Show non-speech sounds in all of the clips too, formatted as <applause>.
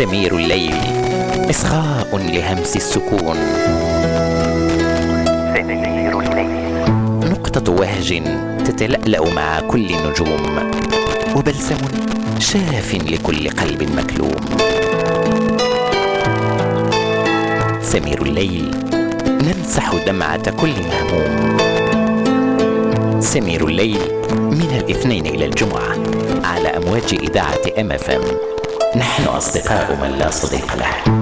سمير الليل إصغاء لهمس السكون. سمير الليل نقطة وهج تتلألأ مع كل النجوم وبلسم شاف لكل قلب مكلوم. سمير الليل نمسح دمعة كل مهموم. سمير الليل من الاثنين إلى الجمعة على أمواج إذاعة أم أف أم نحن أصدقاء من لا صديق له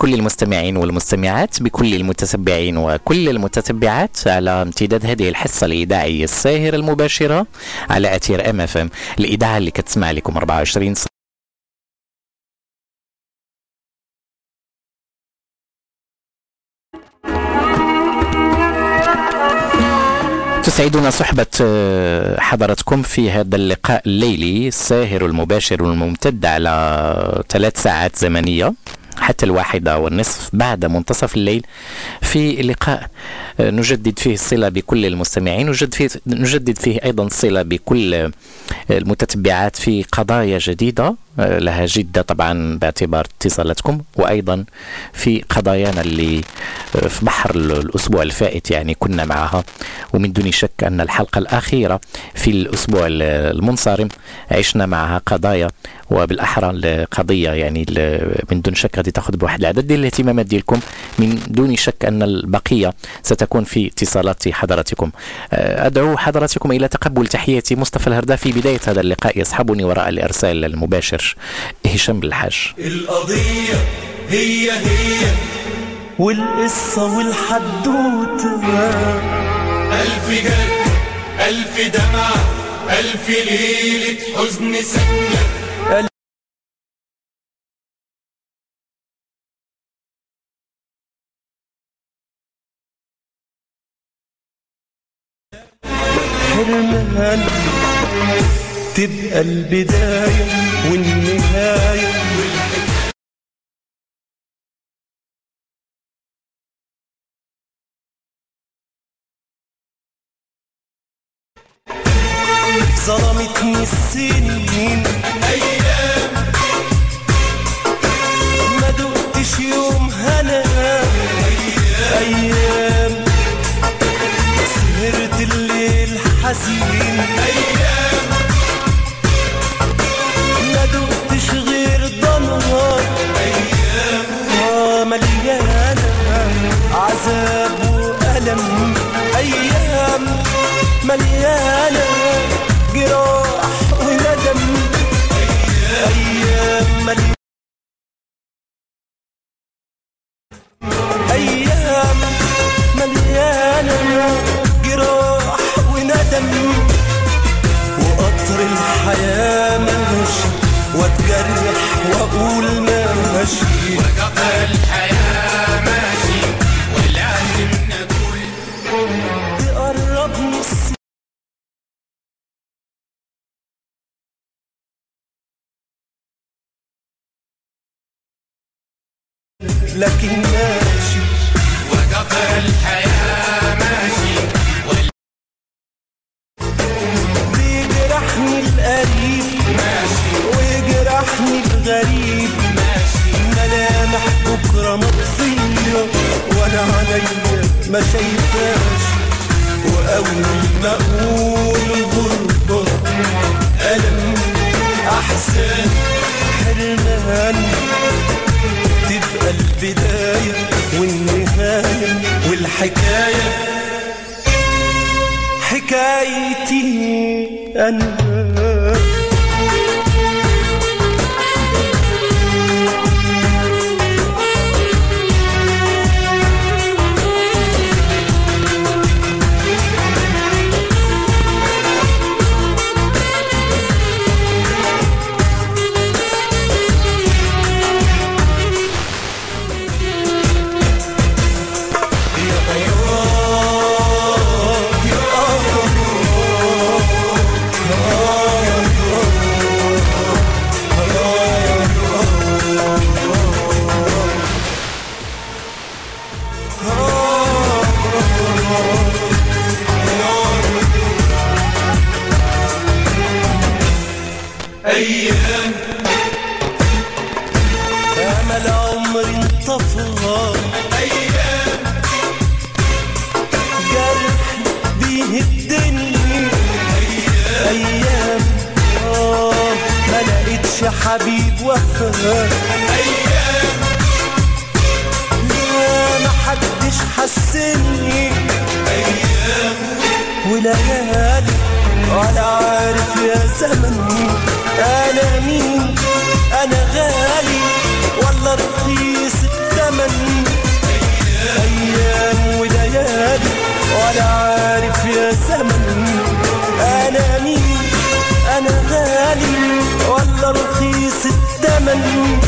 بكل المستمعين والمستمعات بكل المتتبعين وكل المتتبعات على امتداد هذه الحصة الاذاعيه الساهرة المباشرة على أثير MFM الاذاعه اللي كتسمع لكم 24 ساعه تسعدنا صحبة آه، حضراتكم في هذا اللقاء الليلي الساهر المباشر والممتد على ثلاث ساعات زمنية. حتى الواحدة والنصف بعد منتصف الليل. في لقاء آه، نجدد فيه الصلة بكل المستمعين نجدد فيه, نجدد فيه أيضا الصلة بكل آه، المتتبعات في قضايا جديدة. لها جدة طبعا باعتبار اتصالاتكم وأيضا في قضايانا اللي في بحر ال- الأسبوع الفائت يعني كنا معها. ومن دون شك أن الحلقة الأخيرة في الأسبوع ال- المنصرم عشنا معها قضايا وبالأحرى القضية يعني من دون شك غادي تأخذ بواحد العدد ديال الاهتمامات ديالكم. من دون شك أن البقية ستكون في اتصالات حضراتكم. آه، أدعو حضراتكم إلى تقبل تحياتي مصطفى الهرداء في بداية هذا اللقاء يصحبني وراء الإرسال المباشر. هشام بالحاج القضية هي هي. والقصة والحدوتة. ألف جد ألف دمعة ألف ليلة حزن سنة. تبقى البداية والنهاية. ظلمتني السنين. أيام ما دقتش يوم هنا أيام. سهرت الليل حزين. واقول ماشي قطر الحياة ماشي. ولازم نقول تقربني السنين لكن ماشي وقطر الحياة ماشي. بيجرحني القريب. الغريب ماشي. ملامح بكرة مطفية وأنا عليا ما شايفاش وأول ما أقول الغربة ألم أحزان. حرمان. تبقى البداية والنهاية والحكاية. حكايتي أنا. بيهدني أيام. آه ما لقيتش حبيب وفا أيام لا ما حدش حسني. وليالي ولا عارف يا زمن أنا مين؟ أنا غالي. ولا رخيص الثمن أيام وليالي. ولا عارف يا زمن أنا مين؟ أنا غالي ولا رخيص الثمن؟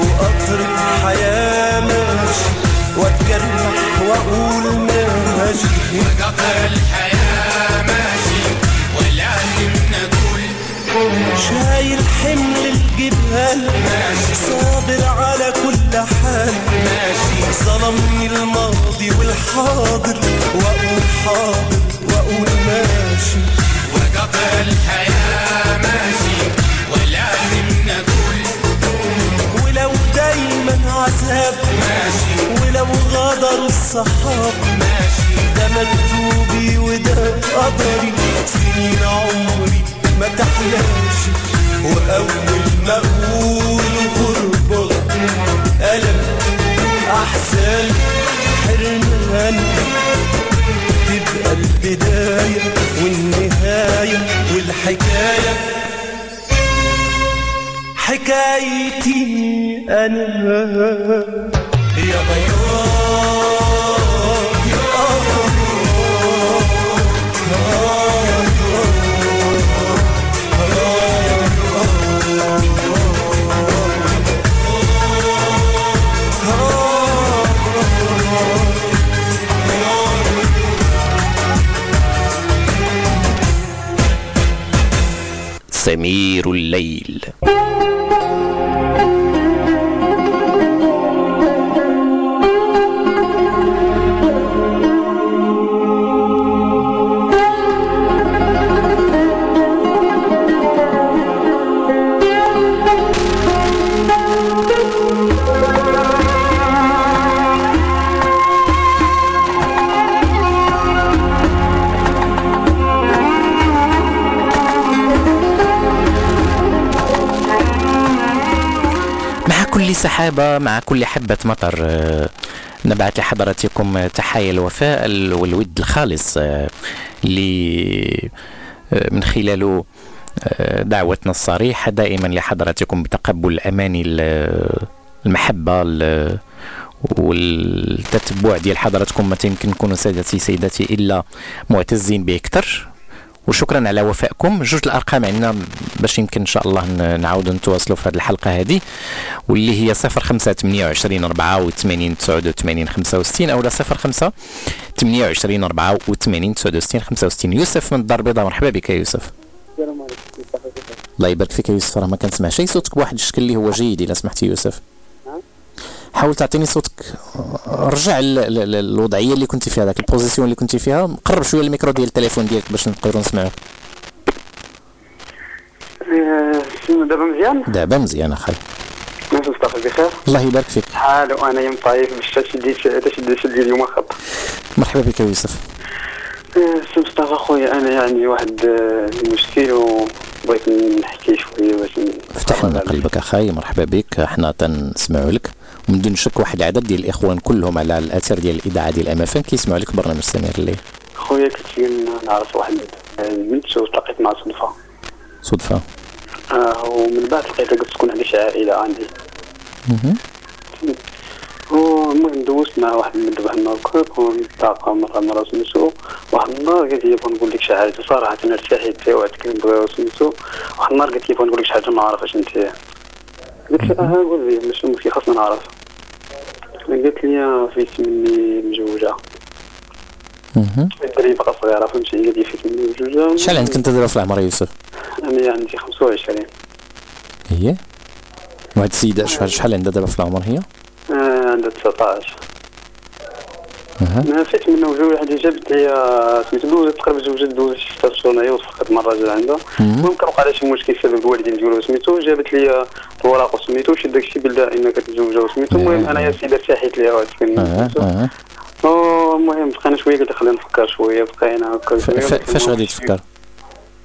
وقطر الحياة ماشي واتجرح وأقول ماشي قطر الحياة ماشي ولازم نقول شايل حمل الجبال صابر على كل حال. ظلمني الماضي والحاضر وأقول حاضر وأقول ماشي. وقطر الحياة ماشي ولازم نقول ولو دايما عذاب ماشي ولو غدروا الصحاب. ماشي ده مكتوبي وده قدري سنين عمري. ما تحلاش وأول ما أقول غربة الم أحزان حرمان. تبقى البداية والنهاية والحكاية. حكايتي أنا. يا غيار سمير الليل. سحابة مع كل حبة مطر. آه، نبعث لحضراتكم تحايا الوفاء ال- والود الخالص آه، اللي آه، من خلاله آه، دعوتنا الصريحة دائما لحضراتكم بتقبل أماني ال- المحبة ال- والتتبع ديال حضراتكم. ما يمكن نكونوا سادتي سيداتي إلا معتزين به وشكرا على وفائكم. جوج الأرقام عندنا باش يمكن إن شاء الله ن- نعاودوا نتواصلوا في هذه الحلقة هذه واللي هي 05 28 84 89 65 أو 05 28 84 89 65 يوسف من الدار البيضاء مرحبا بك يا يوسف. السلام عليكم؟ الله يبارك فيك يا يوسف راه ما كنسمع شي صوتك بواحد الشكل اللي هو جيد الا سمحتي يوسف. حاول تعطيني صوتك. رجع للوضعية اللي كنت فيها ذاك ال position اللي كنت فيها. قرب شوية الميكرو ديال التليفون ديالك باش نقدروا نسمعوك دابا مزيان؟ دابا مزيان أخي. ناس مصطفى بخير. الله يبارك فيك. شحال وأنا يوم طايف باش تشدي تشدي اليوم خط مرحبا بك يوسف. آه، سي مصطفى خويا أنا يعني واحد آه، مشكل وبغيت نحكي شوية باش ن- فتح لنا قلبك اخاي مرحبا بك. إحنا تنسمعوا لك. ومن دون شك واحد العدد ديال الإخوان كلهم على الاثير ديال الإذاعة ديال MFM كيسمعوا لك برنامج سمير الليل. خويا كنت نعرف واحد البنت وتلاقيت مع صدفة. صدفة. آه، ومن بعد لقيتها قلت تكون عندي عائلة عندي. مهم. المهم دوزت مع واحد المدة واحد النهار هكاك ونتلاقى مرة مرة سميتو واحد النهار قالت لي بغا نقول لك شي حاجة. صراحة أنا ارتحيت فيها وعدتك نبغيها سميتو واحد النهار قالت لي بغا نقول لك شي حاجة ما نعرفهاش أنت. قلت لها قول لي ماشي مشكل خاصنا نعرف قالت لي فيت مني مزوجة مهم. الدري بقى صغيرة فهمتي قالت لي فيت مني مزوجة شحال عندك انت دابا في العمر يوسف؟ أنا عندي 25 هي وهاد السيده شحال شحال عندها دابا في العمر هي؟ آه عندها 19 ما فيت منه جوج واحد جابت لي سميتو دوزت تقريبا زوجة دوزت شي ستة شهور هي وصفقت مع الراجل عندها المهم كان وقع لها شي مشكل بسبب الوالدين ديالو سميتو. جابت لي الوراق وسميتو شي داكشي بلدا انها كتزوجها وسميتو المهم أنايا السيدة ارتاحت ليها آه المهم بقينا شوية قلت خلينا نفكر شوية بقينا هكا فاش غادي تفكر؟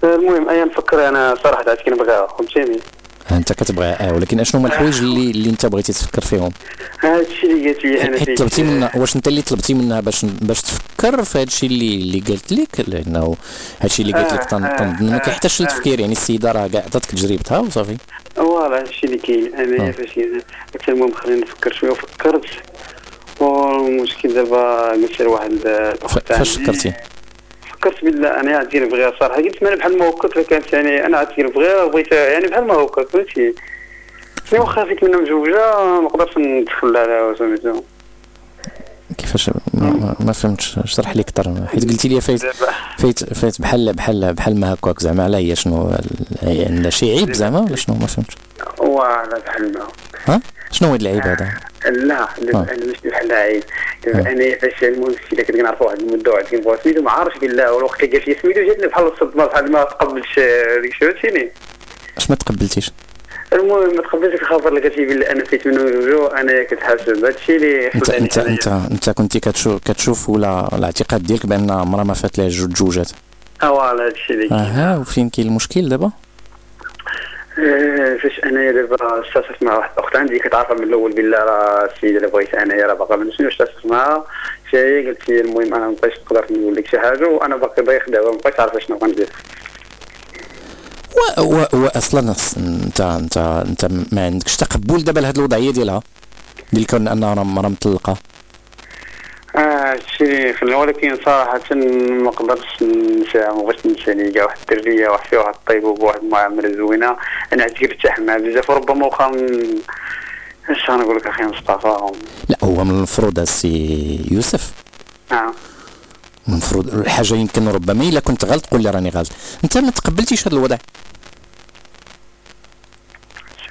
المهم أيا نفكر أنا صراحة عاد كنبغيها فهمتيني؟ انت كتبغي آه ولكن اشنو هما الحوايج اللي اللي انت بغيتي تفكر فيهم؟ هذا الشيء اللي قالت لي أنا حيت طلبتي منها واش انت اللي طلبتي منها باش باش تفكر في هذا الشيء اللي اللي قالت لك؟ لأنه هذا الشيء اللي قالت لك آه، تن- آه، تنظن ما آه، كيحتاجش آه. للتفكير يعني السيده راه كاع عطاتك تجربتها وصافي؟ voilà هذا الشيء اللي كاين. آه. أنا فاش قلت المهم خلينا نفكر شوية. وفكرت والمشكل دابا قلت لواحد فاش فكرتي؟ فكرت بالله أنا عاد نبغيها صراحة. قلت ما بحال ما هكاك كانت يعني أنا عاد نبغيها بغيتها يعني بحال ما هكاك فهمتي؟ يعني واخا فيت منها مزوجه ما نقدرش ندخل عليها سميتو كيفاش؟ ما, فهمتش. اشرح لي أكثر حيت قلتي لي فايت فايت فايت بحال بحال بحال ما هكاك. زعما على هي شنو عندها شي عيب زعما ولا شنو؟ ما فهمتش. ولا بحال ما. ها؟ شنو هو العيب هذا لا آه. أنا مش بحال دابا آه. أنا فاش السيده كنت كنعرف واحد المدة وعاد كنبغى سميتو ما عارفش بالله والوقت اللي قالت لي سميتو جاتني بحال الصدمة بحال ما تقبلش ديك الشيء فهمتيني اش ما تقبلتيش المهم ما تقبلش الخبر اللي قالت لي بالله أنا فيت منه جو أنا كنت حاسس هذا الشيء اللي أنت أنت. أنت أنت كنتي كتشوف كتشوف ولا الاعتقاد ديالك بأن مرة ما فات لها جوج جوجات أه فوالا هذا الشيء اللي أها وفين كاين المشكل دابا فاش انايا دابا استاصلت مع واحد الأخت عندي كتعرفها من الأول بالله راه السيدة اللي بغيت انايا راه باقا من شنو استاصلت معاها. هي قالت لي المهم أنا ما بقيتش نقدر نقول لك شي حاجة وأنا باقي ضيق دابا ما بقيتش عارفه شنو غندير. و, و, و أصلا انت انت أنت ما عندكش تقبل دابا لهاد الوضعية ديالها ديال كون انها راه مطلقه آه شي خلينا ولكن صراحة ما قدرتش ننساها ما بغيتش ننسى لي كاع واحد الدرية واحد فيها واحد الطيب وواحد المعاملة زوينة. أنا عاد مرتاح معاه بزاف وربما واخا اش غنقول لك أخي مصطفى؟ لا هو من المفروض السي يوسف. آه من المفروض الحاجة يمكن ربما إلا كنت غلط قول لي راني غلط. أنت ما تقبلتيش هذا الوضع؟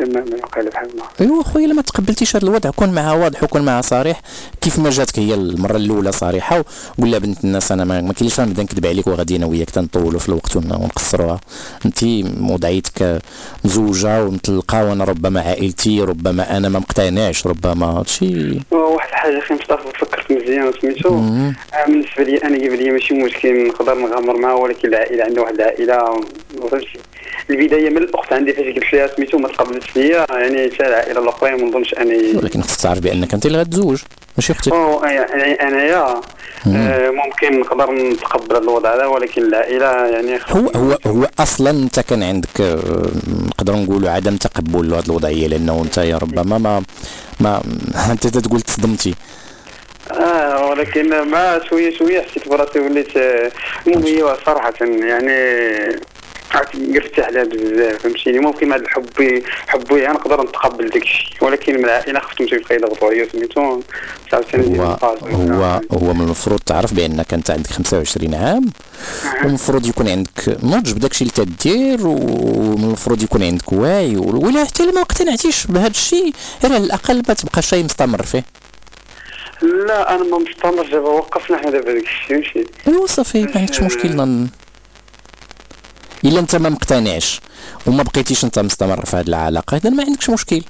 ما يقال بحال ما ايوا خويا الا ما تقبلتيش هذا الوضع كون معها واضح وكون معها صريح كيف ما جاتك هي المرة الأولى صريحة وقول لها بنت الناس أنا ما, كاينش غنبدا نكذب عليك وغادي أنا وياك تنطولوا في الوقت ون- ونقصروها. أنت وضعيتك مزوجه ومطلقه وأنا ربما عائلتي ربما أنا ما مقتنعش ربما هادشي. واحد الحاجة أخي مصطفى فكرت مزيان سميتو. آه، بالنسبة لي أنا قبل لي ماشي مشكل نقدر نغامر معاه ولكن العائلة عندها واحد العائلة فهمتي البداية من الأخت عندي فاش قلت لها سميتو ما تقبلتش ليا يعني حتى العائلة الأخرين ما نظنش أني ولكن خصك تعرف بانك أنت اللي غتزوج ماشي أختك أنا- أنايا آه، ممكن نقدر نتقبل الوضع هذا ولكن العائلة يعني هو هو هو أصلا أنت كان عندك آه، نقدروا نقولوا عدم تقبل لهذه الوضعية لأنه أنت يا ربما ما ما أنت تقول تصدمتي. آه ولكن مع شوية شوية حسيت براسي وليت آه، هي صراحة يعني عرفت ارتاح لها بزاف فهمتيني؟ ممكن مع الحب حبي يعني نقدر نتقبل داك الشيء. ولكن من العائله خفتهم يبقى يضغطوا عليا سميتو عاوتاني هو هو هو من المفروض تعرف بانك انت عندك 25 عام والمفروض يكون عندك نضج بداك الشيء اللي تدير ومن المفروض يكون عندك وعي ولا حتى ما اقتنعتيش بهذا الشيء على الأقل ما تبقى شيء مستمر فيه. لا أنا ما مستمر دابا وقفنا حنا دابا داك الشيء فهمتي أيوا صافي ما عندكش مشكل. إلا أنت ما مقتنعش وما بقيتيش أنت مستمر في هذه العلاقة اذا ما عندكش مشكل.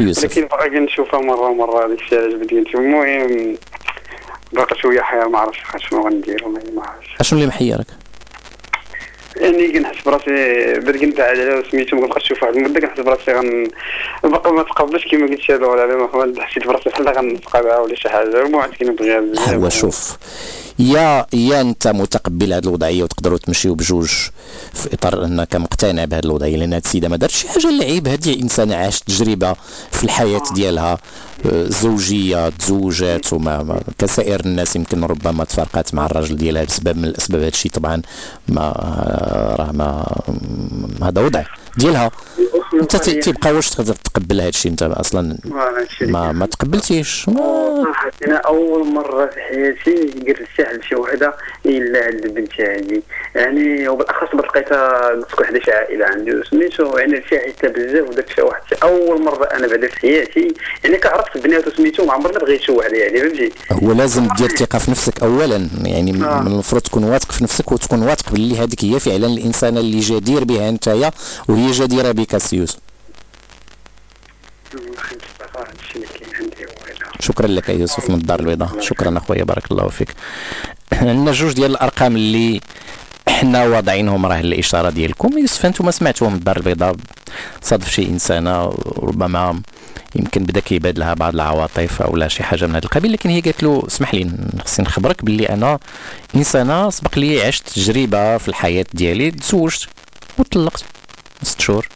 يوسف. ولكن باقي نشوفها مرة مرة هذاك الشيء بديت. المهم باقي شوية حياة ما عرفتش شنو غندير وما ما عرفتش اشنو اللي محيرك يعني كنحس براسي بديت كنبعد على سميتو ما كنبقاش نشوف واحد المدة كنحس براسي غن باقي ما تقبلش كيما قلت هذا ولا ما حسيت براسي بحال غنتقابع ولا شي حاجة. المهم بزاف هو شوف يا يا انت متقبل هذه الوضعية وتقدروا تمشيو بجوج في إطار أنك مقتنع بهذه الوضعية لأن هذه السيدة ما دارتش شي حاجة لعيب هذه إنسانة عاشت تجربة في الحياة ديالها آه، زوجية تزوجات وما ما كسائر الناس يمكن ربما تفرقات مع الراجل ديالها بسبب من الأسباب هذا الشيء طبعا ما آه، راه ما هذا وضع. ديالها. انت تبقى واش تقدر تقبل هذا الشيء انت أصلا؟ ما. ما تقبلتيش صراحة أنا أول مرة في حياتي قلت الساحل لشي وحدة إلا عند البنت هذه يعني وبالأخص بعد لقيتها قلت واحدة شي عائلة عندي. سميتو يعني ارتحت بزاف وداك الشيء واحد. أول مرة أنا بعدا في حياتي يعني كعرفت البنات وسميتو ما عمرنا بغيت شي وحدة يعني فهمتي؟ هو لازم دير ثقة في نفسك اولا. يعني من آه. من المفروض تكون واثق في نفسك وتكون واثق باللي هذيك هي فعلا الإنسانة اللي جدير بها نتايا وهي جديرة بك سيوس صراحة هادشي اللي كاين عندي هو هذا شكرا لك يوسف من الدار البيضاء. شكرا أخويا بارك الله فيك. عندنا جوج ديال الأرقام اللي حنا واضعينهم راه الإشارة ديالكم. يوسف أنتم سمعتوهم الدار البيضاء؟ صادف شي إنسانة ربما يمكن بدا كيبان لها بعض العواطف أو لا شي حاجة من هذا القبيل لكن هي قالت له اسمح لي خصني نخبرك باللي أنا إنسانة سبق لي عشت تجربة في الحياة ديالي تزوجت وطلقت. ست شهور.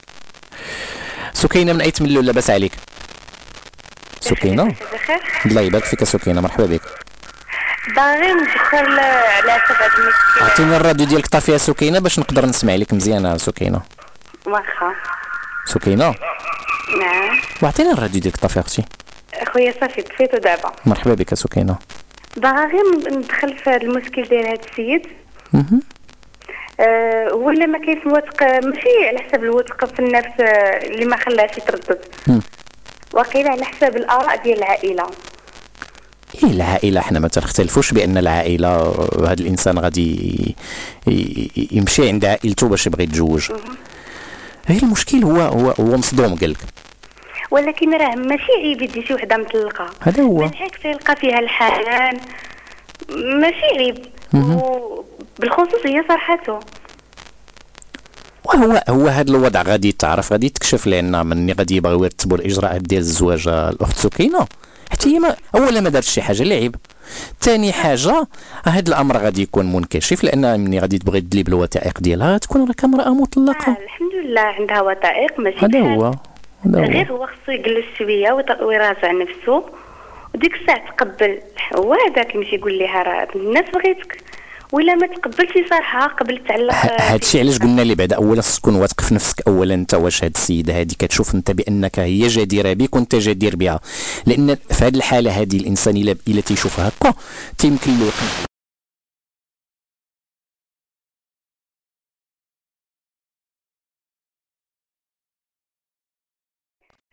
سكينة من ايت ملول لاباس عليك؟ سكينة. الله يبارك فيك سكينة مرحبا بك. باغي ندخل على سبعة المشكلة أعطيني الراديو ديالك طافيه سكينة باش نقدر نسمع لك مزيان يا سكينة. واخا. سكينة؟ نعم. وأعطيني الراديو ديالك طافيه أختي. خويا صافي طفيتو دابا. مرحبا بك سكينة. باغا غير ندخل في هذا المشكل ديال هذا السيد. آه ولا ما كاينش الوثق ماشي على حساب الوثق في النفس آه، اللي ما خلاش يتردد. وقيل على حساب الآراء ديال العائلة. إيه العائلة حنا ما تنختلفوش بأن العائلة هذا الإنسان غادي يمشي عند عائلته باش يبغي يتزوج. غير المشكل هو هو هو مصدوم قال لك. ولكن راه ماشي عيب يدي شي وحدة مطلقه هذا هو. بالعكس يلقى فيها الحنان ماشي عيب. وبالخصوص هي صراحته وهو هو هذا الوضع غادي يتعرف غادي يتكشف لأن مني غادي يبغيو يرتبوا الإجراءات ديال الزواج الاخت سكينه حتى هي ما اولا ما دارتش شي حاجة عيب. ثاني حاجة هذا الأمر غادي يكون منكشف لأن ملي غادي تبغي تدلي بالوثائق ديالها تكون راك امرأة مطلقة. آه الحمد لله عندها وثائق ماشي هذا هو. هذا هو. غير هو خصو يجلس شوية ويراجع نفسه. وديك الساعة تقبل. هو هذاك اللي مشي يقول لها راه الناس بغيتك. ولا ما تقبلش صراحة قبل تعلق هذا الشيء علاش قلنا اللي بعد أولا تكون واثق في نفسك أولا أنت واش هاد السيدة هذه كتشوف أنت بأنك هي جديرة بك وأنت جدير بها. لأن في هذه الحالة هذه الإنسان الا إلا تيشوف هكا تيمكن له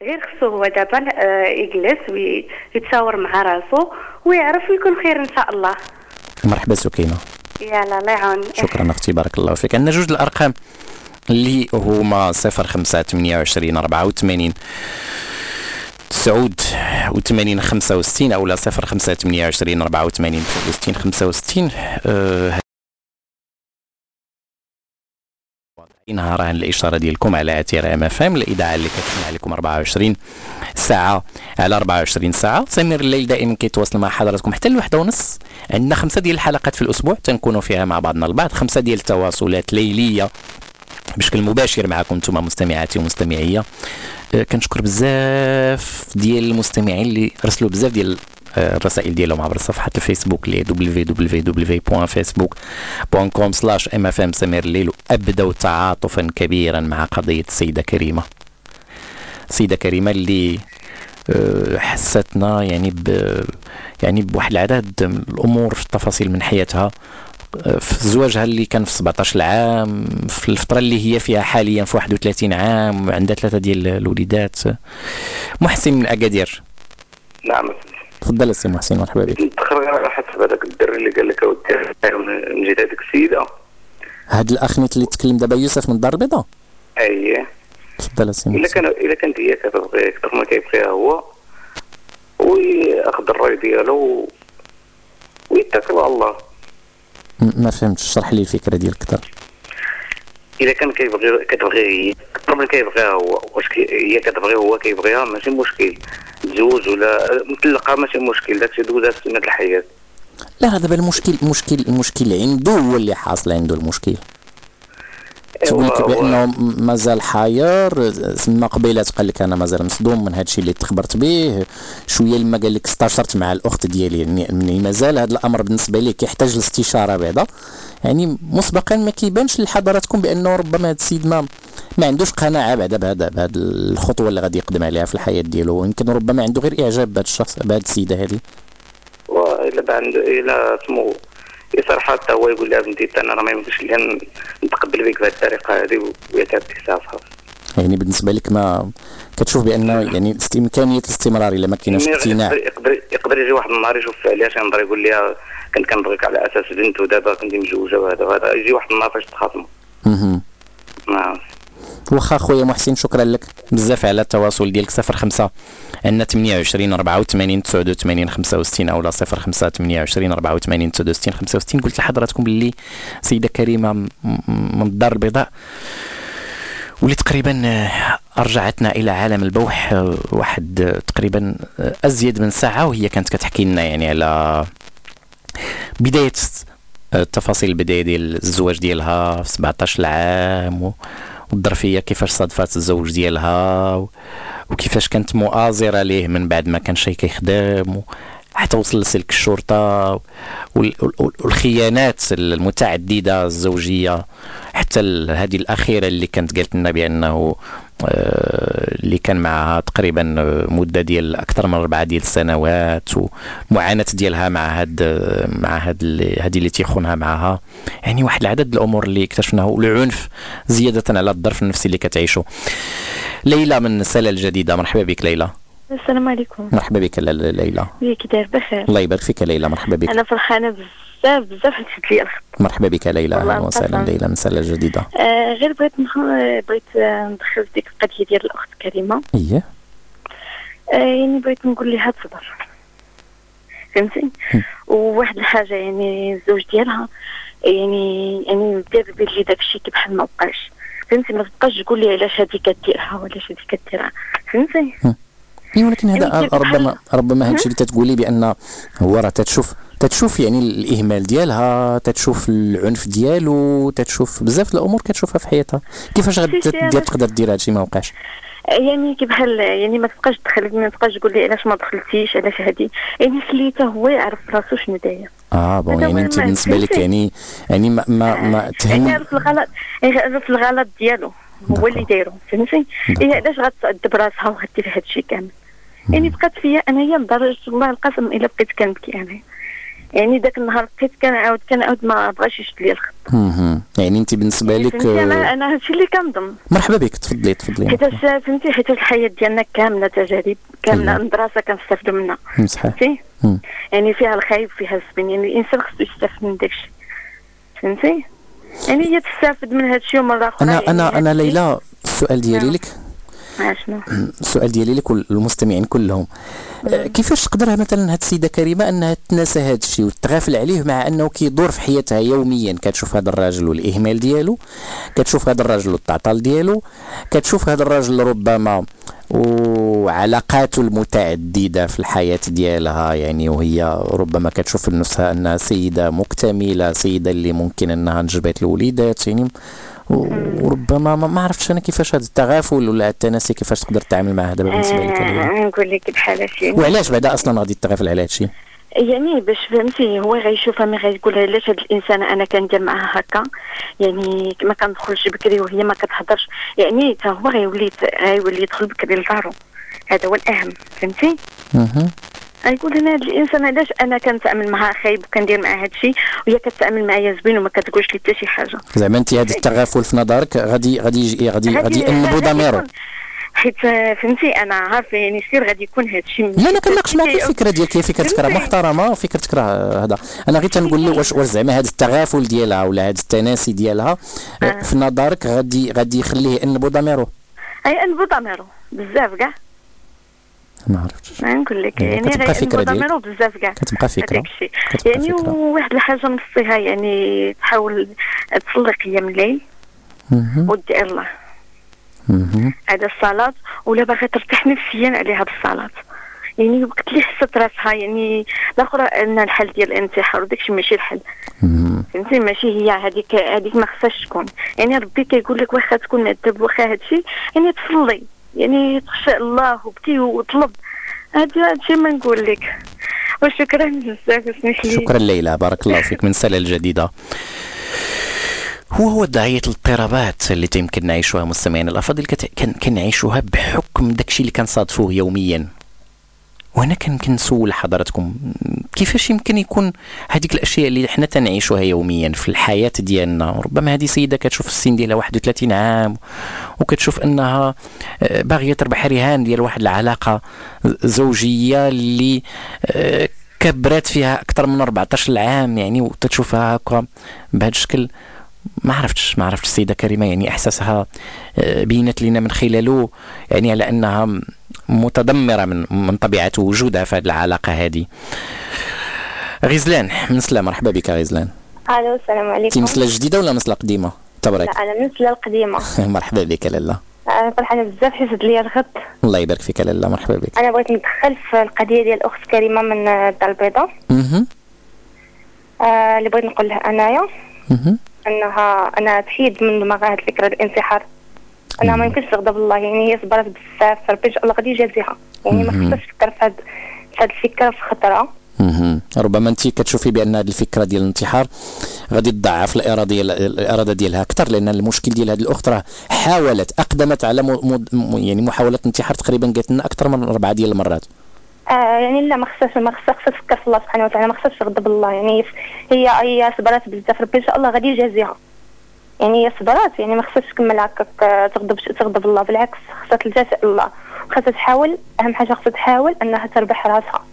غير خصو هو دابا آه، يجلس ويتشاور مع راسو ويعرف ويكون خير إن شاء الله. مرحبا سكينة. يلا الله يعاون شكرا أختي بارك الله فيك. عندنا جوج الأرقام اللي هما 05 28 84 تسعود و80 65 أو لا 05 28 84 69 65 أه واضعينها رهن الإشارة ديالكم على اثير MFM الإذاعة اللي كتسمع لكم 24 ساعة على 24 ساعة. سمير الليل دائما كيتواصل مع حضراتكم حتى الوحده ونص. عندنا خمسة ديال الحلقات في الأسبوع تنكونوا فيها مع بعضنا البعض. خمسة ديال التواصلات ليلية بشكل مباشر معكم أنتم مستمعاتي ومستمعي. أه، كنشكر بزاف ديال المستمعين اللي رسلوا بزاف ديال أه، الرسائل ديالهم عبر صفحه الفيسبوك اللي www.facebook.com MFM سمير الليل وابدوا تعاطفا كبيرا مع قضية السيده كريمة. سيدة كريمة اللي حستنا يعني ب يعني بواحد العدد من الأمور في التفاصيل من حياتها. أه، في زواجها اللي كان في 17 عام في الفترة اللي هي فيها حاليا في 31 عام عندها ثلاثة ديال الوليدات. محسن من أكادير. نعم. تفضل السي محسن مرحبا بك. غير على حسب هذاك الدري اللي قال لك أودي من جهه هذيك السيدة. هاد الاخ اللي تكلم دابا يوسف من الدار البيضاء؟ اييه تفضل السي إلا كان إلا كانت هي كتبغي أكثر ما كيبغيها هو. ويأخذ الرأي ديالو ويتكل على الله. ما فهمتش. شرح لي الفكرة ديالك أكثر إلا كان كيبغي كتبغي هي أكثر من كيبغيها هو. واش هي كتبغي هو كيبغيها ماشي مشكل. تزوج ولا مطلقة ماشي مشكل. داكشي دوزها سنه الحياة. لا هذا دابا المشكل المشكل المشكل عنده هو اللي حاصل عنده المشكل. تقول لك بانه مازال حاير. سما قبيلات قال لك أنا مازال مصدوم من هذا الشيء اللي تخبرت به. شوية لما قال لك استشرت مع الأخت ديالي يعني مازال هذا الأمر بالنسبة لي كيحتاج الاستشارة بعدا. يعني مسبقا ما كيبانش لحضراتكم بأنه ربما هذا السيد ما ما عندوش قناعة بعدا بهذا بهذا الخطوة اللي غادي يقدم عليها في الحياة ديالو. يمكن ربما عنده غير إعجاب بهذا الشخص بهذه السيدة هذه وإلا عنده إلا سمو يصرح حتى هو يقول لها بنتي أنا راه ما يمكنش لي نتقبل بك بهذه الطريقة هذه ويتعب تكسافها يعني بالنسبة لك ما كتشوف بأن يعني است- امكانيه الاستمرار إلا ما كاينش اقتناع. يقدر يقدر يجي واحد النهار يشوف عليها شي نهار يقول لها كنت كنبغيك على أساس بنت ودابا كنت مجوجه وهذا وهذا. يجي واحد النهار فاش تخاصموا مهم. نعم. واخا خويا محسن شكرا لك بزاف على التواصل ديالك. 05 عندنا 28 84 89 65 اولا 05 28 84 69 65 قلت لحضراتكم باللي سيدة كريمة من الدار البيضاء واللي تقريبا رجعتنا إلى عالم البوح واحد تقريبا أزيد من ساعة وهي كانت كتحكي لنا يعني على بداية التفاصيل البداية ديال الزواج ديالها في 17 عام و- والظرفية كيفاش صادفات الزوج ديالها وكيفاش كانت مؤازرة ليه من بعد ما كان شي كيخدم حتى وصل لسلك الشرطة وال- وال- والخيانات المتعددة الزوجية. حتى هذه الأخيرة اللي كانت قالت لنا بأنه اللي كان معها تقريبا آه، مدة ديال أكثر من أربعة ديال السنوات والمعاناه ديالها مع هاد آه، مع هاد هذه اللي تيخونها معها. يعني واحد العدد الأمور اللي اكتشفناه والعنف زيادة على الظرف النفسي اللي كتعيشه ليلى من سلا الجديده مرحبا بك ليلى. السلام عليكم. مرحبا بك ليلى. كي داير بخير. الله يبارك فيك ليلى. مرحبا بك. أنا فرحانة بزاف. بزاف حيت شد لي الخط مرحبا بك ليلى أهلا وسهلا. ليلى من سلا الجديده آه غير بغيت. بغيت آه، ندخل في ديك القضية ديال الأخت كريمة. إيه. آه يعني بغيت نقول لها تصبر فهمتي؟ وواحد الحاجة يعني الزوج ديالها يعني يعني دير بالي داك الشيء كي بحال ما بقاش. فهمتي؟ ما تبقاش تقول لي علاش هذه كديرها وعلاش هذه كديرها فهمتي؟ إي ولكن هذا يعني ربما ربما هذا الشيء اللي تتقولي بأن هو راه تتشوف تتشوف يعني الإهمال ديالها تتشوف العنف ديالو تتشوف بزاف الأمور كتشوفها في حياتها. كيفاش غادي تقدر دير هذا الشيء ما وقعش يعني كي بحال يعني ما تبقاش تدخل ما تبقاش تقول لي علاش ما دخلتيش علاش هادي. يعني خليته هو يعرف راسو شنو داير. ah bon يعني أنت بالنسبة لك؟ يعني يعني ما ما, ما يعني تهم يعرف الغلط يعرف الغلط ديالو. هو اللي دايرو فهمتي. هي علاش غتعذب راسها وغدير هاد الشيء كامل؟ يعني بقات فيا أنايا لدرجه والله القسم إلا بقيت كنبكي أنا. يعني داك النهار بقيت كنعاود كنعاود ما بغاش يشد لي الخط. يعني انت بالنسبة لك فهمتي أنا آه، أنا هادشي اللي كنظن. مرحبا بك تفضلي تفضلي. حيت فهمتي حيت الحياة ديالنا كاملة تجارب كاملة أيوة. مدرسة كنستافدوا منها. فهمتي. يعني فيها الخايب فيها الزبين يعني الإنسان خصو يستافد من داكشي. فهمتي؟ يعني هي تستافد من هادشي ومرة أخرى. أنا يعني أنا أنا هادشي- ليلى السؤال ديالي نعم. لك. السؤال ديالي لك والمستمعين كلهم. آه، كيفاش تقدر مثلا هاد السيدة كريمة أنها تنسى هاد الشيء وتغافل عليه مع أنه كيدور في حياتها يوميا؟ كتشوف هذا الراجل والإهمال ديالو كتشوف هذا الراجل والتعطل ديالو كتشوف هذا الراجل ربما وعلاقاته المتعددة في الحياة ديالها يعني وهي ربما كتشوف نفسها أنها سيدة مكتملة سيدة اللي ممكن أنها نجبت الوليدات يعني وربما ما ما عرفتش أنا كيفاش هذا التغافل ولا التناسي كيفاش تقدر تتعامل مع هذا بالنسبة لك نقول لك بحال هادشي. وعلاش بعدا أصلا غادي تغافل على هادشي؟ يعني باش فهمتي هو غيشوفها مي غيقول علاش هاد الإنسان أنا كندير معاه هكا؟ يعني ما كندخلش بكري وهي ما كتهضرش. يعني حتى هو غيولي غيولي يدخل بكري لدارو. هذا هو الأهم فهمتي. غيقول أنا هاد الإنسان علاش أنا كنتعامل معاه خايب وكندير معاه هادشي وهي كتعامل معايا زوين وما كتقولش لي حتى شي حاجة. زعما انت هذا التغافل في نظرك غادي غادي غادي غادي يأنبوا غادي ضميره. حيت آه، فهمتي أنا عارفة يعني سير غادي يكون هادشي لا أنا كنناقش معك الفكرة ديالك هي فكرتك راه؟ محترمة وفكرتك راه هذا. أنا غير تنقول لي واش واش زعما هذا التغافل ديالها ولا هذا التناسي ديالها آه. في نظرك غادي غادي يخليه يأنبوا ضميره. أي أنبو ضميرو بزاف كاع. ما عرفتش ما نقول لك إيه، يعني كتبقى غير ديالك. بزاف كاع كتبقى فكرة كتبقى يعني فكرة. وواحد الحاجة نصيها يعني تحاول تصلي قيام الليل. ودي الله. على الصلاة ولا باغا ترتاح نفسيا عليها بالصلاه يعني وقت اللي حست راسها يعني الأخرى أن الحل ديال الانتحار وداكشي ماشي الحل. فهمتي ماشي هي هذيك هذيك ما خصهاش تكون يعني ربي كيقول لك واخا تكون مأدب واخا هادشي يعني تصلي يعني تخشى الله وبكي وطلب. هادي هادشي ما نقول لك. وشكرا بزاف اسمح لي شكرا ليلى بارك الله فيك من سلا الجديدة. هو هو ضعية الاضطرابات اللي يمكن نعيشوها مستمعينا الأفاضل كنعيشوها بحكم داكشي اللي كنصادفوه يوميا. وأنا كان كنسول حضراتكم كيفاش يمكن يكون هذيك الأشياء اللي حنا تنعيشوها يوميا في الحياة ديالنا؟ ربما هذه سيدة كتشوف السن ديالها 31 عام وكتشوف أنها آه، باغية تربح رهان ديال واحد العلاقة زوجية اللي آه، كبرات فيها أكثر من 14 عام يعني وتتشوفها هكا بهذا الشكل. ما عرفتش ما عرفتش السيدة كريمة يعني إحساسها آه، بينت لنا من خلاله يعني على أنها متدمرة من من طبيعة وجودها في هذه العلاقة هذه. غزلان من سلا مرحبا بك غزلان. ألو السلام أنت عليكم مسلا جديدة ولا مسلا قديمة؟ تبارك. لا أنا السله القديمة. <laughs> مرحبا بك لاله أنا فرحانة بزاف حيت لي الخط. الله يبارك فيك لاله مرحبا بك. أنا بغيت ندخل في القضية ديال الاخت كريمة من الدار البيضاء. أها آه اللي بغيت نقول لها أنايا. انها أنا تحيد من دماغها هاد الفكرة الانتحار. انها ما يمكنش تغضب الله يعني هي صبرت بزاف ربي الله غادي يجازيها. يعني ما. خصهاش تفكر في هاد في هاد الفكرة في خطره. ربما انت كتشوفي بأن هذه الفكرة ديال الانتحار غادي تضعف الإرادة ديال الإرادة ديالها أكثر لأن المشكل ديال هذه الأخت راه حاولت أقدمت على م... م... يعني محاولة انتحار تقريبا قالت لنا أكثر من أربعة ديال المرات. آه يعني لا ما خصهاش ما خصها تفكر في الله سبحانه وتعالى ما خصهاش تغضب الله. يعني هي هي صبرت بزاف. ربي إن شاء الله غادي يجازيها. يعني هي صبرات يعني ما خصهاش تكمل هكاك تغضب تغضب الله. بالعكس خصها تلجأ الله خصها تحاول أهم حاجة خصها تحاول أنها تربح راسها.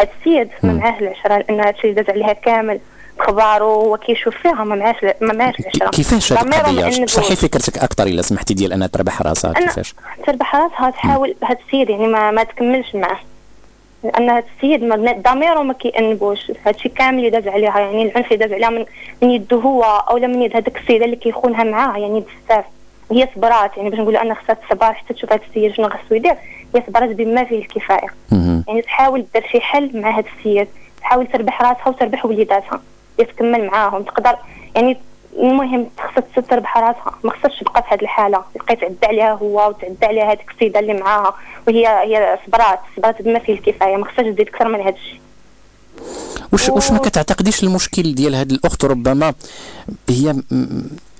هاد السيد ما معاه العشرة لأن هادشي اللي داز عليها كامل. اخباره هو كيشوف فيها ما معاش ما معاش العشرة. كيفاش هذه ما القضية. شرحي فكرتك أكثر إلا سمحتي ديال أنها تربح راسها كيفاش؟ تربح راسها تحاول هاد السيد يعني ما, ما تكملش معاه. لأن هاد السيد ما ضميره ما كيأنبوش هادشي كامل اللي داز عليها يعني العنف اللي داز عليها من, من يده هو أو من يد هذاك السيدة اللي كيخونها معاه يعني بزاف. هي صبرات يعني باش نقول أنا خصها تصبر حتى تشوف هاد السيد شنو خصو يدير هي صبرات بما فيه الكفاية. يعني تحاول دير شي حل مع هاد السيد تحاول تربح راسها وتربح وليداتها تكمل معاهم تقدر يعني المهم خصها تربح راسها ما خصهاش تبقى في هذه الحالة. تبقى تعدى عليها هو وتعدى عليها هذيك السيده اللي معاها. وهي هي صبرات صبرات بما فيه الكفاية. ما خصهاش تزيد أكثر من هذا الشيء. واش واش ما كتعتقديش المشكل ديال هذه الأخت؟ ربما هي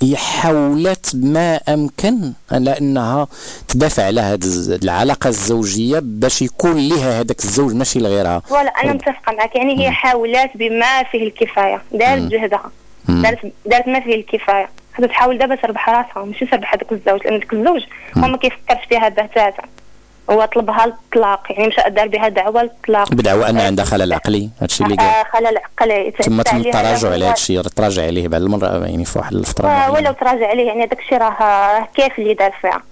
هي حاولت ما أمكن على أنها تدافع على هذه العلاقة الزوجية باش يكون لها هذاك الزوج ماشي لغيرها. ولا أنا متفقة معك يعني هي حاولات بما فيه الكفاية. دارت جهدها. دارت دارت ما فيه الكفاية. خاصها تحاول دابا تربح راسها ماشي تربح هذاك الزوج لأن ذاك الزوج هو ما كيفكرش فيها بتاتا هو طلبها للطلاق يعني مشى دار بها دعوة للطلاق. بدعوى أن عندها خلل عقلي هادشي اللي قال. آه، خلل عقلي. تم عليها التراجع على الشيء تراجع عليه بعد المره يعني في واحد الفترة آه،. ولو تراجع عليه يعني داك الشيء راه كيف اللي دار فيها.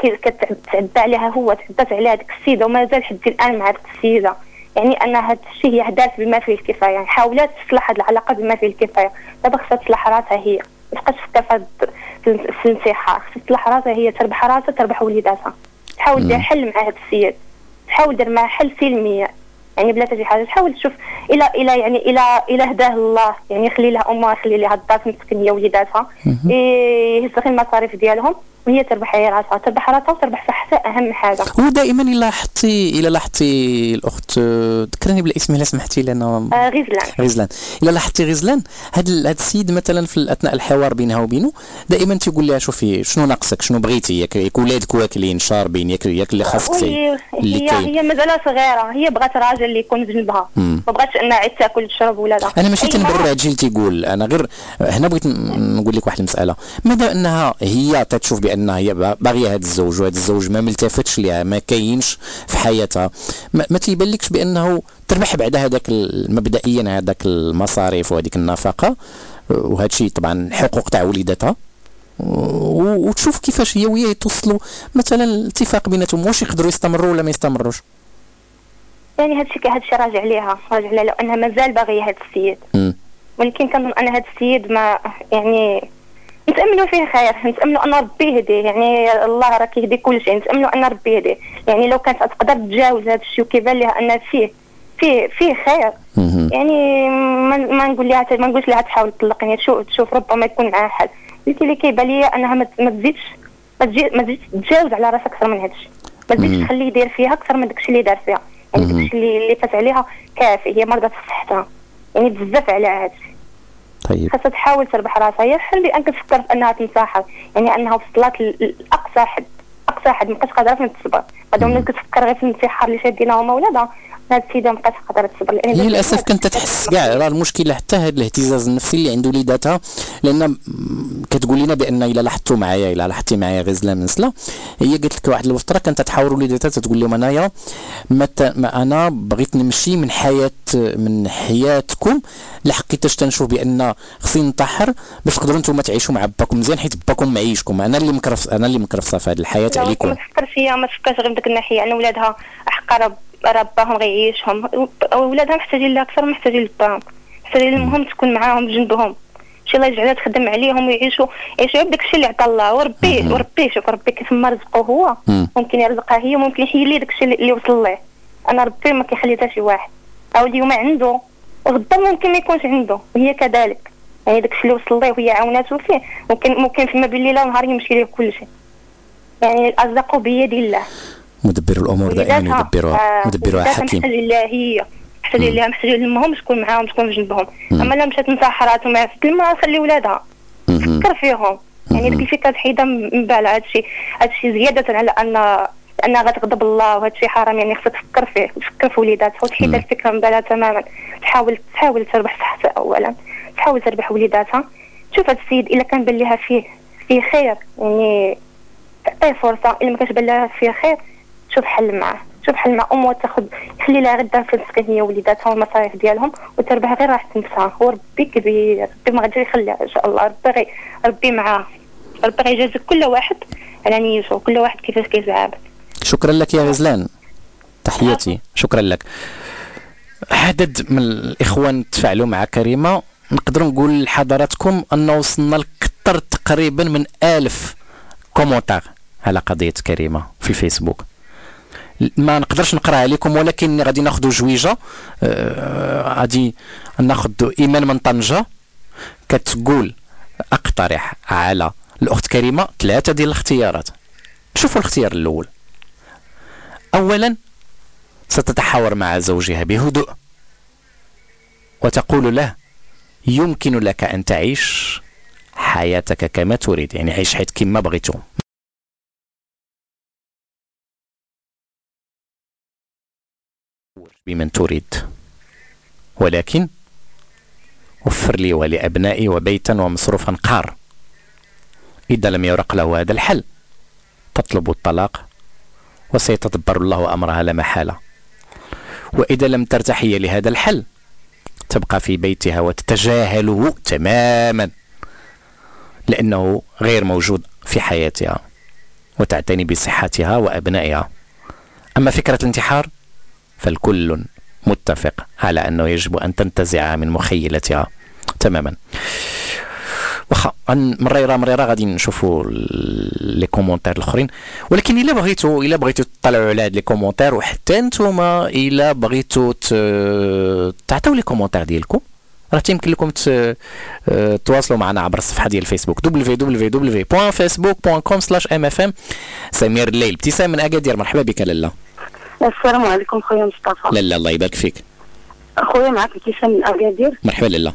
كي- كتعدى عليها هو تعدات عليها ديك السيدة ومازال حد الآن مع ديك السيدة. يعني أن هذا الشيء هي دارت بما فيه الكفاية. يعني حاولت تصلح هذه العلاقة بما فيه الكفاية. دابا خصها تصلح راسها هي. ما تبقاش تفكر في الانتحار خصها تصلح راسها هي. تربح راسها تربح وليداتها. تحاول دير حل مع هذا السيد. تحاول دير معاه حل سلمي يعني بلا شي حاجة. تحاول تشوف إلى إلى يعني إلى إلى هداه الله. يعني يخلي لها أمها يخلي لها الدار هي وليداتها. يهز غير المصاريف ديالهم. وهي تربح هي راسها تربح راسها وتربح صحتها أهم حاجة. هو دائما إلا لاحظتي إلا لاحظتي الأخت ذكرني بالاسم إلا سمحتي لأن آه غزلان. غزلان. إلا لاحظتي غزلان؟ هاد السيد مثلا في اثناء الحوار بينها وبينه دائما تيقول لها شوفي شنو ناقصك؟ شنو بغيتي؟ ياك ياك ولادك واكلين شاربين ياك ياك اللي خاصك وهي اللي هي هي مازال صغيرة. هي بغات راجل اللي يكون جنبها. ما بغاتش إنها عاد تاكل وتشرب ولادها. أنا ماشي تنبرر هادشي اللي تيقول. أنا غير هنا بغيت نقول لك واحد المسألة. ماذا إنها هي تتشوف بأنها هي با- باغية هذا الزوج وهذا الزوج ما ملتفتش ليها ما كاينش في حياتها. ما, ما تيبان لكش بأنه تربح بعد هذاك مبدئيا هذاك المصاريف وهذيك النفقة. وهذا الشيء طبعا حقوق تاع وليداتها. وتشوف كيفاش هي وهي يتوصلوا مثلا الاتفاق بيناتهم واش يقدروا يستمروا ولا ما يستمروش؟ يعني هذا الشيء هذا الشيء راجع ليها راجع لها لو انها مازال باغية هذا السيد. ولكن كنظن أن هذا السيد ما يعني نتاملوا فيه خير نتاملوا أن ربي يهديه يعني الله راه كيهدي كل شيء نتاملوا أن ربي يهديه يعني لو كانت تقدر تتجاوز هذا الشيء وكيبان لها أن فيه فيه فيه خير. يعني ما, ما نقول لها ما نقولش لها تحاول تطلق يعني تشوف تشوف ربما يكون معها حل. ولكن اللي كيبان لي أنها ما تزيدش ما تزيدش تتجاوز على رأسها أكثر من هذا الشيء. ما تزيدش تخليه يدير فيها أكثر من داكشي اللي دار فيها. يعني داكشي اللي اللي فات عليها كافي هي مرضى في صحتها يعني بزاف على هذا الشيء. طيب. خاصها تحاول تربح راسها. هي الحل بان كتفكر في أنها تنتحر يعني أنها وصلت لاقصى حد أقصى حد مابقاش قادرة فين تصبر. بعد ملي كتفكر غير في الانتحار اللي شادينها هما ولادها هاد السيدة مابقاش قادره تصبر لأن للأسف كانت تحس كاع راه المشكلة حتى هذا الاهتزاز النفسي اللي عند وليداتها لأن كتقول لنا بأن إلا لاحظتوا معايا إلا لاحظتي معايا غزلة من سلا هي قالت لك واحد الفترة كانت تحاور وليداتها تقول لهم انايا ما, أنا بغيت نمشي من حياه من حياتكم لحقيتاش تنشوف بأن خصني ننتحر باش تقدروا نتوما تعيشوا مع باكم مزيان حيت باكم معيشكم. أنا اللي مكرف أنا اللي مكرفصه في هذه الحياة عليكم. ما تفكرش هي ما تفكرش غير بديك الناحية ان ولادها حقا رب رباهم غيعيشهم. ولادها محتاجين لها أكثر محتاجين لباهم محتاجين المهم تكون معاهم جنبهم. شي الله يجعلها تخدم عليهم ويعيشوا يعيشوا بداك الشيء اللي عطا الله. وربيه وربيه شوف ربي كيف ما رزقه هو. مم. ممكن يرزقها هي ممكن يحيي ليه داك الشيء اللي وصل ليه. أنا ربي ما كيخلي حتى شي واحد. أو اليوم عنده غدا ممكن ما يكونش عنده. وهي كذلك. يعني داك الشيء اللي وصل ليه وهي عاوناته فيه. ممكن ممكن فيما بين ليلة ونهار يمشي ليه كل شيء. يعني الأرزاق بيد الله. مدبر الأمور دائما يدبرها يدبرها حكيم. محتاج لها هي. محتاج لها محتاج لهم شكون معاهم شكون جنبهم. أما لا مشات انتحرات وما عرفت ما خلي ولادها. فكر فيهم. يعني ديك الفكرة تحيدها من بالها هادشي هادشي زيادة على ان أنها غتغضب الله وهادشي حرام. يعني خصها تفكر فيه تفكر في وليداتها. وتحيد الفكرة من بالها تماما. تحاول تحاول تربح صحتها اولا. تحاول تربح وليداتها. شوف هاد السيد إلا كان بان لها فيه فيه خير. يعني تعطيه فرصة. إلا ما كانش بان لها فيه خير شوف حل معاه شوف حل مع أمه تاخذ خلي لها غدا السكن هي وليداتها والمصاريف ديالهم وتربح غير راحه نفسها هو ربي كبير ربي ما غادي يخليها إن شاء الله. ربي غي ربي معاه. ربي غيجازي كل واحد على نيته كل واحد كيفاش كيزعب شكرا لك يا غزلان. تحياتي. شكرا لك. عدد من الإخوان تفاعلوا مع كريمة. نقدر نقول لحضراتكم ان وصلنا لكثر تقريبا من ألف كومونتار على قضية كريمة في الفيسبوك ما نقدرش نقرأ عليكم ولكن غادي ناخذ جويجة آه، غادي ناخذ ايمان من طنجة كتقول أقترح على الأخت كريمة ثلاثة ديال الاختيارات. شوفوا الاختيار الأول. اولا ستتحاور مع زوجها بهدوء وتقول له يمكن لك أن تعيش حياتك كما تريد يعني عيش حياتك كما بغيتو بمن تريد. ولكن وفر لي ولأبنائي وبيتا ومصروفا قار إذا لم يرق له هذا الحل. تطلب الطلاق وسيتدبر الله أمرها لا محالة. وإذا لم ترتاح هي لهذا الحل تبقى في بيتها وتتجاهله تماما. لأنه غير موجود في حياتها وتعتني بصحتها وأبنائها. أما فكرة الانتحار فالكل متفق على أنه يجب أن تنتزعها من مخيلتها تماما. واخا غن- مريرة مريرة غادي نشوفوا les commentaires الأخرين. ولكن إلا بغيتوا إلا بغيتوا تطلعوا على هاد les commentaires وحتى نتوما إلا بغيتوا تعطيو les commentaires ديالكم راه تيمكن لكم تواصلوا معنا عبر الصفحة ديال الفيسبوك www.facebook.com/mfm سمير الليل ابتسام من أكادير مرحبا بك لالا السلام عليكم خويا مصطفى. لالا الله يبارك فيك. أخويا معك ابتسام من اكادير مرحبا لالا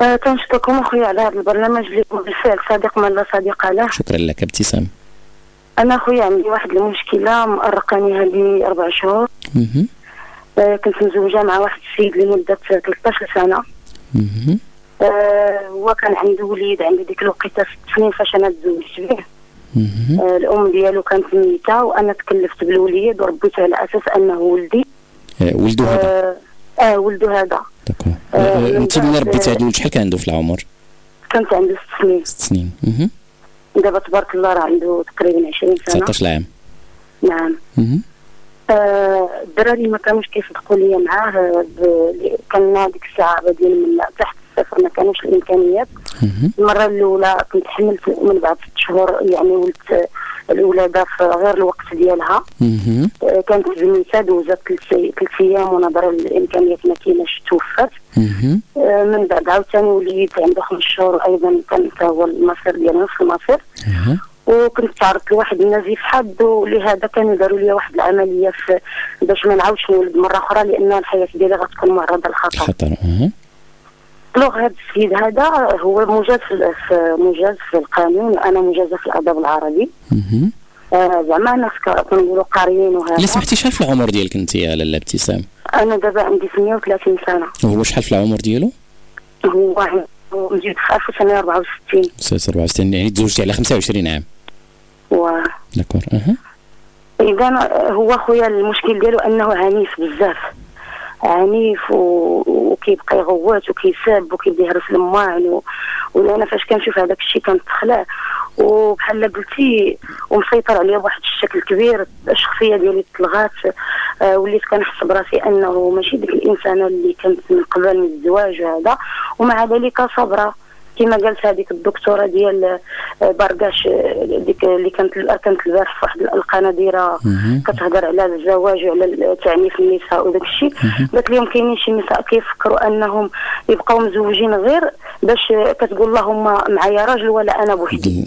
آه، كنشكركم أخويا على هذا البرنامج اللي بالفعل صديق من لا صديق له شكرا لك ابتسام. أنا أخويا عندي واحد المشكلة مؤرقاني هذه أربع شهور. آه، كنت مزوجة مع واحد السيد لمدة 13 سنة. آه، هو كان عنده وليد عندي ديك الوقيتة ست سنين فاش أنا تزوجت به. آه، الأم ديالو كانت ميتة وأنا تكلفت بالوليد وربيته على أساس أنه ولدي. آه، ولدو هذا؟ آه, آه ولدو هذا. داكور. آه، آه، أنت ملي ربيتي هذا الولد شحال كان عنده في العمر؟ كانت عنده ست سنين. ست سنين. دابا تبارك الله راه عنده تقريبا 20 سنة. 19 عام. نعم. آه، الدراري ما كانوش كيصدقوا لي معاه كان ديك الساعة بادين من تحت الصفر ما كانوش الإمكانيات. المرة الأولى كنت حملت من بعد ست شهور يعني ولدت الولادة في غير الوقت ديالها. آه، كانت بنيته دوزت ثلاث أيام ونظرا للإمكانيات ما كايناش مهم. آه، من بعد عاوتاني وليت عنده خمس شهور أيضا كان حتى هو المصير ديالو نفس المصير. وكنت تعرضت لواحد النزيف حاد ولهذا كانوا داروا لي واحد العملية في باش ما نعاودش نولد مرة أخرى لأن الحياة ديالي غتكون معرضة للخطر خطر أها. لوغ هذا السيد هذا هو مجاز في مجاز في القانون. أنا مجازه في الأدب العربي. آه، زعما الناس ك- كنقولوا قاريين وهذا. إلا سمحتي شحال في العمر ديالك أنت يا لاله ابتسام؟ أنا دابا عندي 38 سنة. وهو شحال في العمر ديالو؟ هو مجيد في 1964 64 يعني تزوجتي على 25 عام. و داكور أها. اذا هو خويا المشكل ديالو أنه عنيف بزاف. عنيف و... وكيبقى يغوت وكيساب وكيبدا يهرس الماعن و... وأنا فاش كنشوف هذاك الشيء كنتخلع وبحال قلتي ومسيطر عليا بواحد الشكل كبير الشخصية ديالي تلغات. آه وليت كنحس براسي أنه ماشي ديك الإنسانة اللي كانت من قبل من الزواج وهذا ومع ذلك صابرة. كما قالت هذيك الدكتورة ديال آه، برقاش آه، ديك اللي كانت كانت البارح في واحد القناة دايرة. كتهضر على الزواج وعلى تعنيف النساء وداك الشيء. قالت لهم كاينين شي نساء كيفكروا أنهم يبقاو مزوجين غير باش كتقول اللهم معايا راجل ولا أنا بوحدي.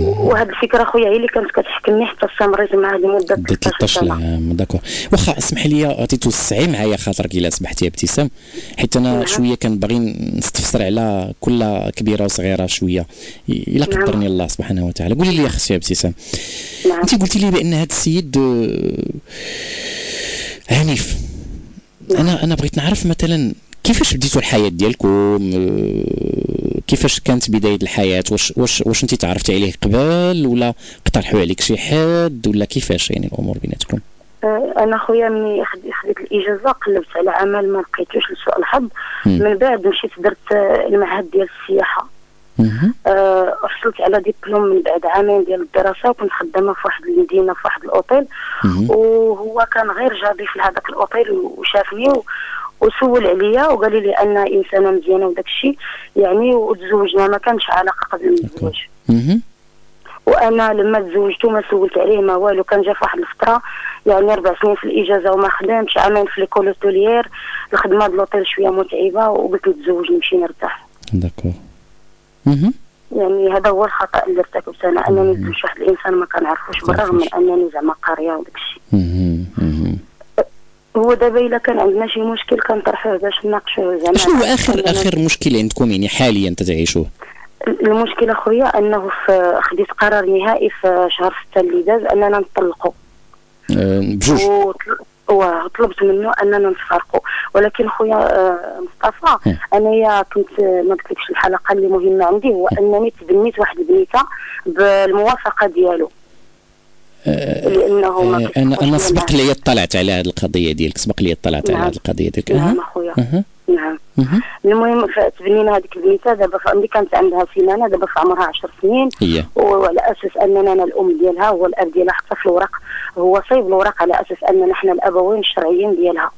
وهاد الفكرة خويا هي اللي كانت كتحكمني حتى استمريت معاه لمده بدات 13 سنة. عام داكور. واخا اسمح لي غادي توسعي معايا خاطرك إلا سمحتي يا ابتسام حيت أنا نعم. شوية كنبغي نستفسر على كل كبيرة وصغيرة شوية. إلا نعم. قدرني الله سبحانه وتعالى. قولي لي يا أختي يا ابتسام نعم. أنت قلتي لي بأن هذا السيد آه، عنيف أنا أنا بغيت نعرف مثلا كيفاش بديتوا الحياة ديالكم آه، كيفاش كانت بداية الحياة واش واش واش انت تعرفتي عليه قبل ولا اقترحوا عليك شي حد ولا كيفاش يعني الأمور بيناتكم آه، أنا خويا ملي خد- خديت الإجازة قلبت على عمل ما لقيتوش لسوء الحظ. من بعد مشيت درت المعهد ديال السياحة. آه، حصلت على دبلوم من بعد عامين ديال الدراسة وكنت خدامة في واحد المدينة في واحد الأوتيل. وهو كان غير جاري في هذاك الأوتيل وشافني وسول عليا وقال لي أن انسانه مزيانه وداك الشيء. يعني وتزوجنا ما كانش علاقة قبل الزواج. وأنا لما تزوجت ما سولت عليه ما والو كان جا في واحد الفترة يعني أربع سنين في الإجازة وما خدمش عامين في l'école hôtelière الخدمة د لوطيل شوية متعبة وقلت نتزوج نمشي نرتاح. داكور. يعني هذا هو الخطأ اللي ارتكبته أنا أنني نتزوج واحد الإنسان ما كنعرفوش بالرغم من أنني زعما قارية وداك الشيء. هو دابا الا كان عندنا شي مشكل كنطرحوه باش نناقشوه زعما. شنو هو آخر آخر مشكل عندكم يعني حاليا تتعيشوه؟ المشكلة خويا أنه في خديت قرار نهائي في شهر 6 اللي داز أننا نطلقوا. آه، بجوج. وطل- وطلبت منه أننا نتفارقوا ولكن خويا آه، مصطفى. أنايا كنت آه، ما قلتلكش الحلقة اللي مهمة عندي هو أنني تبنيت واحد البنيتة بالموافقة ديالو. لأنه ما آه، أنا أنا سبق. لي اطلعت على هذه القضية ديالك سبق لي اطلعت على نعم. هذه القضية ديالك نعم. أخويا. نعم مهم. المهم تبنينا هذيك البنيتة دابا اللي كانت عندها سيمانة دابا في عمرها 10 سنين هي وعلى أساس أننا أنا الأم ديالها هو الأب ديالها حتى في الورق هو صايب الورق على أساس اننا إحنا الأبوين الشرعيين ديالها.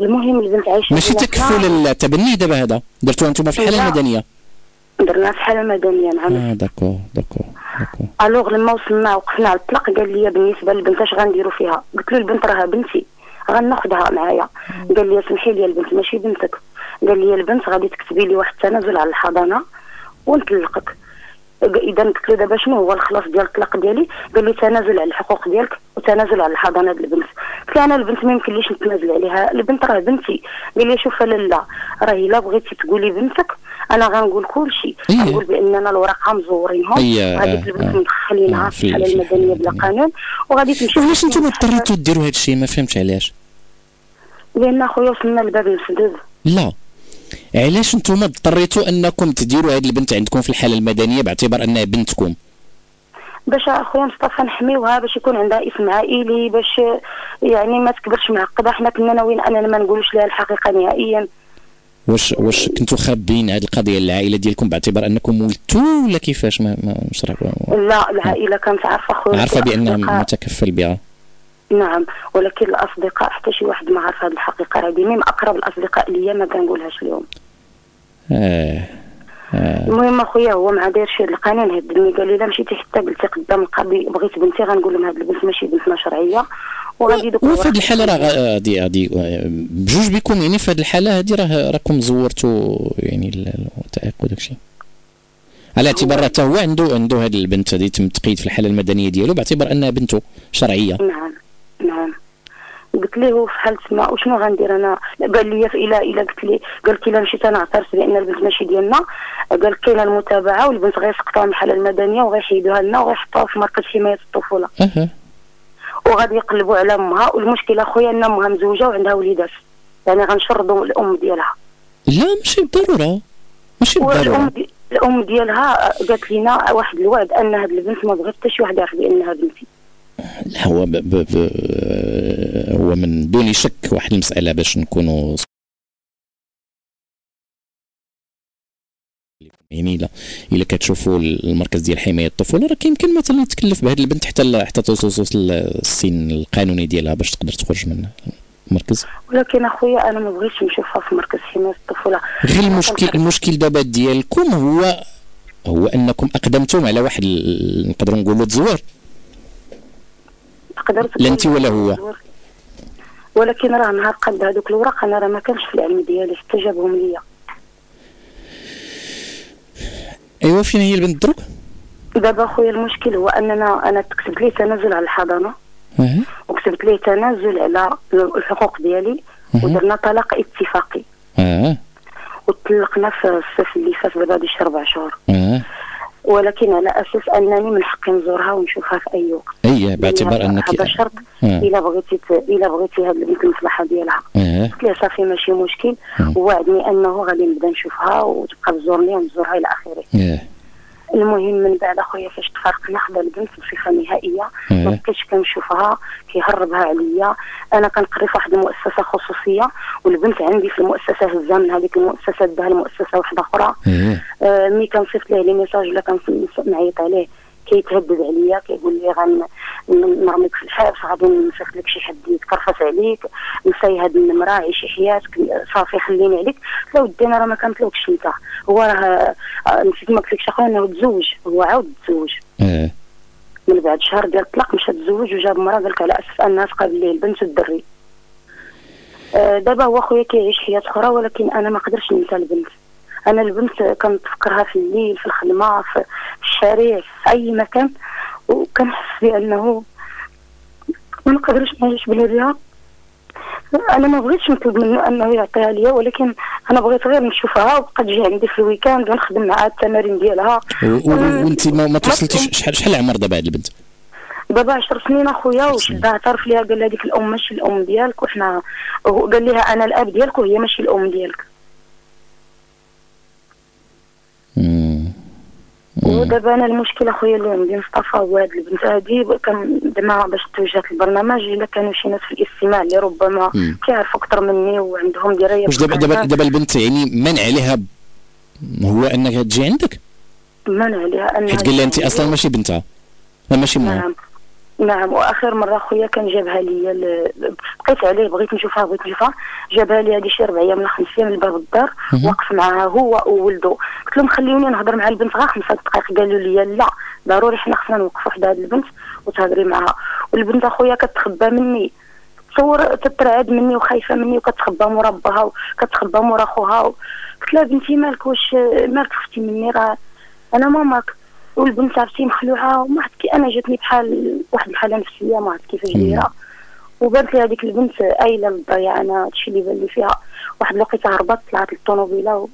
المهم البنت عايشة ماشي. تكفل التبني دابا هذا درتوها أنتم في الحاله. المدنيه درنا في حاله مدنيه نعم. آه d'accord d'accord d'accord alors لما وصلنا وقفنا على الطلاق قال لي بالنسبة للبنت اش غنديروا فيها؟ قلت له البنت راها بنتي غناخذها معايا. قال لي سمحي لي البنت ماشي بنتك. قال لي البنت غادي تكتبي لي واحد التنازل على الحضانة ونطلقك. إذا قلت له دابا شنو هو الخلاص ديال الطلاق ديالي؟ قال لي تنازل على الحقوق ديالك وتنازل على الحضانة ديال البنت. قلت له أنا البنت ما يمكنليش نتنازل عليها البنت راه بنتي. قال لي شوف لالا راهي إلا بغيتي تقولي بنتك أنا غنقول كل شيء إيه. غنقول باننا الوراق مزورينهم إيه، وهذيك آه، البنت آه. مدخلينها آه، في في- الحاله المدنيه بلا قانون. وغادي تمشي علاش أنتم اضطريتوا ديروا هذا الشيء؟ ما فهمتش علاش. لأن خويا وصلنا لباب مسدود لا. علاش أنتم اضطريتوا أنكم تديروا هذه البنت عندكم في الحالة المدنية باعتبار أنها بنتكم؟ باش أخويا مصطفى نحميوها باش يكون عندها اسم عائلي باش يعني ما تكبرش معقده حنا كنا ناويين أننا ما نقولوش لها الحقيقة نهائيا. واش واش كنتوا خابين هذه القضية العائلة ديالكم باعتبار أنكم ولدتوا ولا كيفاش؟ ما ما مش راه- لا العائلة كانت عارفة خويا عارفة بأنها متكفل بها. نعم ولكن الأصدقاء حتى شي واحد ما عارف هذه الحقيقة هذه من أقرب الأصدقاء ليا ما كنقولهاش لهم آه. المهم اخويا هو ما دايرش القانون هدني قال لي لا مشيتي حتى قلتي قدام القاضي بغيت بنتي غنقول لهم هذه البنت ماشي بنتنا شرعية وغادي دوك وفي هذه الحالة راه غا- غادي غادي بجوج بكم يعني في هذه الحالة هذه راه راكم زورتوا يعني ال- الوثائق وداك الشيء. على اعتبار حتى هو عنده عنده هذه البنت هذه تم تقيد في الحالة المدنية ديالو باعتبار أنها بنته شرعية. نعم نعم. قلت ليه في حال تما وشنو غندير أنا؟ قال لي الا الا قلت لي قالت لي مشيت أنا اعترفت بان البنت ماشي ديالنا. قال كاينة المتابعة والبنت غيسقطوها من الحالة المدنية وغيحيدوها لنا وغيحطوها في مركز حماية الطفولة. وغادي يقلبوا على أمها. والمشكلة خويا أن أمها مزوجة وعندها وليدات. يعني غنشردوا الأم ديالها. لا ماشي بالضرورة. ماشي بالضرورة. الأم ديالها قالت لنا واحد الوعد أن هاد البنت ما بغات حتى شي واحد يعرف بأنها بنتي. هو ب... ب... ب... هو من دون شك واحد المسألة باش نكونوا يعني الا إلا كتشوفوا المركز ديال حماية الطفولة راه يمكن مثلا تكلف بهذه البنت حتى حتى توصل السن القانوني ديالها باش تقدر تخرج من المركز. ولكن أخويا أنا ما بغيتش نشوفها في مركز حماية الطفولة. غير المشكل المشكل دابا ديالكم هو هو أنكم أقدمتم على واحد نقدروا نقولوا تزوير. تقدر لا انت ولا هو. ولكن راه نهار قد هذوك الوراق أنا راه ما كانش في العلم ديالي حتى جابهم ليا. ايوا فين هي البنت دروك؟ دابا اخويا المشكل هو أننا أنا كتبت لي تنازل على الحضانة. وكتبت لي تنازل على الحقوق ديالي. ودرنا طلاق اتفاقي. آه وطلقنا في الصيف اللي فات دابا هادي شي ربع شهور ولكن على أساس أنني من حقي نزورها ونشوفها في أي وقت. اي باعتبار انك هذا شرط آه. إلا بغيتي إلا بغيتي هاد البنت المصلحة ديالها. آه قلت ليه صافي ماشي مشكل. مم. ووعدني أنه غادي نبدا نشوفها وتبقى تزورني ونزورها إلى آخره. آه المهم من بعد أخويا فاش تفارقنا خدا البنت بصفة نهائية ما آه بقيتش كنشوفها كيهربها عليا. أنا كنقري في واحد المؤسسة خصوصية والبنت عندي في المؤسسة هزها من هذيك المؤسسة داها لمؤسسة واحدة أخرى. آه آه، ملي كنصيفط ليه لي ميساج ولا كنعيط عليه. كيتهدد عليا كيقول لي غن نرميك في الحبس غادي نصيفط لك شي حد يتكرفس عليك نسي هاد النمرة عيشي حياتك صافي خليني عليك. قلت له ودي أنا راه ما كنطلبكش أنت. هو راه آه، نسيت ما قلتلكش أخويا إنه تزوج. هو عاود تزوج. آه من بعد شهر ديال الطلاق مشى تزوج وجاب مرا قالك على أساس انها تقابل ليه البنت والدري آه، دابا هو خويا كيعيش حياة أخرى ولكن أنا ما قدرتش ننسى البنت. أنا البنت كنتفكرها في الليل في الخدمة في الشارع في أي مكان وكنحس بأنه ما نقدرش نعيش بلا بها أنا ما بغيتش نطلب منه أنه يعطيها ليا ولكن أنا بغيت غير نشوفها وبقى تجي عندي في الويكاند ونخدم معها التمارين ديالها. وأنت ما, ما توصلتيش شحال شحال عمر دابا هاد البنت؟ دابا 10 سنين أخويا وشدها اعترف ليها؟ قال لها ديك الأم ماشي الأم ديالك وحنا قال لها أنا الأب ديالك وهي ماشي الأم ديالك مم. ودابا أنا المشكل اخويا اللي عندي مصطفى هو هاد البنت هادي كان زعما باش توجهت البرنامج إلا كانوا شي ناس في الاستماع اللي ربما. كيعرفوا أكثر مني وعندهم دراية واش دابا دابا دابا البنت يعني منع عليها هو انها تجي عندك؟ منع عليها أنها حيت قال لها أنت أصلا ماشي بنتها. ماشي امها نعم وآخر مرة خويا كان جابها لي بقيت عليه بغيت نشوفها بغيت نشوفها. جابها لي هذه شي ربع أيام ولا خمس أيام لباب الدار مهم. وقف معها هو وولده قلت لهم خليوني نهضر مع البنت غير خمسة دقائق قالوا لي لا ضروري حنا خصنا نوقفوا حدا هاد البنت وتهضري معها والبنت أخويا كتخبى مني تصور تترعد مني وخايفة مني وكتخبى مورا باها وكتخبى مورا خوها قلت لها بنتي مالك واش مالك خفتي مني؟ راه أنا ماماك. والبنت عرفتي مخلوعه وما عرفت كي أنا جاتني بحال واحد الحاله نفسية ما عرفت كيفاش دايره وبانت لي هذيك البنت أيلة للضياع أنا هادشي اللي بان لي فيها. واحد الوقيته هربت طلعت للطوموبيلة.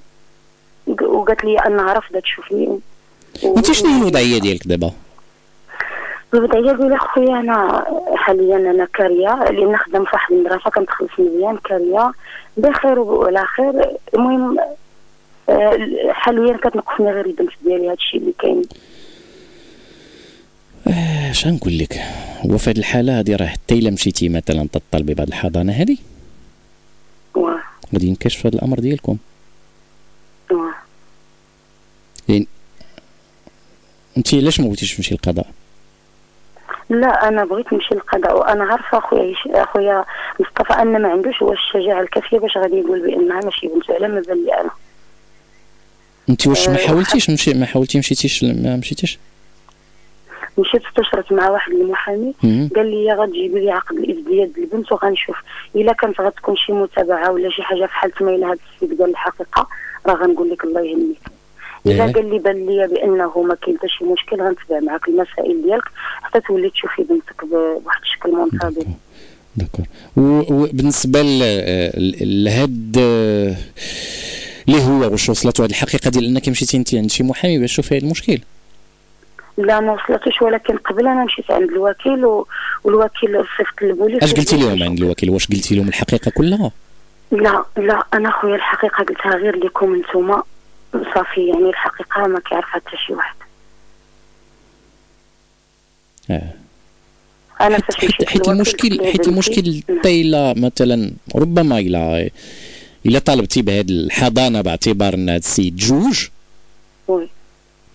وقالت لي انها رافضه تشوفني و... وأنت شنو هي الوضعية ديالك دابا؟ الوضعية ديالي خويا أنا حاليا أنا كارية لأن خدام في واحد المدرسة كنتخلص مزيان كارية. بخير وعلى خير. المهم آه، حاليا كتنقصني غير البنت ديالي هادشي اللي كاين. اش غنقول لك؟ هو في هذه الحالة هذه راه حتى إلا مشيتي مثلا تطلبي بعض الحضانة هذه غادي ينكشف هذا الأمر ديالكم. واه. أنت علاش ما بغيتيش تمشي للقضاء؟ لا أنا بغيت نمشي للقضاء وأنا عارفه أخويا أخويا مصطفى أن ما عندوش هو الشجاعة الكافية باش غادي يقول بأنها ماشي بنته على ما بان لي أنا. أنت واش ما آه، حاولتيش مشي ما حاولتي مشيتيش ما مشيتيش؟ مشيت استشرت مع واحد المحامي. قال لي غتجيبي لي عقد الازدياد للبنت وغنشوف إلا كانت غتكون شي متابعة ولا شي حاجة في حالة ما إلا هذا السيد قال الحقيقة راه غنقول لك الله يهنيك إذا إيه. قال لي بان لي بأنه ما كاين حتى شي مشكل غنتبع معاك المسائل ديالك حتى تولي تشوفي بنتك بواحد الشكل منتظم داكور وبالنسبه لهاد آه، اللي هو واش وصلته هذه الحقيقة ديال أنك مشيتي أنت عند شي محامي باش تشوفي هذا المشكل لا ما وصلتش ولكن قبل أنا مشيت عند الوكيل و... والوكيل صيفط البوليس أش قلتي لهم عند الوكيل واش قلتي لهم الحقيقة كلها لا لا أنا خويا الحقيقة قلتها غير لكم انتوما صافي يعني الحقيقة ما كيعرفها حتى شي واحد آه. أنا حيت حيت, المشكل حيت المشكل نعم. الطيله مثلا ربما إلى الا طالبتي بهذه الحضانة باعتبار ان هذا السيد جوج وي.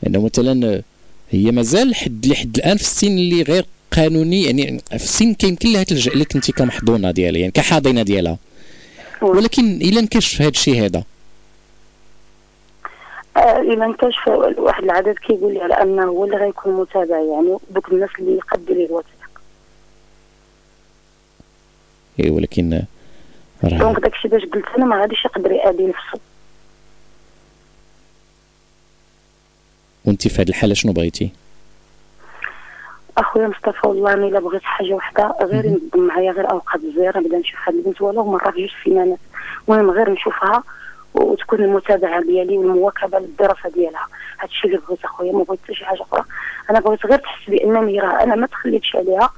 لأنه مثلا هي مازال حد لحد الآن في السن اللي غير قانوني يعني في السن كيمكن لها تلجا لك انت كمحضونة ديالها يعني كحاضنة ديالها. ولكن إلا انكشف هذا الشيء هذا. آه، إلا انكشف واحد العدل كيقول لي على أنه هو اللي غيكون متابع يعني دوك الناس اللي يقدوا لي الوثيقه إيه ولكن راه donc داكشي باش قلت أنا ما غاديش يقدر يأذي نفسه. وانت في هذه الحالة؟ شنو بغيتي؟ أخويا مصطفى والله أنا إلا بغيت حاجة وحدة غير ينظم معايا غير أوقات الزيارة نبدا نشوف هاد البنت ولو مره في جوج سيمانات. المهم غير نشوفها وتكون المتابعة ديالي والمواكبة للدراسة ديالها. هادشي اللي بغيت أخويا ما بغيت شي حاجة أخرى. أنا بغيت غير تحس بأنني راه أنا ما تخليتش عليها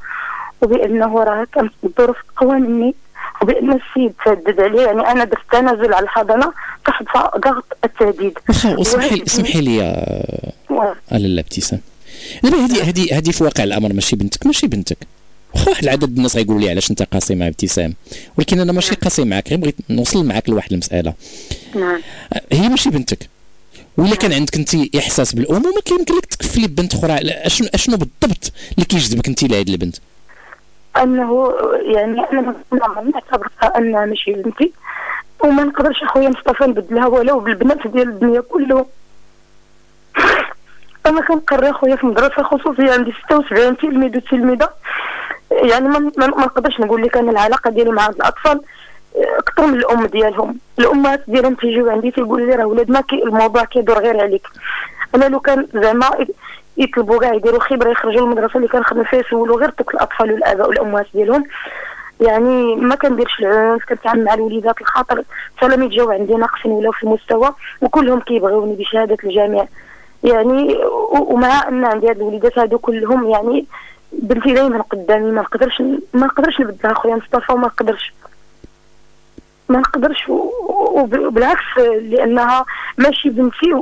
وبأنه راه كانت الظروف اقوى مني وبأن السيد تهدد عليه. يعني أنا درت تنازل على الحضانة تحت ضغط التهديد. واحد- اسمحي لي لاله ابتسام دابا هذه هذه هذه في واقع الأمر ماشي بنتك ماشي بنتك. واخا واحد العدد الناس غيقولوا لي علاش أنت قاسي مع ابتسام. ولكن أنا ماشي قاسي معك غير بغيت نوصل معك لواحد المسألة. نعم. هي ماشي بنتك. ولا كان عندك أنت إحساس بالأمومة كيمكن لك تكفلي بنت أخرى. أشنو أشنو بالضبط اللي كيجذبك أنت لهاد البنت؟ أنه يعني أنا ما نعتبرها انها ماشي بنتي. وما نقدرش أخويا مصطفى نبدلها ولو بالبنات ديال الدنيا كلهم أنا كنقرا أخويا في مدرسه خصوصيه عندي 76 تلميذ وتلميذة. يعني ما ما ما نقدرش نقول لك أنا العلاقة ديالي مع الأطفال آه، أكثر من الأم ديالهم. الأمهات ديالهم تيجيو عندي تيقولوا لي راه ولادنا كي الموضوع كيدور غير عليك. أنا لو كان زعما يطلبوا كاع يديروا خبرة يخرجوا المدرسة اللي كنخدم فيها يسولوا غير دوك الأطفال والآباء والامهات ديالهم. يعني ما كنديرش العنف كنتعامل مع الوليدات الخاطر التلاميذ جاو عندي ناقصين ولاو في المستوى وكلهم كيبغيوني بشهادة الجامع يعني ومع أن عندي هاد الوليدات هادو كلهم يعني بنتي دايما قدامي ما نقدرش ما نقدرش نبدلها خويا مصطفى وما نقدرش. ما نقدرش وبالعكس لأنها ماشي بنتي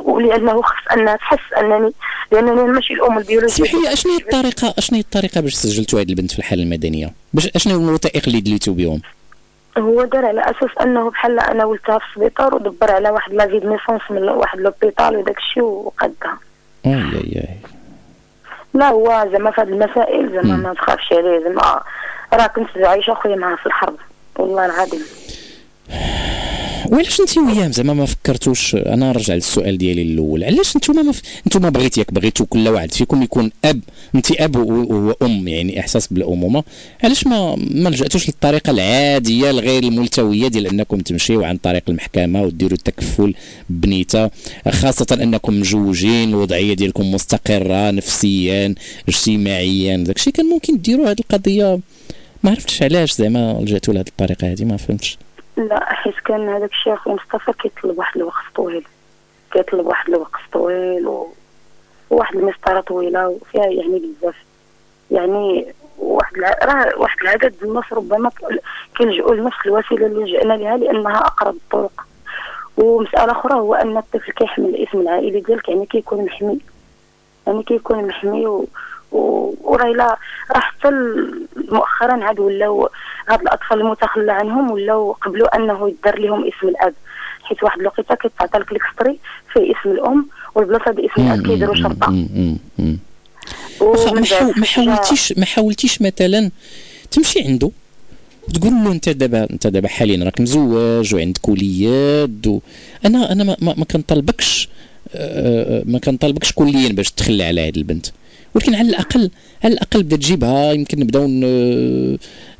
ولأنه خص انها تحس أنني لأنني ماشي الأم البيولوجية. اسمحي لي أشنو هي الطريقة أشنو هي الطريقة باش سجلتوا هذه البنت في الحالة المدنية؟ باش أشنو الوثائق اللي دليتوا بهم؟ هو دار على أساس أنه بحال أنا ولدتها في السبيطار ودبر على واحد l'avis de naissance من واحد l'hôpital وداك الشيء وقدها. اي اي اي لا هو زعما في هاد المسائل زعما. ما تخافش عليه زعما راه كنت عايشة خويا معاه في الحرب. والله العظيم. وعلاش انت وياه؟ زعما ما فكرتوش. أنا نرجع للسؤال ديالي الأول. علاش انتوما ما ف... انتوما بغيتي ياك بغيتو كل واحد فيكم يكون أب؟ انت أب وأم يعني إحساس بالامومه علاش ما ما لجأتوش للطريقة العادية الغير الملتوية ديال أنكم تمشيو عن طريق المحكمة وديروا التكفل بنيتة خاصة أنكم مجوجين الوضعيه ديالكم مستقرة نفسيا اجتماعيا داكشي كان ممكن ديروا هذه القضية ما عرفتش علاش زعما لجأتوا لهذه الطريقة هذه ما فهمتش لا حيت كان هذاك الشيء مصطفى كيطلب واحد الوقت طويل كيطلب واحد الوقت طويل. وواحد المسطرة طويلة وفيها يعني بزاف يعني واحد. راه واحد العدد الناس ربما كيلجؤوا لنفس الوسيلة اللي لجأنا لها لأنها أقرب الطرق ومسألة أخرى هو أن الطفل كيحمل الاسم العائلي ديالك يعني كيكون محمي يعني كيكون محمي و... و... وراه الا راه حتى ال- مؤخرا عاد ولاو هاد الأطفال المتخلى عنهم ولاو قبلوا أنه يدار لهم اسم الأب حيت واحد الوقيتة كيتعطى لك ليكستري فيه اسم الأم والبلاصة باسم الأب كيديروا شرطة. ما حاولتيش ما حاولتيش مثلا تمشي عنده تقول له أنت دابا أنت دابا حاليا راك مزوج وعندك وليد و... أنا أنا ما, ما, ما كنطالبكش آه، ما كنطالبكش كليا باش تخلى على هذه البنت. ولكن على الاقل على الأقل بدا تجيبها. يمكن نبداو ن-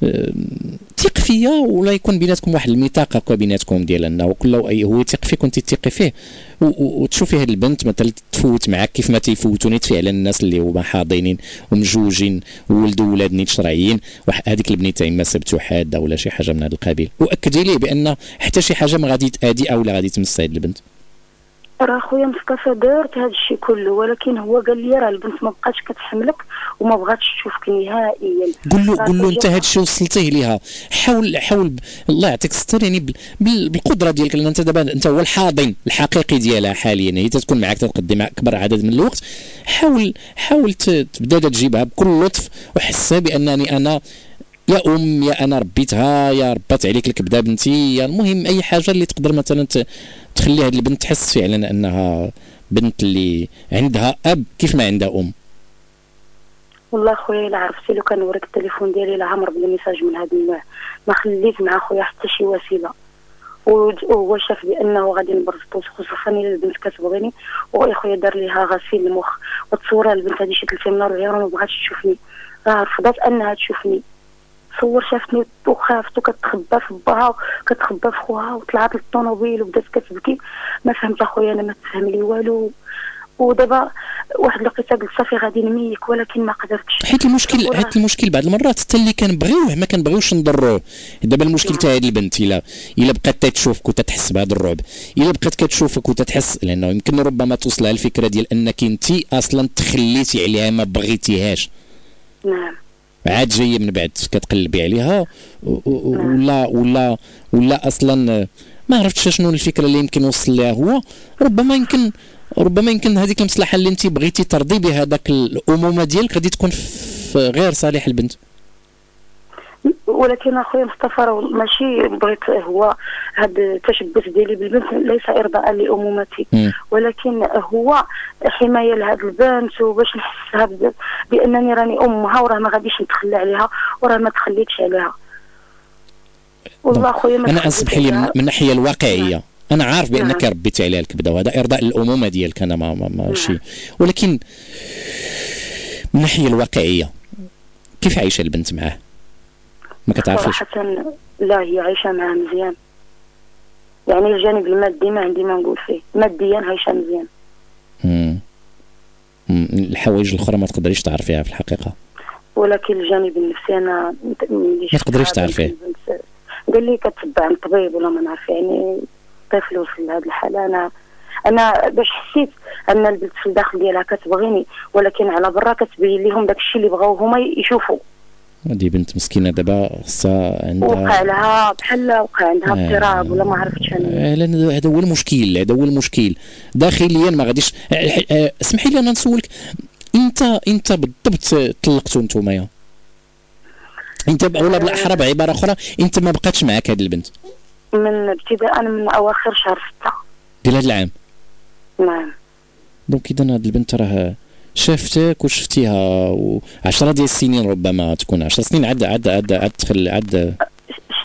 آه، تيق مخفيه ولا يكون بيناتكم واحد الميثاق هكا بيناتكم ديال انه كل أي- هو يثق فيك وأنت تثقي فيه. وتشوفي هاد البنت مثلا تفوت معاك كيف ما تيفوتوا نيت فعلا الناس اللي هما حاضنين ومجوجين وولدوا ولاد نيت شرعيين هذيك البنيتة إما سبتو حادة ولا شي حاجة من هذا القبيل. وأكدي ليه بأن حتى شي حاجة ما غادي تآدي أو لا غادي تمس هاد البنت. راه خويا مصطفى دارت هذا الشيء كله ولكن هو قال لي راه البنت ما بقاتش كتحملك وما بغاتش تشوفك نهائيا قول له قول له أنت هذا الشيء وصلتيه ليها حاول حاول ب... الله يعطيك الستر يعني بال... بال... بالقدرة ديالك لأن أنت دابا أنت هو الحاضن الحقيقي ديالها حاليا هي تتكون معك معك أكبر عدد من الوقت حاول حاول. تبدأ تجيبها بكل لطف وحسها بأنني أنا يا أم يا أنا ربيتها يا ربات عليك الكبدة بنتي. يا المهم أي حاجة اللي تقدر مثلا. تخلي هذه البنت تحس فعلا أنها بنت اللي عندها أب كيف ما عندها أم. والله خويا إلا عرفتي لو كان وريك التليفون ديالي لا عمر بلا ميساج من هذا النوع. ما خليت مع خويا حتى شي وسيلة. وهو شاف بأنه غادي نبرزطو خصوصا إلا البنت كتبغيني. ويا خويا دار ليها غسيل المخ وتصورها البنت هذه شي ثلاثة من راه ما بغاتش تشوفني. راه رفضت أنها تشوفني. تصور شافتني وخافت وكتخبى في باها وكتخبى في خوها وطلعت للطوموبيل وبدات كتبكي. ما فهمت أخويا أنا ما تفهم لي والو. ودابا واحد لقيتها قلت صافي غادي نميك ولكن ما قدرتش. حيت المشكل حيت المشكل بعض المرات حتى اللي كنبغيوه ما كنبغيوش نضروه. دابا المشكل تاع هذه البنت الا إلا بقات تشوفك وتتحس بهذا الرعب. إلا بقات كتشوفك وتتحس لأنه يمكن ربما توصلها الفكرة ديال أنك انت أصلا تخليتي عليها ما بغيتيهاش. نعم. عاد جاية من بعد كتقلبي عليها ولا ولا ولا أصلا ما عرفتش شنو الفكرة اللي يمكن وصل لها هو. ربما يمكن ربما يمكن هذيك المصلحة اللي انت بغيتي ترضي بها داك الأمومة ديالك غادي تكون في غير صالح البنت. ولكن اخويا مصطفى راه ماشي بغيت هو هذا التشبث ديالي بالبنت ليس إرضاء لأمومتي. ولكن هو حماية لهاد البنت وباش نحسها بأنني راني أمها وراه ما غاديش نتخلى عليها وراه ما تخليتش عليها. والله خويا ما أنا اسمح لي من, الناحيه الواقعية. أنا عارف بأنك نعم. ربيتي عليها الكبده وهذا إرضاء الامومه ديالك أنا ما, ما ماشي ولكن من الناحيه الواقعية كيف عايشة البنت معاه؟ ما كتعرفيش صراحة لا هي عايشة معاه مزيان. يعني الجانب المادي ما عندي ما نقول فيه. ماديا عايشة مزيان. الحوايج الأخرى ما تقدريش تعرفيها في الحقيقة. ولكن الجانب النفسي أنا ما تقدريش تعرفيه. قال لي كتبع عند طبيب ولا ما نعرف يعني طفل وصل لهذه الحالة. أنا أنا باش حسيت أن البنت في الداخل ديالها كتبغيني ولكن على برا كتبين لهم داك الشيء اللي بغاو هما يشوفوا. هذه بنت مسكينة دابا خصها وقع عندها لها بحال وقع عندها آه. اضطراب ولا ما عرفتش أنا آه، لأن هذا هو المشكل هذا هو المشكل. داخليا ما غاديش آه، اسمحي لي أنا نسولك. انت أنت بالضبط طلقتوا نتوما. أنت ولا بالاحرى بعباره أخرى أنت ما بقاتش معك هذه البنت. من ابتداء من أواخر شهر ستة. ديال هذا العام. نعم. دونك اذا هذه البنت راه شافتك وشفتيها وعشرة ديال السنين ربما تكون عشر سنين عاد عاد عاد عاد تخل عاد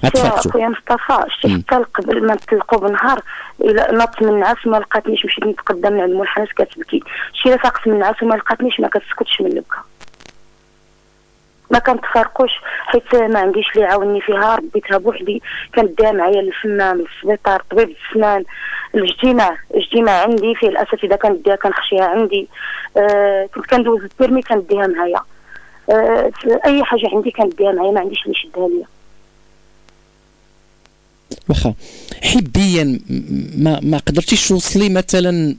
عاد شتي تفاقتوا. خويا مصطفى شتي. حتى قبل ما نتلقوا بنهار إلى نط من النعاس ما لقاتنيش مشيت نتقدم عند المنحنس كتبكي. شي فاقت من النعاس وما لقاتنيش ما كتسكتش من البكا. ما كنتفارقوش حيت ما عنديش اللي يعاوني فيها ربيتها بوحدي. كنديها معايا للفمام للسبيطار طبيب السنان الاجتماع الاجتماع عندي فيه الاساتذه كنديها كنخشيها عندي. آه كنت كندوز البيرمي كنديها معايا. آه أي حاجة عندي كنديها معايا ما عنديش اللي يشدها ليا. واخا حبيا ما ما قدرتيش توصلي مثلا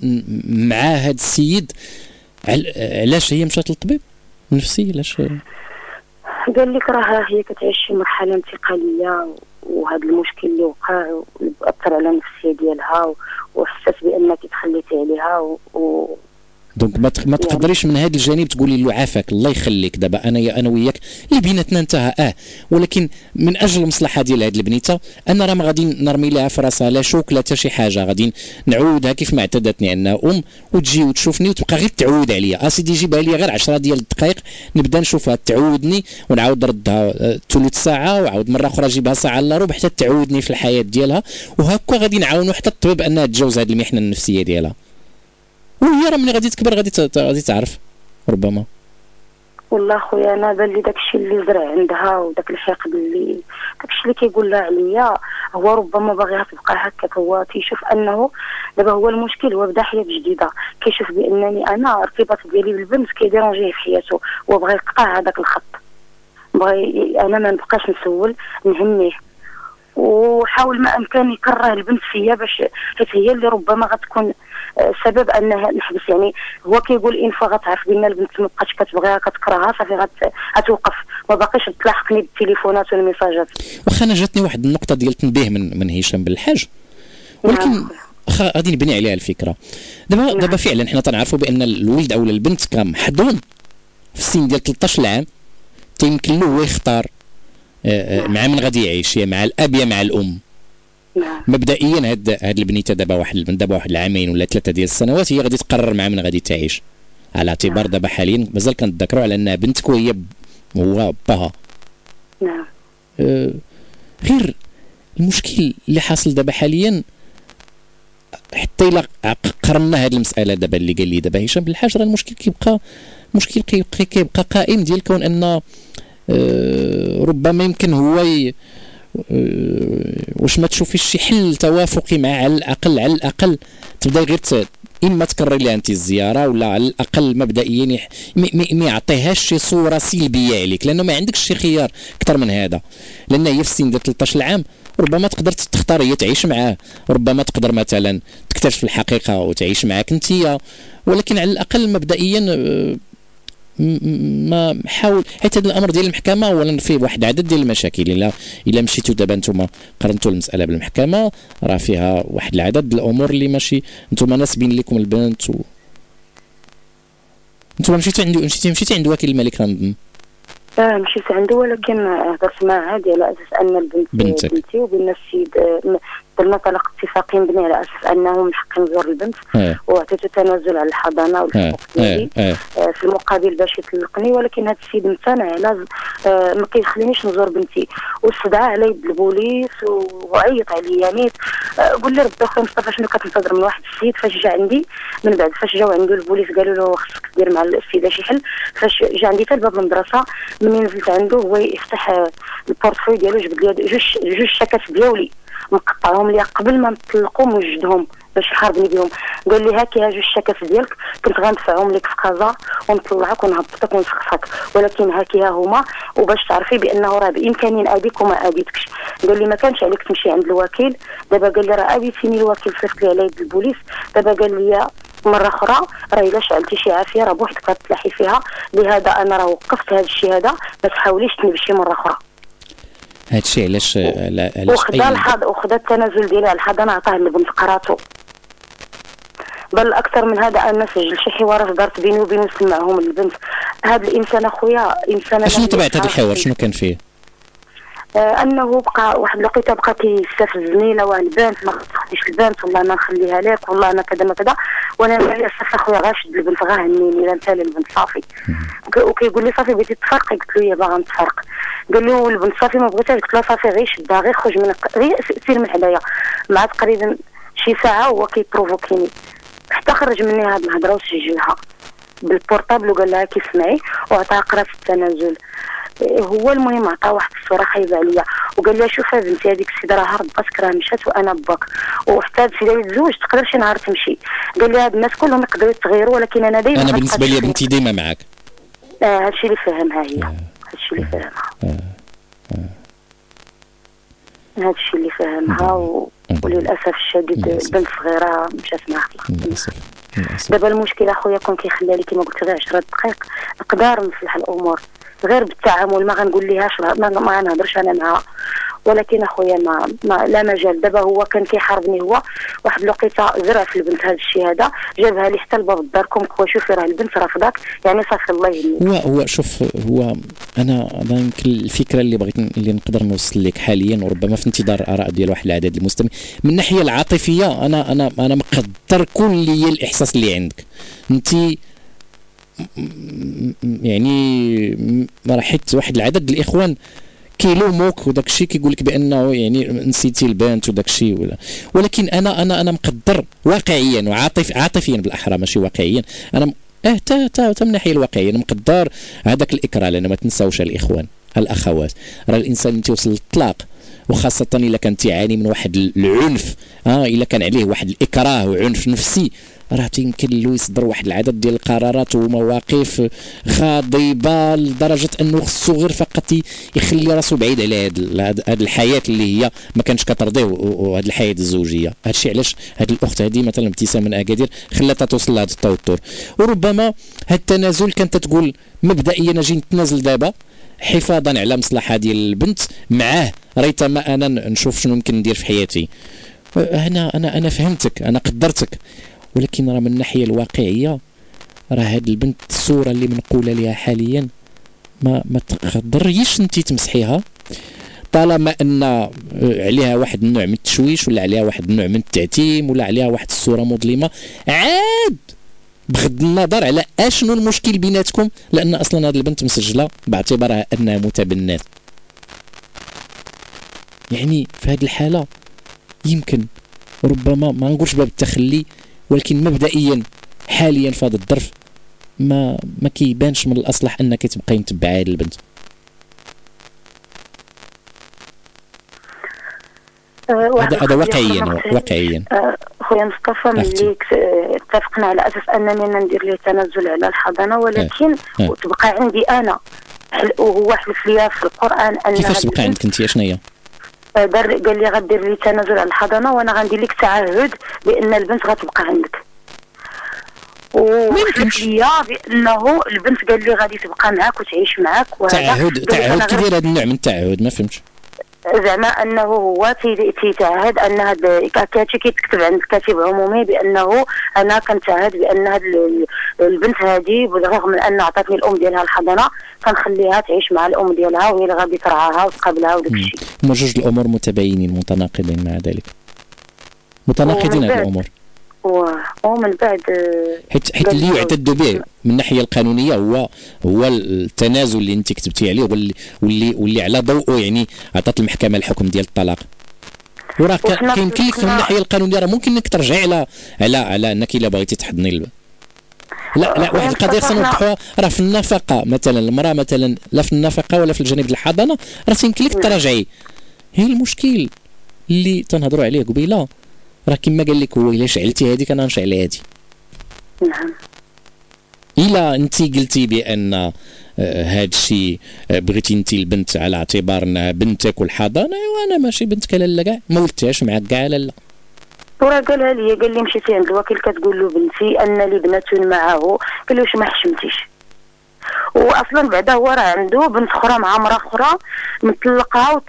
مع هذا السيد عل- علاش هي مشات للطبيب؟ نفسي علاش؟ قال لك راه هي كتعيش شي مرحلة انتقالية وهذا المشكل اللي وقع وأثر على النفسيه ديالها وحسات بأنك تخليتي عليها و... و... دونك ما ما تقدريش من هذا الجانب تقولي له عافاك الله يخليك. دابا أنا يا أنا وياك اللي بيناتنا انتهى آه. ولكن من أجل المصلحه ديال هذه البنيتة أنا راه ما غادي نرمي لها في راسها لا شوك لا حتى شي حاجة. غادي نعودها كيف ما اعتدتني انها أم وتجي وتشوفني وتبقى غير تعود عليا. اسيدي جيبها لي غير 10 ديال الدقائق نبدا نشوفها تعودني ونعاود نردها آه، ثلث ساعة وعاود مرة أخرى نجيبها ساعة إلا ربع حتى تعودني في الحياة ديالها. وهكا غادي نعاونوا حتى الطبيب أنها تجاوز هذه المحنة النفسية ديالها. وهي راه ملي غادي تكبر غادي غادي تعرف ربما. والله خويا أنا بان لي داكشي اللي زرع عندها وداك الحقد اللي داكشي اللي كيقول لها عليا هو ربما باغيها تبقى هكاك هو تيشوف أنه دابا هو المشكل هو بدا حياة جديدة. كيشوف بأنني أنا الارتباط ديالي بالبنت كيديرونجيه في حياته وبغى يقطع هذاك الخط. بغى أنا ما نبقاش نسول نهنيه. وحاول ما أمكن يكره البنت فيا باش حيت هي اللي ربما غتكون سبب أنها نحبس. يعني هو كيقول إن فوا غتعرف بأن البنت ما بقاتش كتبغيها كتكرهها صافي غت- غتوقف. ما باقيش تلاحقني بالتليفونات والميساجات. واخا أنا جاتني واحد النقطة ديال تنبيه من من هشام بالحاج. ولكن نعم. واخا غادي نبني عليها الفكرة. دابا دابا فعلا حنا تنعرفوا بأن الولد أو البنت كمحضون في السن ديال 13 عام تيمكن له هو يختار آه، آه، مع من غادي يعيش يا مع الأب يا مع الأم. نعم. مبدئيا هاد هاد البنيته دابا واحد من دابا واحد العامين ولا ثلاثة ديال السنوات هي غادي تقرر مع من غادي تعيش. على اعتبار دابا حاليا مازال كنتذكروا على انها بنتك وهي هو باها نعم. آه، غير المشكل اللي حاصل دابا حاليا حتى إلا قرنا هذه المسألة دابا اللي قال لي دابا هشام بالحاج راه المشكل كيبقى المشكل كيبقى كيبقى قائم ديال كون أن آه، ربما يمكن هو ي... آه، واش ما تشوفيش شي حل توافقي مع على الأقل على الأقل تبدا غير. إما تكرر لها انت الزيارة ولا على الأقل مبدئيا. ما يعطيهاش شي صورة سلبية عليك لأنه ما عندكش شي خيار أكثر من هذا لأن هي في السن ديال 13 عام ربما تقدر تختار هي تعيش معاه ربما تقدر مثلا تكتشف الحقيقة وتعيش معاك انت ولكن على الأقل مبدئيا م- ما حاول حيت هذا الأمر ديال المحكمة اولا فيه واحد العدد ديال المشاكل الا إلا مشيتوا دابا أنتم قرنتوا المسألة بالمحكمة راه فيها واحد العدد الأمور اللي ماشي أنتم ناسبين لكم البنت و أنتم مشيتوا عند مشيتي مشيتي عند وكيل الملك كنظن آه مشيت عنده ولكن هضرت معاه عادي على أساس أن البنت بنتك. بنتي وبان السيد درنا طلاق اتفاقي مبني على أساس انه من حقي نزور البنت آه وعطيته تنازل على الحضانة آه والحقوق آه ديالي. آه، في المقابل باش يطلقني ولكن هذا السيد امتنع على آه، ما كيخلينيش نزور بنتي. واستدعى علي يد البوليس وعيط عليا يعني قول لي ربي أخويا مصطفى شنو كتنتظر من واحد السيد؟ فاش جا عندي من بعد فاش جاو عنده البوليس قالوا له خصك دير مع السيدة شي حل. فاش جا عندي حتى لباب المدرسة ملي نزلت عنده هو يفتح ال portefeuille ديالو جبد لي جوج جوج شكات ديالي. مقطعهم لي قبل ما نطلقوا موجدهم باش يحاربني بهم قال لي هاكي ها جوج الشكات ديالك كنت غندفعهم لك في كازا ونطلعك ونهبطك ونسخفك ولكن هاكي ها هما وباش تعرفي بأنه راه بامكاني ناديك وما اديتكش قال لي ما كانش عليك تمشي عند الوكيل. دابا قال لي راه اديتيني الوكيل صيفط لي على يد البوليس. دابا قال لي مرة أخرى راه إلا شعلتي شي عافية راه بوحدك غتلاحي فيها. لهذا أنا راه وقفت هذا الشيء هذا ما تحاوليش تنبشي مرة أخرى. هذا الشيء علاش علا- علاش وخدا الحض وخدا التنازل ديالي على الحضانه عطاه لبنت قراتو بل أكثر من هذا أنا سجل شي حوارات دارت بيني وبين نسمعهم البنت. هذا الإنسان أخويا إنسان شنو طبيعة هذا الحوار؟ شنو كان فيه؟ آه أنه بقى واحد الوقيتة بقى كيستفزني لا واه البنت ما تاخديش البنت والله ما نخليها لك والله أنا كذا ما كذا. وأنا نقول له صافي أخويا غا شد البنت غا هنيني لا لا البنت صافي. وك- وكيقول لي صافي بغيتي تفرقي؟ قلت له يا باغا نتفرق. قال لي والبنت صافي ما بغيتهاش. قلت له صافي غير شدها غير خرج من غير سير من حدايا مع تقريبا شي ساعة هو كيبروفوكيني. حتى خرج مني هاد الهضرة وسجلها بال portable وقال لها كيسمعي وعطاها قرات التنازل. إيه هو المهم عطاه واحد الصورة خايبه عليا وقال لها شوف بنتي هذيك السيدة راه هربتك راه مشات وأنا باك وحتى السيده اللي تزوج تقدر شي نهار تمشي. قال لي هاد الناس كلهم يقدروا يتغيروا ولكن أنا دائما أنا بالنسبة لي بنتي ديما معك آه هادشي اللي فهمها هي. هادشي اللي فهمها. هادشي اللي فهمها و... وللأسف الشديد للأسف. البنت صغيرة مشات مع الله للاسف للاسف دابا المشكل أخويا كون كيخلي لي كما قلت غير 10 دقائق نقدر نصلح الأمور. غير بالتعامل ما غنقول ليهاش ما, ما غنهضرش أنا معها ولكن أخويا ما, ما لا مجال. دابا هو كان كيحاربني هو واحد الوقيته زرع في البنت هذا الشيء هذا جابها لي حتى لباب الدار كوم كوا شوفي راه البنت رافضاك يعني صافي الله يهنيك. هو هو شوف هو أنا أنا يمكن الفكرة اللي بغيت اللي نقدر نوصل لك حاليا وربما في انتظار آراء ديال واحد العدد المستمعين. من الناحيه العاطفية أنا أنا أنا مقدر كليا الإحساس اللي عندك. انت يعني حيت واحد العدد الإخوان كيلوموك وداك الشيء كيقول لك بأنه يعني نسيتي البنت وداك الشيء ولا. ولكن أنا أنا أنا مقدر واقعيا وعاطف عاطفيا بالأحرى ماشي واقعيا. أنا آه تا تا تا من الناحيه الواقعية مقدر هذاك الإكراه لأن ما تنساوش الإخوان الأخوات. راه الإنسان انت وصل للطلاق وخاصة إلا كانت تعاني من واحد العنف آه إلا كان عليه واحد الإكراه وعنف نفسي راه يمكن له يصدر واحد العدد ديال القرارات ومواقف غاضبه لدرجة أنه خصو غير فقط يخلي راسو بعيد على هاد الحياة اللي هي ما كانش كترضيه وهاد الحياة الزوجية. هادشي علاش هاد الأخت هذه مثلا ابتسام من أكادير خلاتها توصل لهذا التوتر. وربما هاد التنازل كانت تقول مبدئيا أجي نتنازل دابا حفاظا على مصلحة ديال البنت معاه ريتما أنا نشوف شنو يمكن ندير في حياتي. أنا أنا أنا فهمتك أنا قدرتك. ولكن راه من الناحية الواقعية راه هاد البنت الصورة اللي منقولة لها حاليا ما ما تقدريش انت تمسحيها طالما ان آه، عليها واحد النوع من التشويش ولا عليها واحد النوع من التعتيم ولا عليها واحد الصورة مظلمة عاد بغض النظر على أشنو المشكل بيناتكم لأن أصلا هذه البنت مسجلة باعتبارها أنها متبنات يعني في هذه الحالة يمكن ربما ما نقولش باب التخلي ولكن مبدئيا حاليا في هذا الظرف ما ما كيبانش من الأصلح أنك تبقاي متبعه هذه البنت. واحد هذا هذا واقعيا واقعيا. خويا مصطفى. ملي اتفقنا على أساس أنني ندير ليه تنازل على الحضانة ولكن آه. وتبقى عندي أنا وهو حلف لي في القرآن ان كيفاش تبقى عندك أنت؟ شنو هي دار قال لي غدير لي تنازل على الحضانة وأنا غندير لك تعهد بأن البنت غتبقى عندك. وحلف لي بأنه البنت قال لي غادي تبقى معاك وتعيش معاك تعهد تعهد. أنا كي غير- داير هذا النوع من التعهد؟ ما فهمتش. زعما أنه هو تي- تيتعهد أن هاد كاتشي كيتكتب عند الكاتب عمومي بأنه أنا كنتعهد بأن هاد ال- البنت هذه بالرغم من أن عطاتني الأم ديالها الحضانة كنخليها تعيش مع الأم ديالها وهي اللي غادي ترعاها وتقابلها وداك الشيء. هما جوج الأمور متباينين متناقضين مع ذلك. متناقضين بعد- الأمور. ومن بعد آه، حيت حيت اللي لي- يعتد به من الناحيه القانونية هو هو التنازل اللي انت كتبتي عليه واللي واللي واللي على ضوءه يعني عطات المحكمة الحكم ديال الطلاق وراه كا- وفي نفس كيمكن لك من الناحيه القانونية راه ممكن انك ترجعي على على على انك إلا بغيتي تحضني. لا لا أه، واحد القضية خصنا. نوضحوها راه في النفقة مثلا المرأة مثلا لا في النفقة ولا في الجانب ديال الحضانة راه يمكن لك تراجعي هي المشكل اللي تنهضروا عليه قبيلة راه كما قال لك هو إلا شعلتي هذيك أنا نشعل هذه نعم. إلا انت قلتي بأن آه، هاد الشيء آه، بغيتي انت البنت على اعتبار أنها بنتك والحضانة أيوا أنا ماشي بنتك لالا كاع ما ولدتهاش معاك كاع لالا وراه قالها لي قال لي مشيتي عند الوكيل كتقول له بنتي أن لي بنات معاه قال له واش ما حشمتيش؟ واصلا بعدا هو راه عنده بنت أخرى مع مرا أخرى مطلقها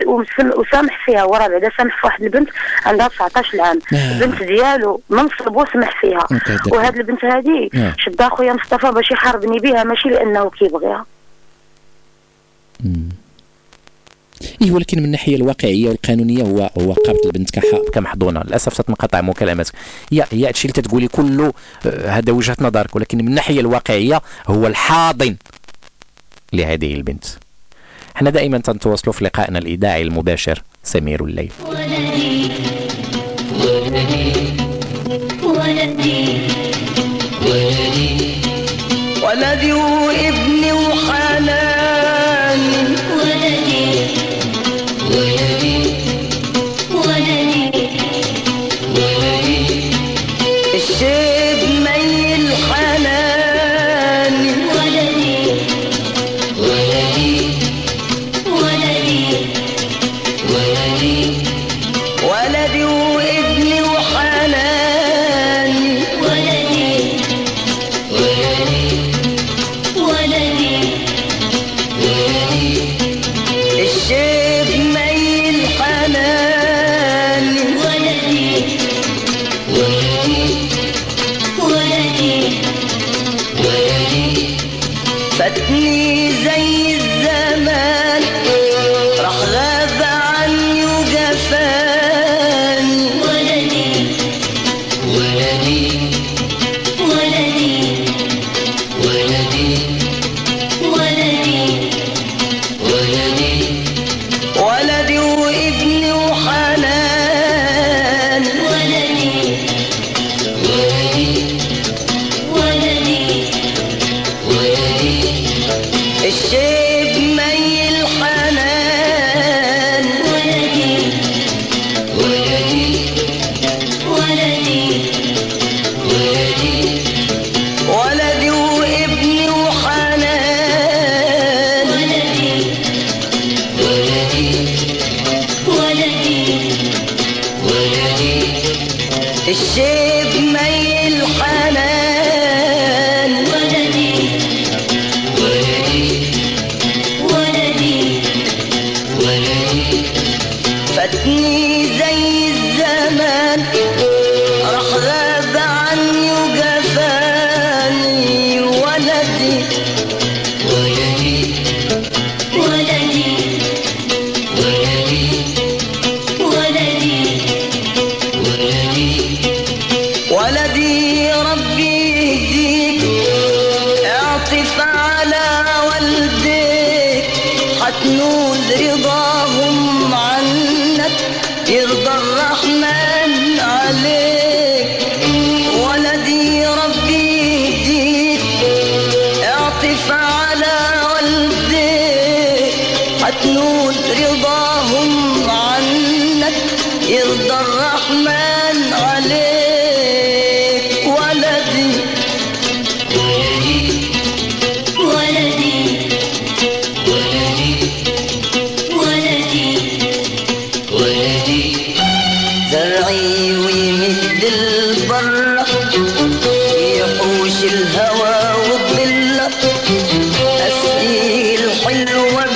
وسامح فيها هو راه بعدا سامح في واحد البنت عندها 19 عام آه. البنت ديالو من صلبو سمح فيها. وهاد البنت هادي آه. شدها خويا مصطفى باش يحاربني بها ماشي لأنه كيبغيها اي ولكن من الناحيه الواقعيه والقانونيه هو هو قابل البنت كمحضونه للاسف تنقطع مكالمتك هي هي هادشي اللي تتقولي كله آه، هذا وجهه نظرك ولكن من الناحيه الواقعيه هو الحاضن لهذه البنت إحنا دائما تنتواصلوا في لقائنا الاذاعي المباشر سمير الليل ولدي ولدي ولدي وابني وحناني ولدي ولدي يرضى الرحمن عليك ولدي. ولدي. ولدي. ولدي. زرعي ويمد البرة الهوى والضلة أسقيه الحلوة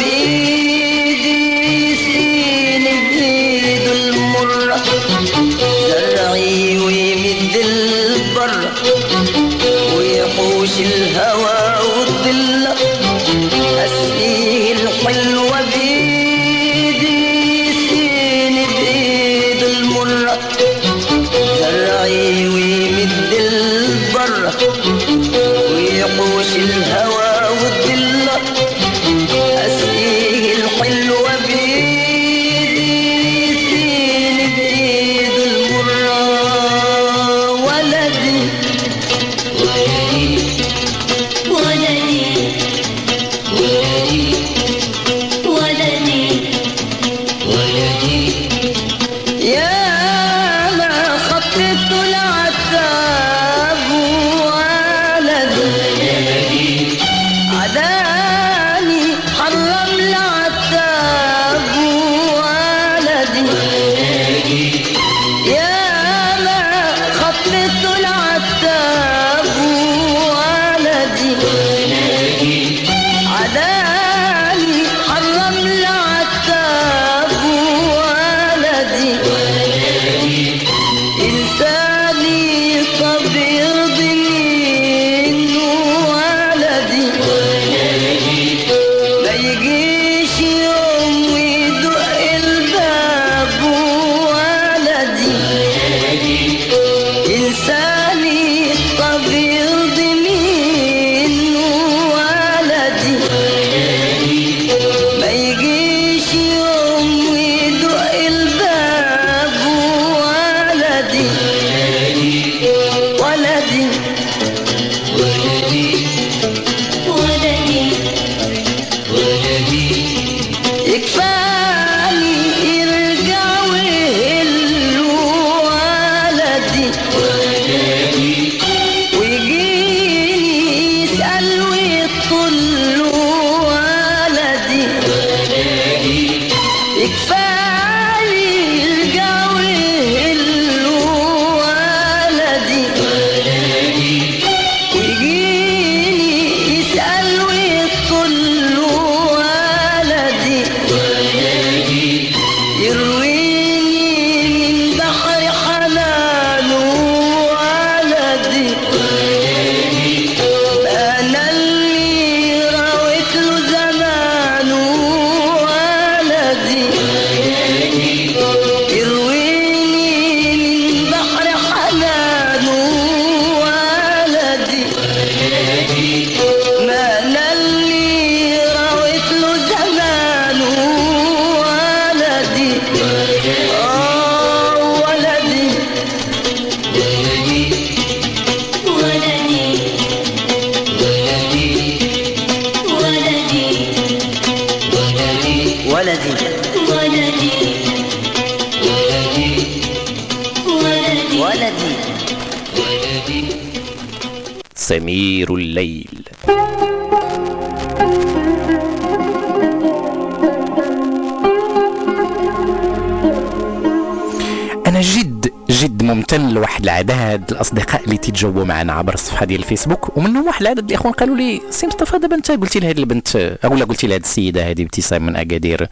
جد ممتن لواحد العدد الأصدقاء اللي تيتجاوبوا معنا عبر الصفحة ديال الفيسبوك ومنهم واحد العدد الاخوان قالوا لي سي مصطفى دابا أنت قلتي لهاد البنت اولا قلتي لهاد السيدة هذه ابتسام من أكادير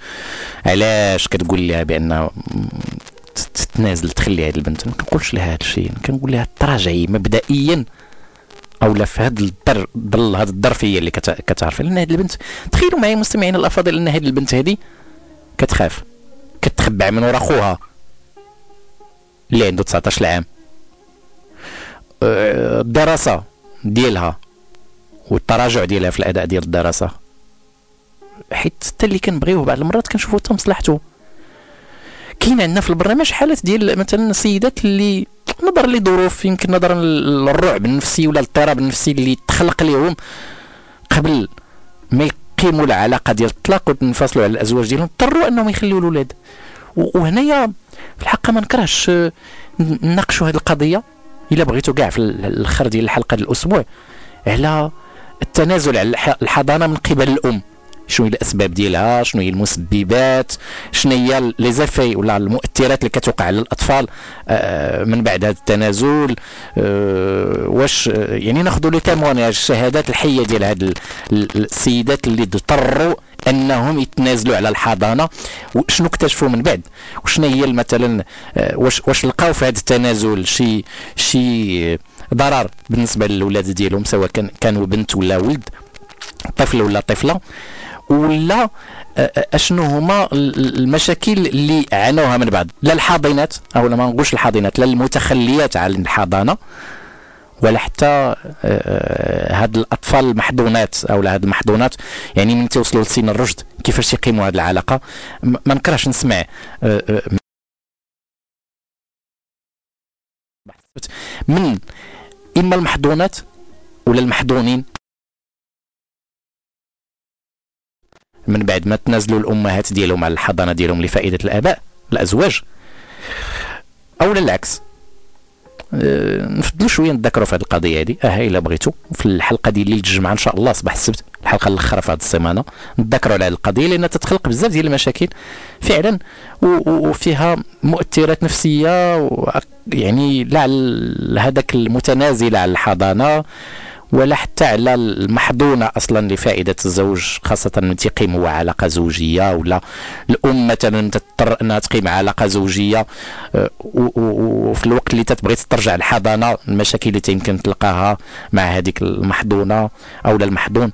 علاش كتقول لها بأن تتنازل تخلي هاد البنت؟ ما كنقولش لها هاد الشيء كنقول لها تراجعي مبدئيا أولا في هذا الضر ظل هذا الظرفية اللي كت- كتعرفي لأن هاد البنت تخيلوا معايا مستمعينا الأفاضل أن هاد البنت هذه كتخاف كتخبع من ورا خوها. اللي عنده 19 عام الدراسة ديالها والتراجع ديالها في الأداء ديال الدراسة. حيت حتى اللي كنبغيوه بعض المرات كنشوفوا حتى مصلحته. كاين عندنا في البرنامج حالات ديال مثلا السيدات اللي نظرا لظروف يمكن نظرا للرعب النفسي ولا الاضطراب النفسي اللي تخلق لهم قبل ما يقيموا العلاقة ديال الطلاق وينفصلوا على الأزواج ديالهم اضطروا أنهم يخليوا الاولاد وهنايا في الحقيقة ما نكرهش آه، نناقشوا هذه القضية. إلا بغيتوا كاع في ال- الآخر ديال الحلقة الأسبوع. على التنازل على الح- الحضانة من قبل الأم. شنو هي الأسباب ديالها شنو هي المسببات شنو هي لي زافي ولا المؤثرات اللي كتوقع على الأطفال آه، من بعد هذا التنازل آه، واش آه، يعني ناخذوا لي تيمونياج الشهادات الحية ديال هاد ال- ال- السيدات اللي اضطروا أنهم يتنازلوا على الحضانة وشنو اكتشفوا من بعد؟ وشنو هي مثلا واش واش لقاو في هذا التنازل شي شي ضرر بالنسبة للاولاد ديالهم سواء كان كانوا بنت ولا ولد طفل ولا طفلة؟ ولا أشنو هما ال- المشاكل اللي عانوها من بعد؟ لا الحاضنات أو ما نقولش الحاضنات لا المتخليات عن الحضانه ولا حتى هاد الأطفال المحضونات أو هاد المحضونات يعني من توصلوا لسن الرشد كيفاش يقيموا هاد العلاقة؟ ما نكرهش نسمع من إما المحضونات ولا المحضونين من بعد ما تنازلوا الأمهات ديالهم على الحضانة ديالهم لفائدة الآباء الأزواج. أو لا العكس أه، نفضلوا شوية نتذكروا في هذه القضية هذه. آه إلا بغيتوا. في الحلقة ديال ليله الجمعة إن شاء الله صباح السبت الحلقة الأخرى في هذه السيمانة. نتذكروا على هذه القضية لأنها تتخلق بزاف ديال المشاكل فعلا وفيها مؤثرات نفسية يعني لا هذاك المتنازل على الحضانة. ولا حتى على المحضونة أصلا لفائدة الزوج خاصة من تيقيم هو علاقة زوجية ولا الام مثلا تضطر إنها تقيم علاقة زوجية آه، وفي الوقت اللي تتبغي ترجع الحضانة المشاكل اللي يمكن تلقاها مع هذيك المحضونة أو لا المحضون.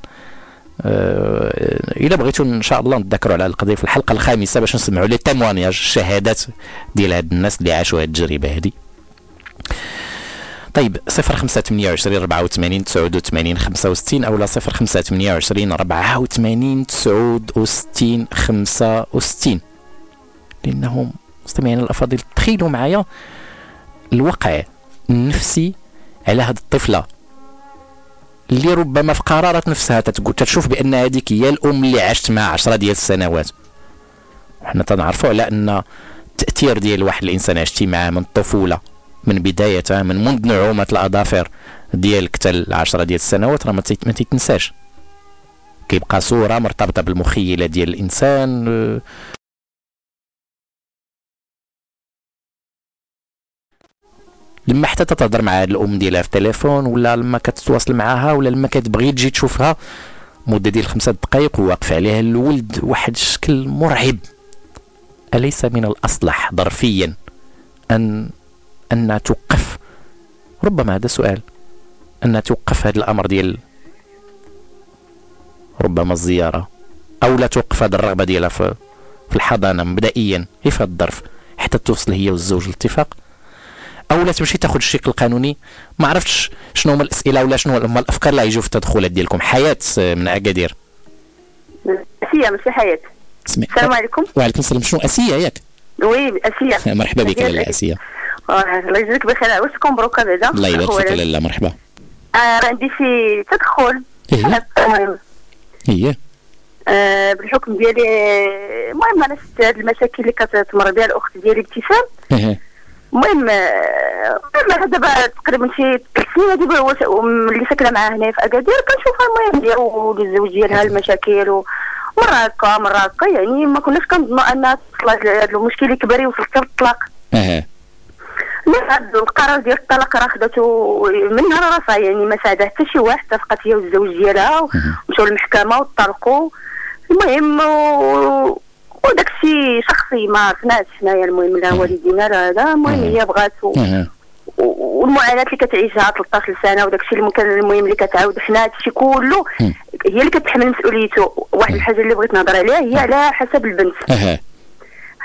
آه، الا بغيتوا إن شاء الله نتذكروا على القضية في الحلقة الخامسة باش نسمعوا لي تيموانياج الشهادات ديال هاد الناس اللي عاشوا هاد التجربة هذه طيب 0528 84 89 65 أو لا 0528 84 69 65 لأنهم مستمعين الأفاضل تخيلوا معايا الوقع النفسي على هذه الطفلة اللي ربما في قرارات نفسها تتقول تشوف بأن هذيك هي الأم اللي عشت معها 10 ديال السنوات. وحنا تنعرفوا على أن التأثير ديال واحد الإنسان عشتي معاه من الطفوله من بدايتها من منذ نعومة الأظافر ديالك حتى العشرة ديال السنوات راه ما تيت- ما تيتنساش. كيبقى صورة مرتبطة بالمخيلة ديال الإنسان آه، لما حتى تتهضر مع هاد الأم ديالها في التليفون ولا لما كتتواصل معاها ولا لما كتبغي تجي تشوفها مدة ديال خمسة دقائق وواقف عليها الولد واحد الشكل مرعب. أليس من الأصلح ظرفيا أن أن توقف. ربما هذا سؤال. أن توقف هذا الأمر ديال ربما الزيارة. أو لا توقف هذه الرغبة ديالها في الحضانة مبدئيا في هذا الظرف حتى توصل هي والزوج الاتفاق أو لا تمشي تاخذ الشكل القانوني. ما عرفتش شنو هما الأسئلة ولا شنو هما الأفكار اللي غيجيو في التدخلات ديالكم. حياة من أكادير. أسيا ماشي حياة. السلام عليكم. وعليكم السلام. شنو اسيه ياك؟ وي أسيا. <laughs> مرحبا بك لاله اسيه الله يجزيك بخير واش كومبروكا بعدا الله يبارك فيك لا- لاله مرحبا آه، عندي شي تدخل إيه آه، بالحكم ديالي المهم أنا شفت هاد المشاكل اللي كتمر بها الاخت ديالي ابتسام إيه. المهم آه، دابا تقريبا شي ثلاث سنين هادي هو اللي ساكنه معاه هنا في اكادير كنشوفها المهم ديالو الزوج ديالها المشاكل و مرة هكا مرة هكا يعني ما كناش كنظنوا انها توصل هاد المشكل يكبر يوصل حتى للطلاق هاد القرار ديال الطلاق راه خداتو من نهار راسها يعني ما ساعدها حتى شي واحد اتفقت هي والزوج ديالها ومشاو للمحكمة وطلقوا المهم و... وداك الشيء شخصي ما عرفناش حنايا المهم لا والدينا لا هذا المهم هي بغات والمعاناة اللي كتعيشها 13 سنه وداك الشيء اللي كان المهم اللي كتعاود حنا هذا الشيء كله. هي اللي كتحمل مسؤوليته. واحد الحاجة اللي بغيت نهضر عليها هي على حسب البنت.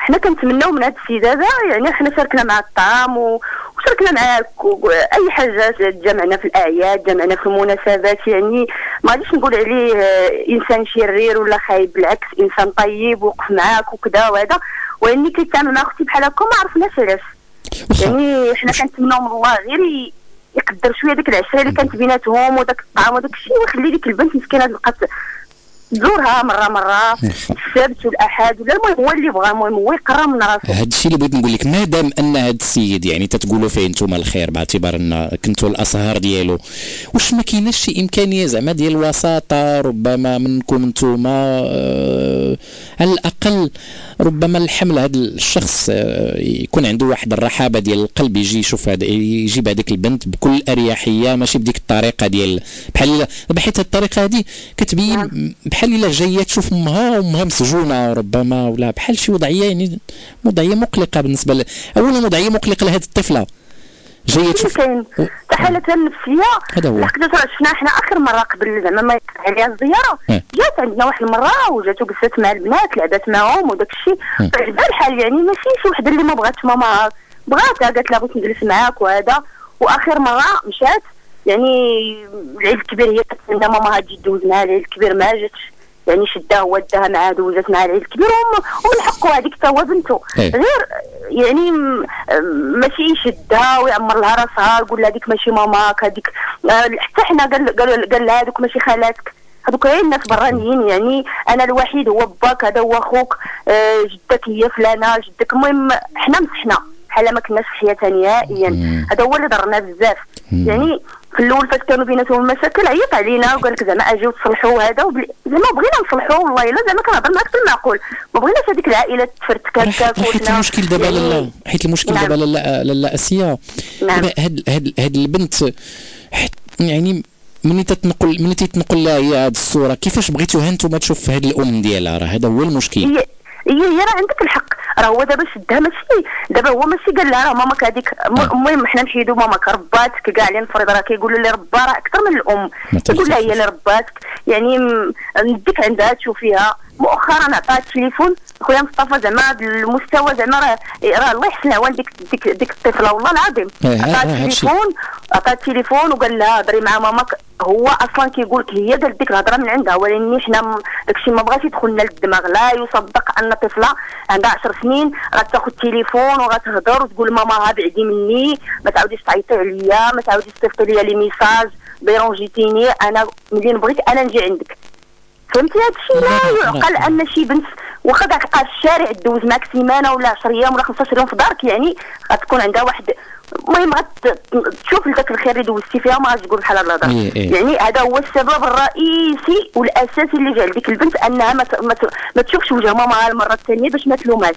حنا كنتمناو من هذا السيد هذا يعني حنا شاركنا مع الطعام و- وشاركنا ك- أي حاجة تجمعنا في الأعياد جمعنا في المناسبات يعني ما غاديش نقول عليه آه، إنسان شرير ولا خايب بالعكس إنسان طيب وقف معاك وكذا وهذا. وإني كيتعامل مع أختي بحال هكا ما عرفناش علاش. يعني حنا كنتمناو من الله غير يقدر شوية ديك العشره اللي كانت بيناتهم وداك الطعام وداك الشيء ويخلي ديك البنت مسكينة تبقى ت- تزورها مرة مرة. السبت والاحد ولا المهم هو اللي بغى المهم هو يقرر من راسو. هاد الشيء اللي بغيت نقول لك مادام أن هاد السيد يعني تتقولوا فيه أنتم الخير باعتبار أن كنتوا الأصهار ديالو واش ما كايناش شي إمكانية زعما ديال الوساطة؟ ربما منكم أنتم آه على الأقل ربما الحمل هذا الشخص آه يكون عنده واحد الرحابة ديال القلب يجي يشوف هذا يجيب هذيك البنت بكل أريحية ماشي بديك الطريقة ديال بحال هاد الطريقة هذه كتبين بحال إلا جاية تشوف أمها وامها مسجونة ربما ولا بحال شي وضعية يعني وضعية مقلقة بالنسبة ل... أولا وضعية مقلقة لهذه الطفلة جاية تشوف كاين حالتها النفسية هذا هو. شفنا حنا آخر مرة قبل زعما ما يقطع عليها الزيارة آه. جات عندنا واحد المرة وجات وجلست مع البنات لعبات معاهم وداك الشيء آه. عجبها الحال يعني ماشي شي وحدة اللي ما بغاتش ماما بغاتها قالت لها بغيت نجلس معاك وهذا وآخر مرة مشات يعني العيد الكبير هي كتسنى ماما تجي دوز معاها العيد الكبير ما جاتش يعني شدها هو داها معاه دوزات معاه العيد الكبير وم- ومن حقه هذيك تا هو بنته. إيه. غير يعني ماشي يشدها ويعمر لها راسها يقول لها هذيك ماشي ماماك هذيك آه، حتى حنا قال قال قال لها هذوك ماشي خالاتك. هذوك غير الناس برانيين يعني أنا الوحيد هو باك هذا هو أخوك آه، جدك هي فلانة جدك. المهم حنا مسحنا بحال ما كناش في حياتها نهائيا. هذا هو اللي ضرنا بزاف. يعني في الأول فاش كانوا بيناتهم المشاكل عيط علينا وقال لك زعما اجيو تصلحوا هذا وبل- زعما بغينا نصلحوا والله إلا زعما كنهضر معاك بالمعقول ما بغيناش هذيك العائلة تفرتك هكاك راح حيت المشكل دابا يعني- لالا حيت المشكل نعم. دابا لالا لالا أسيا نعم. هاد هاد هاد البنت يعني ملي تتنقل ملي تتنقل لها هي هاد الصورة كيفاش بغيتوها أنتم تشوف هاد الأم ديالها راه هذا هو المشكل هي هي هي راه عندك الحق. راه هو دابا شدها ماشي. دابا هو ماشي قال لها راه ماماك هذيك م- المهم حنا نحيدو ماماك رباتك كاع اللي نفرض راه كيقولوا لي ربا راه أكثر من الأم. تقول لها هي. اللي رباتك. يعني نديك عندها تشوفيها. مؤخرا عطاها التليفون خويا مصطفى زعما المستوى زعما راه راه الله يحسن عوان ديك ديك ديك الطفله والله العظيم. إيه، عطاها آه، هادشي. التليفون عطاها التليفون وقال لها هضري مع ماماك. هو أصلا كيقول لك هي قالت ديك الهضرة من عندها ولكن حنا داكشي ما بغاش يدخل لنا للدماغ. لا يصدق أن طفلة عندها 10 سنين غتاخذ التليفون وغتهضر وتقول ماما ها بعدي مني ما تعاوديش تعيطي عليا ما تعاوديش تصيفطي لي les messages ديرونجيتيني أنا ملي نبغيك أنا نجي عندك. فهمتي هذا الشيء لا. يعقل أن شي بنت واخا تلقى في الشارع دوز معك سيمانه ولا 10 أيام ولا 15 يوم في دارك يعني غتكون عندها واحد المهم غتشوف لذاك الخير اللي دوزتي فيها ما غاتقول بحال هذا الهضرة إيه، إيه. يعني هذا هو السبب الرئيسي والأساسي اللي جعل ديك البنت أنها ما ما, تشوفش وجه ماماها المرة الثانية باش ما تلومهاش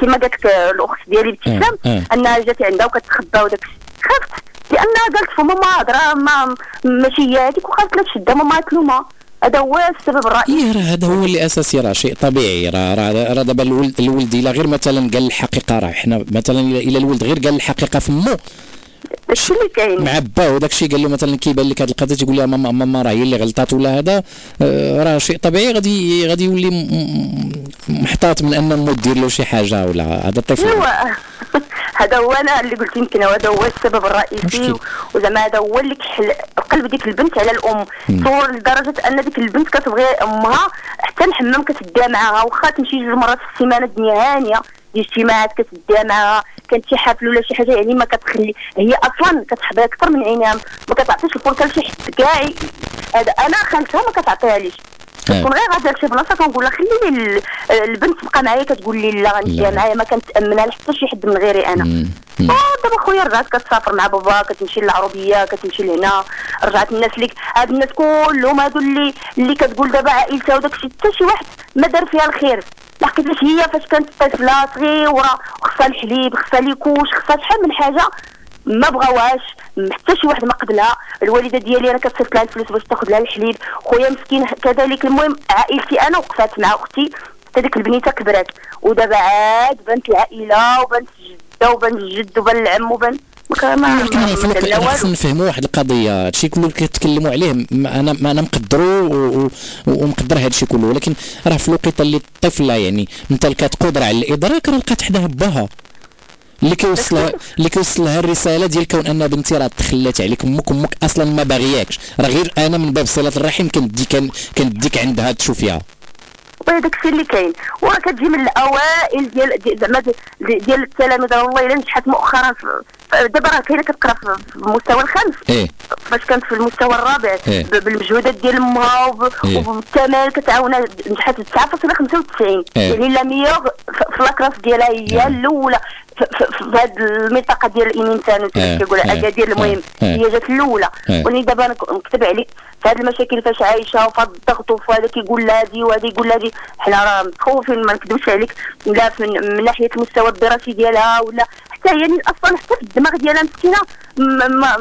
كما قالت لك الأخت ديالي ابتسام آه. أنها جات عندها وكتخبى وداك. خافت لأنها قالت في ماما هضرة ما ماشي هي هذيك وخافت لا تشدها ماما تلومها هذا هو السبب الرئيسي. إيه راه هذا هو اللي اساسي راه شيء طبيعي. راه راه راه دابا الولد الولد إلا غير مثلا قال الحقيقة راه حنا مثلا إلا الولد غير قال الحقيقة فمو الشيء اللي كاين. مع باه وداك الشيء قال له مثلا كيبان لك هذه القضية تيقول لها ماما ماما راه هي اللي غلطات ولا هذا آه، راه شيء طبيعي غادي غادي يولي محتاط من أن امه دير له شي حاجة ولا هذا الطفل. ايوا <laughs> هذا هو أنا اللي قلت يمكن هذا هو السبب الرئيسي. وزعما هذا هو اللي كحل قلب ديك البنت على الأم. تصور لدرجة أن ديك البنت كتبغي أمها حتى الحمام كتديها معاها واخا تمشي جوج مرات في السيمانة الدنيا هانية. دي اجتماعات كتديها معاها كانت شي حفل ولا شي حاجة يعني ما كتخلي هي أصلا كتحبها أكثر من عينيها ما كتعطيش الفرصة لشي حد كاع هذا أنا خالتها ما كتعطيها ليش. كنكون غير غادا لشي بلاصة كنقول لها خلي لي ال- البنت تبقى معايا كتقول لي لا لا. معايا ما كنتأمنها لحتى شي حد من غيري أنا. آه، دابا خويا رجعت كتسافر مع بابا كتمشي للعربيه كتمشي لهنا. رجعت الناس اللي هاد الناس كلهم هادو اللي اللي كتقول دابا عائلتها وداك الشيء حتى شي واحد ما دار فيها الخير. لحقاش هي فاش كانت طفلة صغيرة خصها الحليب خصها ليكوش خصها شحال من حاجة. ما بغاوهاش حتى شي واحد ما قبلها. الوالدة ديالي أنا كتصيفط لها الفلوس باش تاخذ لها الحليب. خويا مسكين كذلك المهم عائلتي أنا وقفات مع أختي. حتى ديك البنيتة كبرات ودابا عاد بنت العائلة وبنت الجده وبنت الجد وبن العم وبن ما ما ولكن راه ما فلوق لا راه والو. خصنا نفهموا واحد القضية. هادشي كله اللي كيتكلموا عليه أنا ما أنا مقدرو ومقدر هادشي كله. ولكن راه في الوقيته اللي الطفلة يعني أنت لقات قدره على الإدراك راه لقات حداها باها. اللي كيوصلها اللي كيوصلها الرسالة ديال كون أن بنتي راه تخلات عليك أمك أمك أصلا ما باغياكش. راه غير أنا من باب صلة الرحم كندي كان كنديك عندها تشوفيها وهي داك الشيء اللي كاين. وراه كتجي من الأوائل ديال دي- زعما دي- دي- ديال التلاميذ. والله إلا نجحت مؤخرا دابا راه كاينة كتقرأ في المستوى الخامس. إيه. فاش كانت في المستوى الرابع. إيه. بالمجهودات ديال امها وب- إيه. وبالثمن كتعاونها. نجحت ب 9.95 إيه. يعني la meilleure في في la classe ديالها هي الأولى. في- هذه المنطقة ديال الإنسان إيه. كيقول إيه. اكادير المهم إيه. هي جات الأولى. ولي دابا أنا نكتب عليك في هذه المشاكل فاش عايشة وفي الضغط وفي هذا كيقول لها هذه وهذا يقول لها هذه حنا راه متخوفين ما نكذبش عليك لا من, من ناحية المستوى الدراسي ديالها ولا حتى يعني أصلا حتى في الدماغ ديالها مسكينة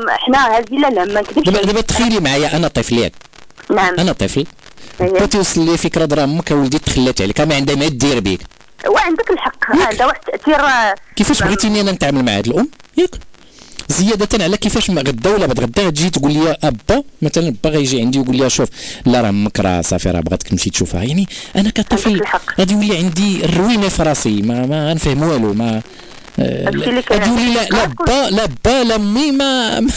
حنا هذه لا لا ما نكذبش دابا. دابا تخيلي معايا أنا طفل ياك نعم أنا طفل أيوة. بغيتي توصل لي فكرة درا أمك ولدي تخلات عليك ما عندها ما دير بيك وعندك الحق عندها واحد التاثير آه، كيفاش. بغيتيني أنا نتعامل مع هاد الأم ياك زيادة على كيفاش غدا ولا بعد غدا تجي تقول لي أبا مثلا با غيجي عندي ويقول لي شوف لا راه أمك راه صافي راه بغاتك تمشي تشوفها يعني أنا كطفل. غادي يولي عندي الروينه في راسي ما ما غنفهم والو ما آه، غادي يولي لا لا. با لا با لا مي ما ما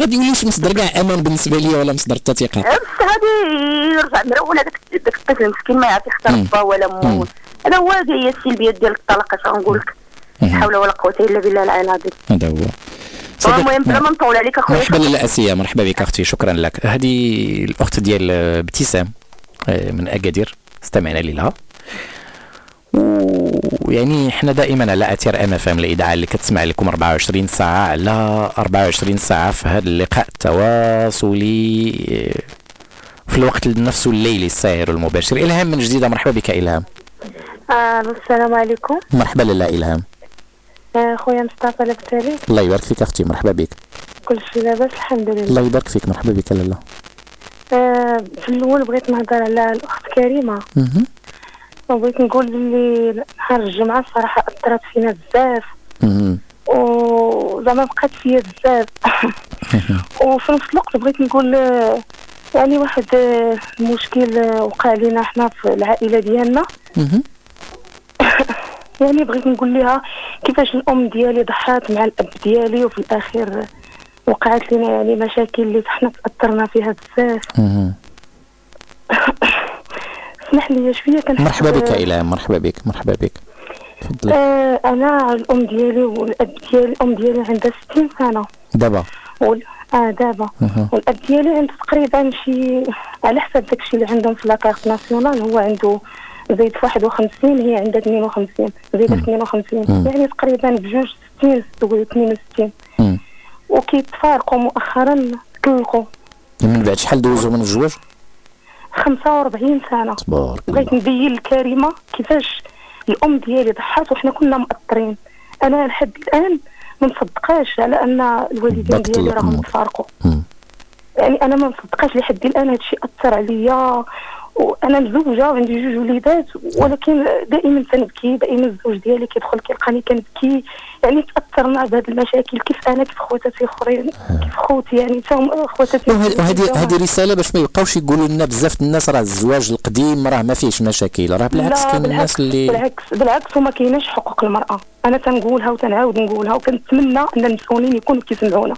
غادي يوليش مصدر كاع أمان بالنسبة لي ولا مصدر الثقه بس غادي يرجع مرون هذاك الطفل المسكين ما يعرف يختار. با ولا. مو هذا هو هي السلبيات ديال الطلاق اش غنقول لك؟ لا. حول ولا قوة إلا بالله العلي العظيم. هذا هو. المهم بلا ما نطول عليك أخويا. مرحبا لاله اسيه مرحبا بك أختي شكرا لك. هذه الأخت ديال ابتسام آه، من أكادير استمعنا لها ويعني إحنا دائما على أثير MFM الاذاعه اللي كتسمع لكم 24 ساعة على 24 ساعة في هذا اللقاء التواصلي آه، في الوقت نفسه الليلي الساهر المباشر. إلهام من جديد مرحبا بك إلهام. آه السلام عليكم. مرحبا لاله إلهام. آه خويا مصطفى لاباس عليك الله يبارك فيك أختي مرحبا بك. كل شيء لاباس الحمد لله. الله يبارك فيك مرحبا بك لاله آه في الأول بغيت نهضر على الأخت كريمة. وبغيت نقول باللي نهار الجمعة الصراحه أثرت فينا بزاف. وزعما بقات فيا بزاف. <laughs> <laughs> وفي نفس الوقت بغيت نقول آه، يعني واحد مشكل آه، وقع لنا حنا في العائلة ديالنا. يعني بغيت نقول لها كيفاش الأم ديالي ضحات مع الأب ديالي وفي الاخير وقعت لنا يعني مشاكل اللي حنا تأثرنا فيها بزاف. <coughs> اسمح لي شوية كنحس مرحبا بك إلهام مرحبا بك مرحبا بك تفضلي آه أنا الأم ديالي والأب ديالي الأم ديالي عندها 60 سنة دابا. آه دابا. والأب ديالي عنده تقريبا شي على حسب داكشي اللي عندهم في لاكارت ناسيونال هو عنده زايد في 51 هي عندها 52 زايدة في 52 مم. يعني تقريبا بجوج 60 و 62 مم. وكيتفارقوا مؤخرا طلقوا من بعد شحال دوزوا من الزواج 45 سنة. تبارك بغيت نبين لكريمه كيفاش الأم ديالي ضحات وحنا كنا مأثرين أنا لحد الآن ما مصدقاش على أن الوالدين ديالي راهم. تفارقوا. يعني أنا ما مصدقاش لحد الآن هادشي أثر عليا. وأنا مزوجة وعندي جوج وليدات ولكن دائما تنبكي دائما الزوج ديالي كيدخل كيلقاني كنبكي. يعني تاثرنا بهذه المشاكل. كيف أنا كيف خواتاتي اخرين كيف خوتي يعني تا هما خواتاتي وهذه هذه هذه رسالة باش ما يبقاوش يقولوا لنا بزاف الناس راه الزواج القديم راه ما فيهش مشاكل راه بالعكس كاين الناس اللي بالعكس بالعكس وما كايناش حقوق المرأة. أنا تنقولها وتنعاود نقولها وكنتمنى أن المسؤولين يكونوا كيسمعونا.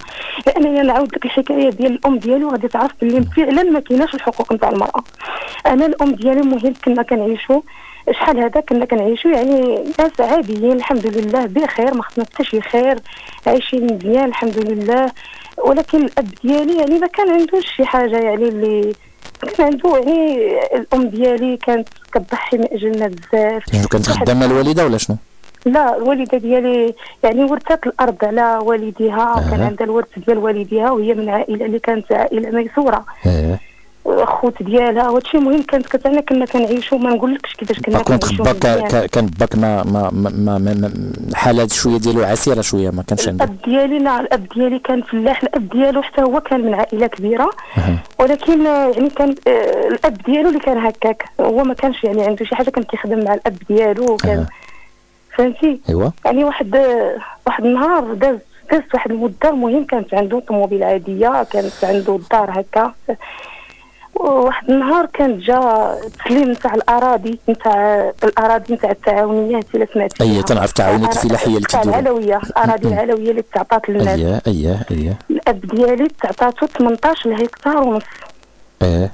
لأن أنا نعاود لك الحكاية ديال الأم ديالي وغادي تعرف باللي فعلا ما كايناش الحقوق نتاع المرأة. أنا الأم ديالي المهم كنا كنعيشوا. شحال هذا كنا كنعيشوا يعني ناس عاديين الحمد لله بخير ما خصنا حتى شي خير عايشين مزيان الحمد لله. ولكن الأب ديالي يعني ما كان عندوش شي حاجة يعني اللي كان عنده يعني الأم ديالي كانت كتضحي من أجلنا بزاف. شنو كانت خدامة الوالدة ولا شنو؟ لا الوالدة ديالي يعني ورثت الأرض على والديها كان عندها الورث ديال والديها وهي من عائلة اللي كانت عائلة ميسورة. إيه خوت ديالها وهادشي مهم كانت كتعنا كنا كنعيشوا ما نقولكش كيفاش كنا كنت كنعيشوا باك كان باك ما ما ما, ما, الحاله شوية ديالو عسيرة شوية ما كانش عنده الاب ديالي لا الأب ديالي كان فلاح الأب ديالو حتى هو كان من عائلة كبيرة. ولكن آه، يعني كان آه، الأب ديالو اللي كان هكاك هو ما كانش يعني عنده شي حاجة كان كيخدم مع الأب ديالو وكان فهمتي؟ ايوا يعني واحد آه، واحد النهار داز داز واحد المدة المهم كانت عنده طوموبيل عادية كانت عنده الدار هكا. واحد النهار كانت جا تسليم نتاع الأراضي نتاع الأراضي نتاع التعاونيات إلا سمعت اي. تنعرف تعاونيات الفلاحيه اللي تديروا العلوية الأراضي العلوية اللي تعطات للناس. اييه اييه اييه الأب ديالي تعطاتو 18 هكتار ونص. إيه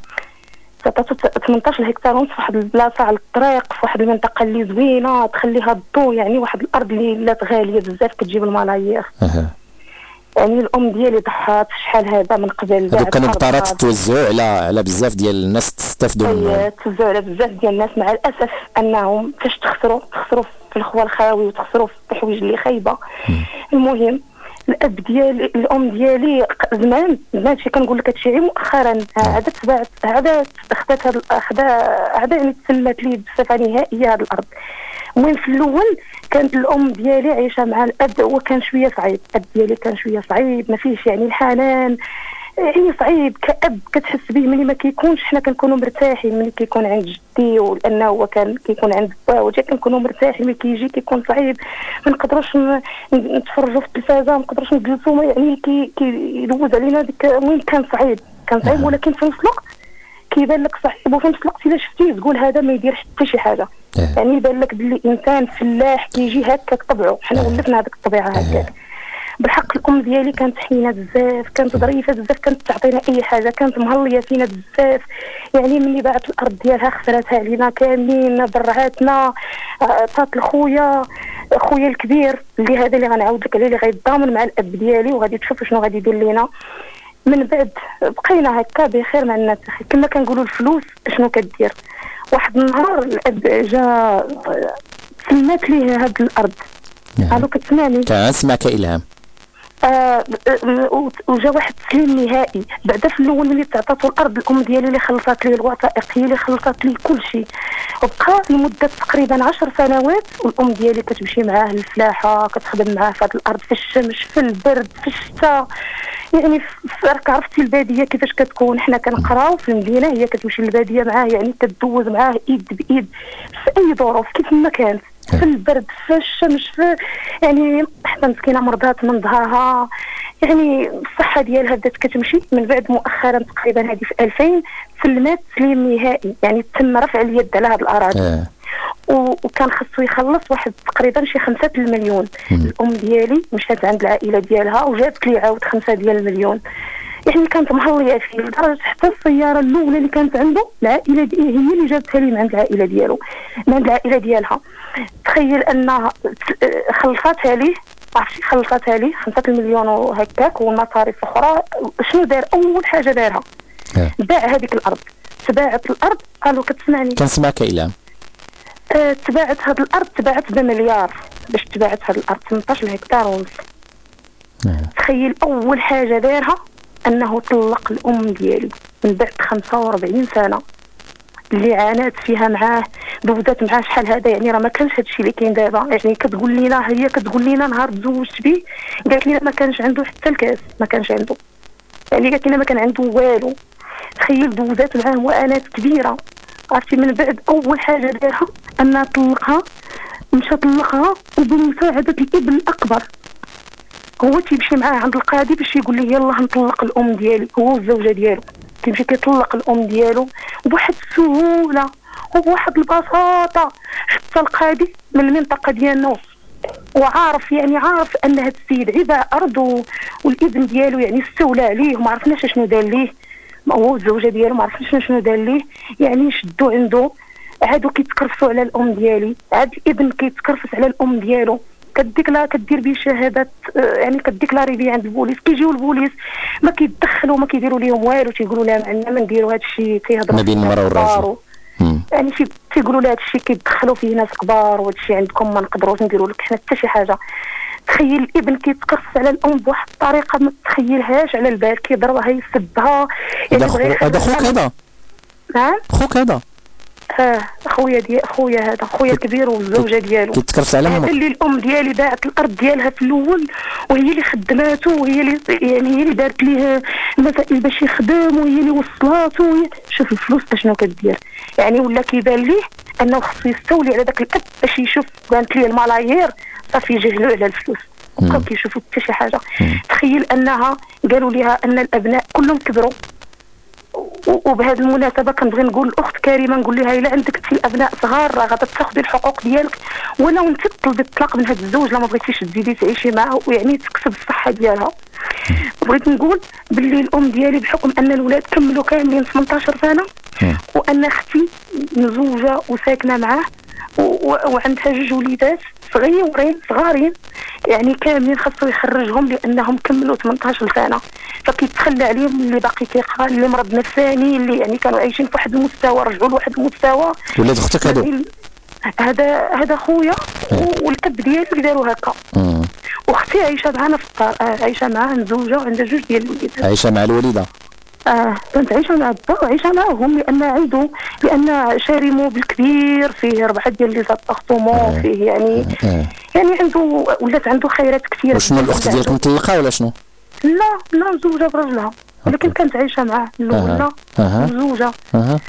تعطاتو 18 هكتار ونص في واحد البلاصة على الطريق في واحد المنطقة اللي زوينة تخليها الضو يعني واحد الأرض اللي ولات غاليه بزاف كتجيب الملايير. أها. يعني الام ديالي ضحات شحال هذا من قبل هذوك كانوا هذا. توزعوا على على بزاف ديال الناس تستافدوا اي منهم. توزعوا على بزاف ديال الناس مع الاسف انهم فاش تخسروا تخسروا في الخوا الخاوي وتخسروا في التحويج اللي خايبة. المهم الاب ديالي الام ديالي زمان زمان شي كنقول لك هادشي غير مؤخرا عاد تبعت عاد خدات هاد عاد عاد يعني تسلات لي بصفة نهائية هاد الأرض. المهم في الأول كانت الأم ديالي عايشة مع الأب هو كان شوية صعيب الأب ديالي كان شوية صعيب ما فيش يعني الحنان. يعني صعيب كأب كتحس به ملي ما كيكونش حنا كنكونوا مرتاحين ملي كيكون عند جدي ولأنه هو كان كيكون عند با وجا كنكونوا مرتاحين ملي كيجي كيكون صعيب. ما نقدروش نتفرجوا في التلفازة ما نقدروش نجلسوا يعني كي كيدوز علينا ديك المهم كان صعيب؟ كان صعيب ولكن في نفس الوقت كيبان لك صعيب وفي نفس الوقت إلا شفتيه تقول هذا ما يدير حتى شي حاجة. يعني يبان لك باللي إنسان فلاح كيجي هكاك طبعه. حنا ولفنا هذيك الطبيعة هكاك. بالحق الأم ديالي كانت حنينه بزاف كانت ظريفة بزاف كانت تعطينا أي حاجة كانت مهلية فينا بزاف. يعني ملي باعت الأرض ديالها خسرتها علينا كاملين برعاتنا آه، عطات لخويا خويا الكبير اللي هذا اللي غنعاود لك عليه اللي غيتضامن مع الأب ديالي وغادي تشوف شنو غادي يدير لينا. من بعد بقينا هكا بخير مع الناس كما كنقولوا الفلوس شنو كدير؟ واحد النهار الأب جا سلمات ليه هاد الأرض. ألو كتسمعني؟ كنسمعك إلهام. آه، آه، وت- وجا واحد التسليم نهائي. بعدا في الأول ملي تعطاتو الأرض الام ديالي اللي خلصات لي الوثائق هي اللي خلصات لي كل شيء وبقى لمدة تقريبا عشر سنوات والأم ديالي كتمشي معاه للفلاحة كتخدم معاه في هاد الأرض في الشمس في البرد في الشتاء يعني راك عرفتي البادية كيفاش كتكون. حنا كنقراو في المدينة هي كتمشي للبادية معاه يعني كدوز معاه إيد بإيد في أي ظروف كيف ما كانت. في البرد في الشمس في يعني حتى مسكينة مرضات من ظهرها. يعني الصحة ديالها بدات كتمشي من بعد مؤخرا تقريبا هذه في 2000 سلمات تسليم نهائي. يعني تم رفع اليد على هذه الاراضي و- وكان خصو يخلص واحد تقريبا شي خمسة المليون. الأم ديالي مشات عند العائلة ديالها وجابت لي عاود خمسة ديال المليون. يعني كانت مهليه فيه لدرجه حتى السيارة الأولى اللي كانت عنده العائله دي هي اللي جابتها لي من عند العائلة ديالو من عند العائلة ديالها. تخيل انها ت- خلصاتها ليه؟ عرفتي؟ خلصاتها ليه؟ خمسة المليون وهكاك والمصاريف الاخرى شنو دار؟ أول حاجة دارها. باع هذيك الأرض. تباعت الأرض قالوا كتسمعني. كنسمعك الهام آه، تباعت هاد الأرض تباعت بمليار باش تباعت هاد الأرض 18 هكتار ونص. تخيل أول حاجة دارها؟ أنه طلق الأم ديالي من بعد 45 سنة. اللي عانات فيها معاه دوزات معاه شحال هذا يعني راه ما كانش هادشي اللي كاين دابا. يعني كتقول لينا هي كتقول لينا نهار تزوجت بيه قالت لنا ما كانش عنده حتى الكاس ما كانش عنده. يعني قالت لنا ما كان عنده والو. تخيل دوزات معاه معاناة كبيرة. عرفتي من بعد أول حاجة دارها أنها طلقها مشى طلقها وبمساعدة الإبن الأكبر. هو تيمشي معاه عند القاضي باش يقول ليه يلا نطلق الأم ديالي هو والزوجة ديالو. كيمشي كيطلق الأم ديالو بواحد السهولة وبواحد البساطة. حتى القاضي من المنطقة ديالنا وعارف يعني عارف أن هاد السيد عبا ارض والابن ديالو يعني استولى عليه وما عرفناش شنو دار ليه. هو الزوجه ديالو ما عرفناش شنو دار ليه. يعني شدو عنده عادوا كيتكرفسوا على الأم ديالي. عاد الابن كيتكرفس على الأم ديالو. كديكلا كدير به شهادات آه، يعني كديكلاري به عند البوليس. كيجيو البوليس ما كيتدخلوا ما كيديروا ليهم والو تيقولوا لا عندنا ما نديروا هذا الشيء كيهضروا ما بين ناس والراجل. يعني شي تيقولوا لا هذا الشيء كيدخلوا فيه ناس كبار وهذا الشيء عندكم ما نقدروش نديروا لك حنا حتى شي حاجة. تخيل الإبن كيتقص على الأم بواحد الطريقة ما تخيلهاش على البال كيضربها يسبها. هذا خو- هذا خوك هذا. خوك هذا. آه خويا ديال خويا هذا خويا الكبير والزوجة ديالو. كيتكرس على أمك اللي الأم ديالي باعت الأرض ديالها في الأول وهي اللي خدماته وهي اللي يعني هي اللي دارت ليه المسائل باش يخدم وهي اللي وصلاته وهي شوف الفلوس شنو كدير يعني ولا كيبان ليه أنه خصو يستولي على داك الأب باش يشوف بانت ليه الملايير صافي يجهلوا على الفلوس. بقاو كيشوفوا حتى شي حاجة. تخيل أنها قالوا لها أن الأبناء كلهم كبروا. وبهذه المناسبة كنبغي نقول الأخت كريمة نقول لها إلا عندك انت الأبناء صغار راه غادا تاخذي الحقوق ديالك. ولو انت تطلبي الطلاق من هذا الزوج لا ما بغيتيش تزيدي تعيشي معه ويعني تكسب الصحة ديالها. بغيت نقول باللي الأم ديالي بحكم أن الولاد كملوا كاملين 18 سنة وأن أختي مزوجة وساكنة معاه وعندها جوج وليدات. صغيرين صغارين يعني كاملين خاصو يخرجهم لأنهم كملوا 18 سنه فكيتخلى عليهم اللي باقي كيقرأ اللي مرض نفساني اللي يعني كانوا عايشين في واحد المستوى رجعوا لواحد المستوى. ولاد أختك هادو؟ ال- هذا هذا خويا والأب ديالي اللي داروا هكا. وأختي عايشة معنا في الدار عايشة معاه مزوجة وعندها جوج ديال الوليدات. عايشة مع الوالده كنت عايشة مع با وعايشه معاهم لأن عنده لأن شاري immeuble كبير فيه ربعه ديال les appartements فيه يعني آه. يعني عنده ولات عنده خيرات كثيرة. وشنو الأخت ديالك؟ مطلقه ولا شنو؟ لا لا مزوجة برجلها. ولكن كانت عايشة معاه. مزوجة. أها.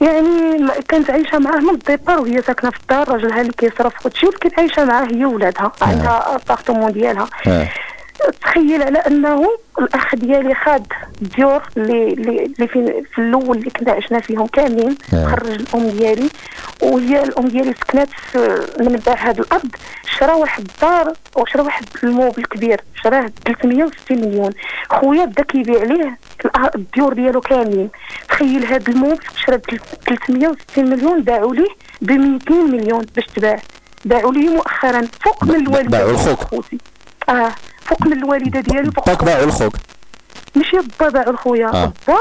يعني كانت عايشة معاه من ال départ وهي ساكنة في الدار راجلها اللي كيصرف وكلشي ولكن عايشة معاه هي وولادها عندها appartement ديالها. آه. تخيل على انه الاخ ديالي خاد الديور اللي اللي في, في الأول اللي كنا عشنا فيهم كاملين آه. خرج الام ديالي وهي الام ديالي سكنات من باع هذه الأرض شرا واحد الدار وشرا واحد ال immeuble كبير شراه ب 360 مليون. خويا بدا كيبيع ليه الديور ديالو كاملين. تخيل هذا ال immeuble شرا ب 360 مليون باعوا ليه ب 200 مليون باش تباع. باعوا ليه مؤخرا فوق من الوالده باعوا لخوك. آه فوق من الوالدة ديالي فوق باك باعوا لخوك. ماشي با باعوا لخويا. آه. با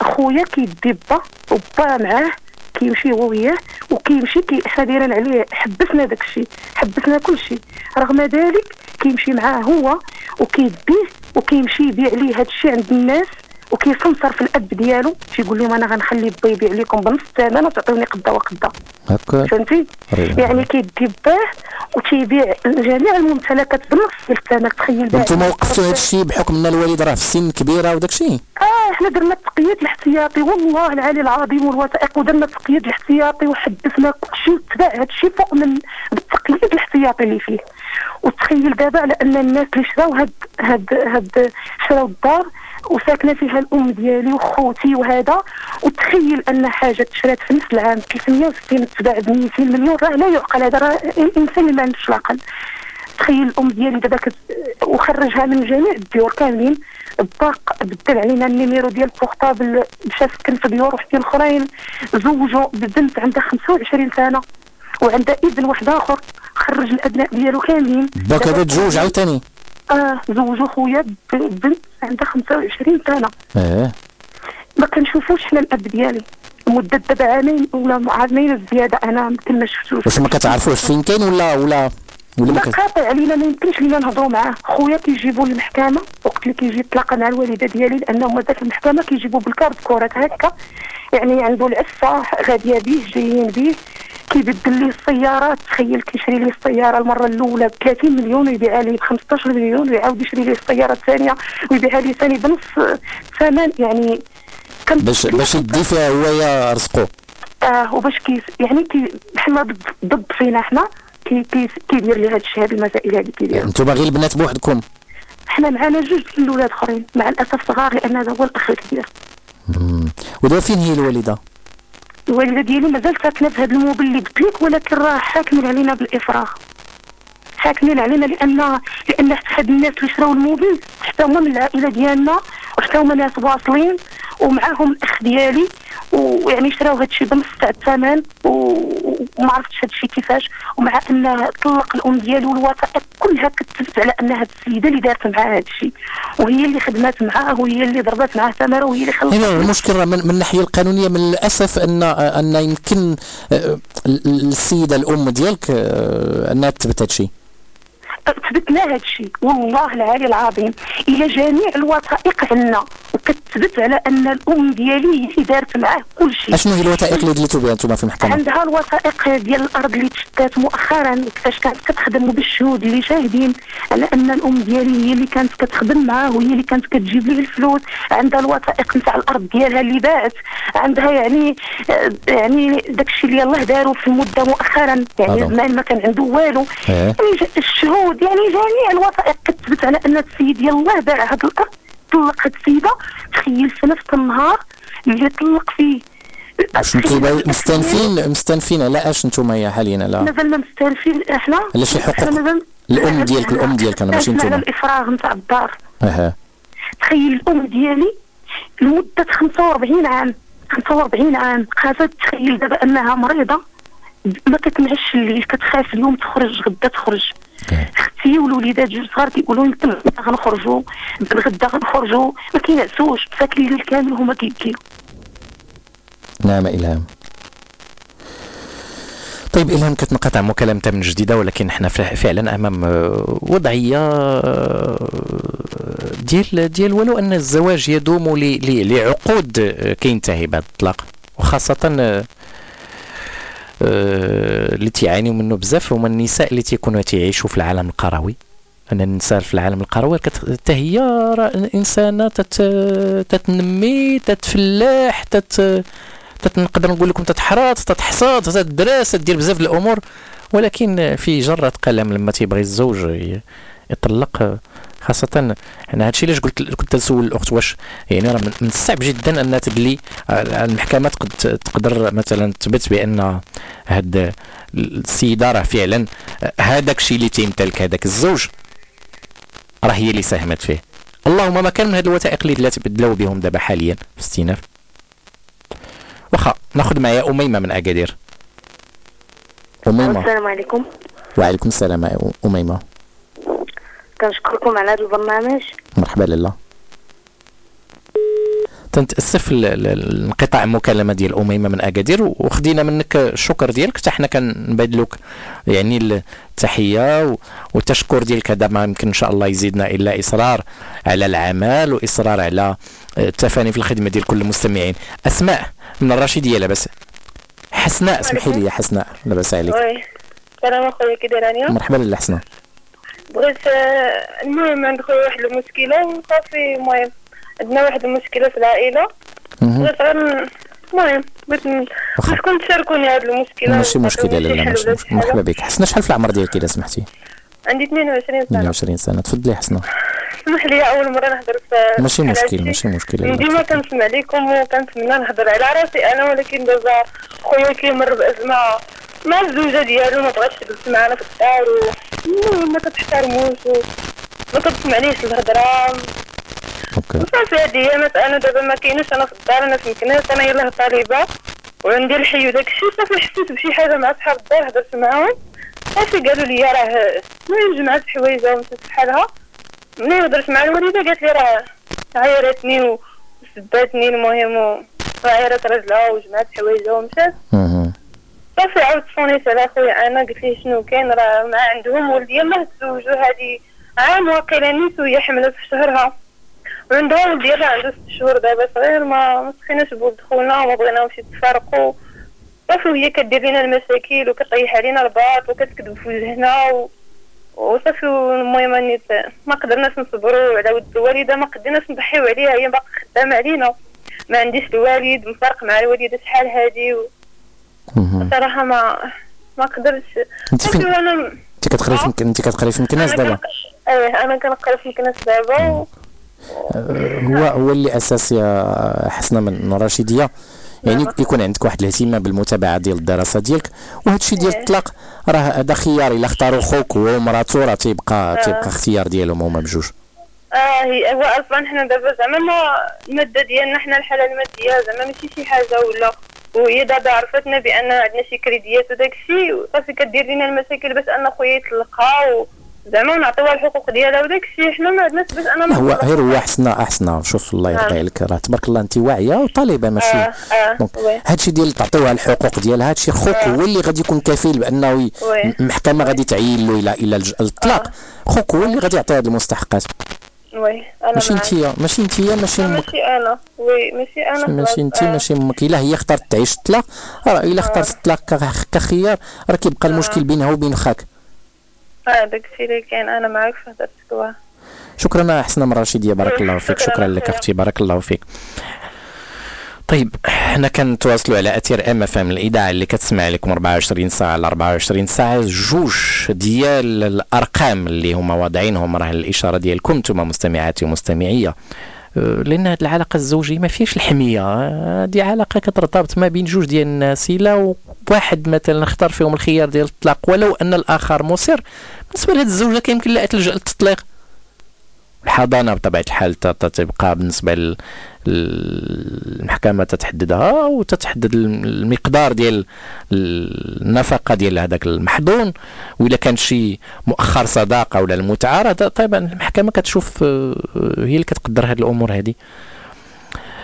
خويا كيدي با وبا معاه كيمشي هو وياه وكيمشي دايرين عليه حبسنا داك الشيء حبسنا كل شيء رغم ذلك كيمشي معاه هو وكيديه وكيمشي يبيع ليه هذا الشيء عند الناس. وكيسمسر في الأب ديالو تيقول لهم أنا غنخلي با يبيع لكم بنص الثمن وتعطوني قدا وقدا هكا؟ فهمتي. يعني كيدي باه وتيبيع جميع الممتلكات بنص الثمن تخيل باع وأنتم وقفتوا هذا الشيء بحكم إن الوالده راه في السن كبيره وداك الشيء آه إحنا درنا التقييد الاحتياطي والله العلي العظيم والوثائق ودرنا التقييد الاحتياطي وحدثنا كل شيء وتباع هذا الشيء فوق من التقييد الاحتياطي اللي فيه. وتخيل دابا على أن الناس اللي شراو هاد هاد هاد شراو الدار وساكنة فيها الأم ديالي وخوتي وهذا. وتخيل أن حاجة تشرات في نفس العام 360 تباع ب 200 مليون راه لا يعقل هذا راه الانسان اللي ما عندوش العقل. تخيل الأم ديالي دابا. وخرجها من جميع الديور كاملين باق بدل علينا ال numéro ديال ال portable مشى سكن في ديور وحدين اخرين زوجو ببنت عندها 25 سنة وعندها ابن واحد آخر خرج الأبناء ديالو كاملين. باك هذا تزوج عاوتاني. آه زوجو خويا بنت عندها 25 سنة. آه ما كنشوفوش حنا الأب ديالي. مدة دابا عامين ولا عامين زيادة أنا يمكن ما شفتوش. واش ما كتعرفوش فين كاين ولا ولا ولا ما. قاطع علينا ما يمكنش لينا نهضروا معاه. خويا كيجيبوا للمحكمة وقت اللي كيجي يتلاقى مع الوالدة ديالي لأنه مازال في المحكمة كيجيبوا بالكارت كورات هكا. يعني عنده العفه غاديه به جايين به كيبدل لي السيارات؟ تخيل كيشري لي السيارة المرة الأولى ب 30 مليون ويبيعها لي ب 15 مليون ويعاود يشري لي السيارة الثانية ويبيعها لي ثاني بنص ثمن يعني باش باش يدي فيها هو يا رزقو آه وباش كي يعني كي بحال ضد ضد فينا حنا كي كي كيدير لي هذا الشيء هذه المسائل هذه كيدير أنتم غير البنات بوحدكم. حنا معنا جوج الأولاد أخرين مع الأسف صغار لأن هذا هو الاخ الكبير ودابا فين هي الوالدة؟ الوالده ديالي مازال ساكنه في هذا ال immeuble اللي قلت لك ولكن راه حاكمين علينا بالإفراغ. حاكمين علينا لأن لأن حتى هاد الناس اللي شراو الموبل حتى هما من العائلة ديالنا وحتى هما ناس واصلين ومعاهم الأخ ديالي. ويعني شراو هذا الشيء بنص تاع الثمن وما عرفتش هذا الشيء كيفاش. ومع أن طلق الأم ديالو والوثائق كلها كتبت على ان هذه السيدة اللي دارت معاه هذا الشيء وهي اللي خدمات معاه وهي اللي ضربت معاه ثمره وهي اللي ايوا المشكل من, من الناحية القانونية من الأسف ان أن يمكن آه، ال- السيدة الأم ديالك آه، أنها تثبت هذا الشيء ثبتنا هذا الشيء. والله العلي العظيم إلى جميع الوثائق عندنا. وكتثبت على أن الأم ديالي هي اللي دارت معاه كل شيء. أشنو هي الوثائق اللي دليتوا بها أنتم في المحكمة؟ عندها الوثائق ديال الأرض اللي تشتات مؤخرا كيفاش كانت كتخدم بالشهود اللي شاهدين على أن الأم ديالي هي اللي كانت كتخدم معاه وهي اللي كانت كتجيب ليه الفلوس. عندها الوثائق نتاع الأرض ديالها اللي باعت عندها يعني آه، يعني داكشي اللي يلاه داروا في المده مؤخرا. يعني. زمان ما كان عنده والو. يعني الشهود يعني جميع الوثائق. كتثبت على أن السيد يلاه باع هاد الأرض. طلق هاد السيده تخيل في نفس النهار. اللي طلق فيه. واش أنتم مستنفين مستنفين على اش أنتم يا حاليا على مازلنا مستانفين إحنا على شي حقوق. الأم ديالك الأم ديالك أنا ماشي على أنتم الإفراغ نتاع الدار. أها. تخيل الأم ديالي لمدة 45 عام. 45 عام. قادره تخيل دابا أنها مريضة. ما كتنعش الليل كتخاف اليوم تخرج غدا تخرج. أختي والوليدات جوج صغار كيقولوا تم غنخرجوا بالغدا غنخرجوا ما كينعسوش. ساكن الليل كامل هما كيبكيو. نعم إلهام. طيب إلهام كتنقطع مكالمتها من جديدة ولكن إحنا فع- فعلا أمام آه، وضعية آه، ديال ديال ولو أن الزواج يدوم لعقود آه، كينتهي بعد الطلاق وخاصة آه، اللي تيعانيو منه بزاف هما النساء اللي تيكونوا تيعيشوا في العالم القروي. أن النساء في العالم القروي حتى هي راه إنسانة تت تتنمي تتفلاح تت نقدر نقول لكم تتحرط تتحصاد تدرس تدير بزاف الأمور. ولكن في جرة قلم لما تيبغي الزوج يطلق خاصة أنا هادشي علاش قلت كنت نسول الأخت واش يعني راه من الصعب جدا أنها تدلي آه، المحكمة تقد تقدر مثلا تثبت بأن هاد السيدة راه فعلا آه، هذاك الشيء اللي تيمتلك هذاك الزوج راه هي اللي ساهمت فيه. اللهم ما كان من هاد الوثائق اللي بدلاو بهم دابا حاليا في استئناف. واخا ناخذ معايا أميمة من أكادير. أميمة. السلام عليكم. وعليكم السلام أميمة. كنشكركم على هذا البرنامج. مرحبا لاله تنتاسف لانقطاع المكالمة ديال أميمة من أكادير وخدينا منك الشكر ديالك. حتى حنا كنبادلوك يعني التحية والتشكر ديالك. هذا ما يمكن إن شاء الله يزيدنا إلا إصرار على العمل وإصرار على آه، التفاني في الخدمة ديال كل المستمعين. أسماء من الرشيديه لاباس. حسناء اسمحي لي يا حسناء. لاباس عليك. Oui. سلام اخويا كي داير مرحبا لاله حسناء. بغيت آه، المهم عند خويا واحد المشكلة وصافي المهم عندنا واحد المشكلة في العائلة. بغيت غير المهم بغيت ن- بغيتكم تشاركوني هذه المشكلة. ماشي مشكلة لاله حل ماشي. مرحبا بك. حسناء شحال في العمر ديالك اذا سمحتي؟ عندي 22 سنة. 22 سنة. تفضلي حسناء اسمح لي أول مرة نهضر في ماشي مشكل. ماشي مشكل ديما كنسمع لكم وكنتمنى نهضر على راسي أنا ولكن دابا خويا كيمر بازمه مع الزوجة ديالو ما بغاش يجلس معنا في الدار و ما كتحترموش ما كتسمعنيش الهضرة. وصافي هادي مسألة أنا دابا ما كاينش أنا في الدار أنا في مكناس أنا يلاه طالبة. وعندي الحي وداك الشيء صافي حسيت بشي حاجة مع صحاب الدار هضرت معاهم. صافي قالوا لي راه المهم جمعت حوايجها ومشات بحالها ملي هضرت مع الوالده قالت لي راه عايرتني وسباتني المهم وعايرت راجلها وجمعت حوايجها ومشات صافي عاود صونيت على خويا أنا قلت ليه شنو كاين؟ راه مع عندهم ولدي يلاه تزوجوا هادي عام واقيلا نيت وهي حملت في شهرها. وعندها ولدي يلاه عنده ست شهور دابا صغير ما ما سخيناش بولد خونا وما بغيناهمش يتفارقوا. صافي وهي كدير لينا المشاكل وكطيح علينا الباط وكتكذب في وجهنا و... وصافي المهم أني ت- ما قدرناش نصبروا على ود الوالدة ما قدرناش نضحيو عليها هي باقا خدامة علينا. ما عنديش الوالد مفارق مع الوالدة شحال هادي. صراحة ما ما قدرتش. انت فين- وأنا انت كتقري في انت كتقري في مكناس أنا دابا إيه أنا كنقرا في مكناس دابا و... آه، هو هو اللي أساس يا حسنة من رشيدية. يعني يكون عندك واحد الاهتمام بالمتابعة ديال الدراسة ديالك. وهذا الشيء ديال الطلاق راه هذا خيار. إلا اختاروا خوك ومراته راه تيبقى تيبقى اختيار ديالهم هما بجوج. آه هي هو أصلا حنا دابا زعما ما المادة ديالنا حنا الحالة المادية زعما ماشي شي حاجة ولا وهي دابا عرفتنا بأن عندنا شي كريديات وداك الشيء صافي كدير لنا المشاكل باش أن خويا يطلقها و زعما ونعطيوها الحقوق ديالها وداك الشيء. حنا ما عندناش باش أنا هو غير هو أ حسناء أ حسناء شوف الله يرضي آه. عليك. راه تبارك الله انت واعية وطالبة ماشي. Donc oui. هادشي ديال تعطيوها الحقوق ديالها هادشي خوك آه. هو اللي غادي يكون كفيل بأنه. المحكمه غادي تعين له إلى إلى الج- الطلاق. خوك هو اللي غادي يعطي هاد المستحقات. Oui أنا ماشي. انت ماشي انت ماشي أمك ماشي أنا oui ماشي أنا ماشي. انت آه. ماشي أمك. إلا هي اختارت تعيش الطلاق راه إلا اختارت الطلاق كخيار راه كيبقى المشكل بينها وبين خاك آه داك الشيء اللي كاين أنا معاك في الشكوى شكرا حسناء من رشيدية. بارك <laughs> الله فيك. شكراً لك. أختي. بارك الله فيك. طيب حنا كنتواصلوا على أثير MFM الاذاعه اللي كتسمع لكم 24 ساعة على 24 ساعة. جوج ديال الأرقام اللي هما واضعينهم راه الإشارة ديالكم أنتم مستمعاتي ومستمعيا. أه، لأن هاد العلاقة الزوجية ما فيهاش الحمية. هادي علاقة كترتبط ما بين جوج ديال الناس. إلا واحد مثلا اختار فيهم الخيار ديال الطلاق ولو أن الآخر مصر بالنسبة لهاد الزوجة كيمكن لها تلجأ للتطليق الحضانة بطبيعة الحال ت- ت- تبقى بالنسبة لل- المحكمة تتحددها وتتحدد الم- المقدار ديال النفقة ديال هذاك المحضون. واذا كان شي مؤخر صداقه ولا المتعه طبعا المحكمة كتشوف آه، هي اللي كتقدر هذه الأمور هذه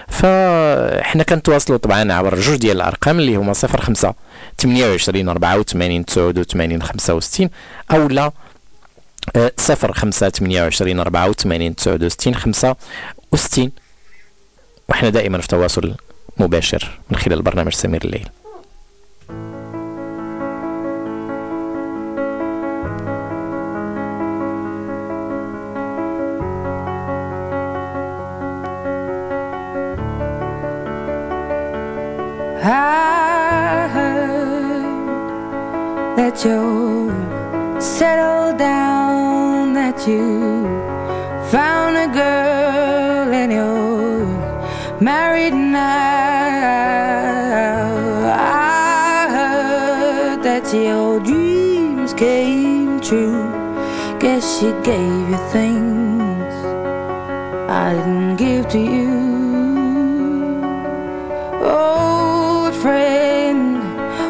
فإحنا كنتواصلوا طبعا عبر جوج ديال الأرقام اللي هما 05 28 84 89 65 أو صفر خمسة ثمانية وعشرين أربعة وثمانين تسعود وستين خمسة وستين. وإحنا دائما في تواصل مباشر من خلال برنامج سمير الليل. I heard that you're settled down, that you found a girl and you're married now. I heard that your dreams came true. Guess she gave you things I didn't give to you. Old friend,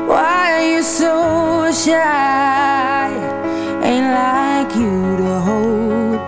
why are you so shy?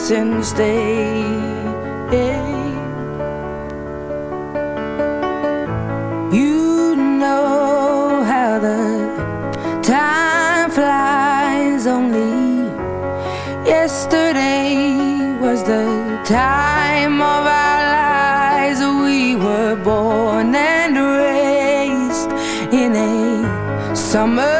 Hurts instead. You know how the time flies only. Yesterday was the time of our lives. We were born and raised in a summer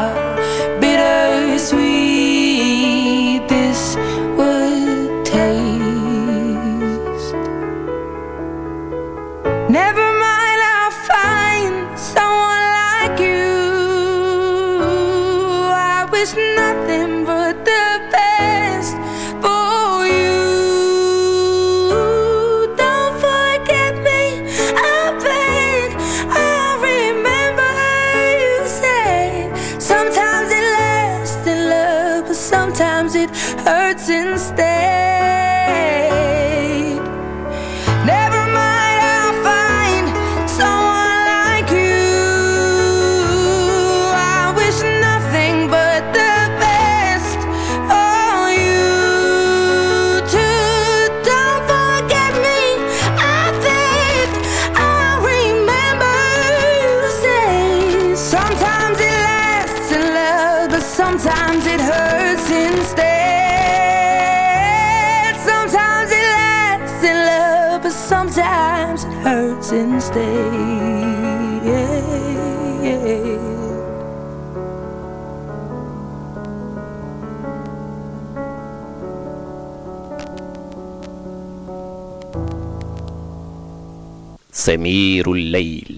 stay. سمير الليل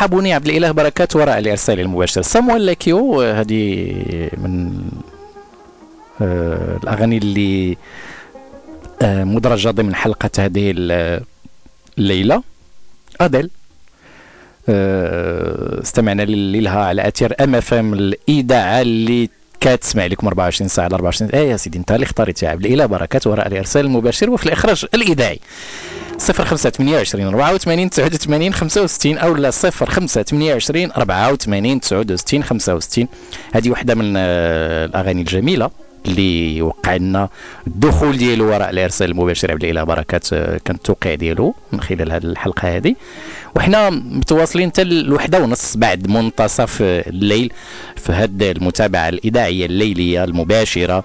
يصحبني عبد الإله بركات وراء الإرسال المباشر. Someone Like You هذه من آه، الأغاني اللي آه، مدرجة ضمن حلقة هذه ال- الليلة. Adele آه، استمعنا لها على أثير MFM الاذاعه اللي كتسمع لكم 24 ساعة على 24 ساعه يا سيدي انت اللي اختاريت يا عبد الإله. بركات وراء الإرسال المباشر. وفي الإخراج الاذاعي 05 28 84 89 65 أو لا 05 28 84 69 65 هذه واحدة من آه، الأغاني الجميلة. اللي وقع لنا الدخول ديالو وراء الارسال المباشر عبد الإله بركات آه، كان التوقيع ديالو من خلال هذه الحلقة هذه وحنا متواصلين حتى الوحده ونص بعد منتصف آه، الليل في هذه المتابعة الإذاعية الليلية المباشرة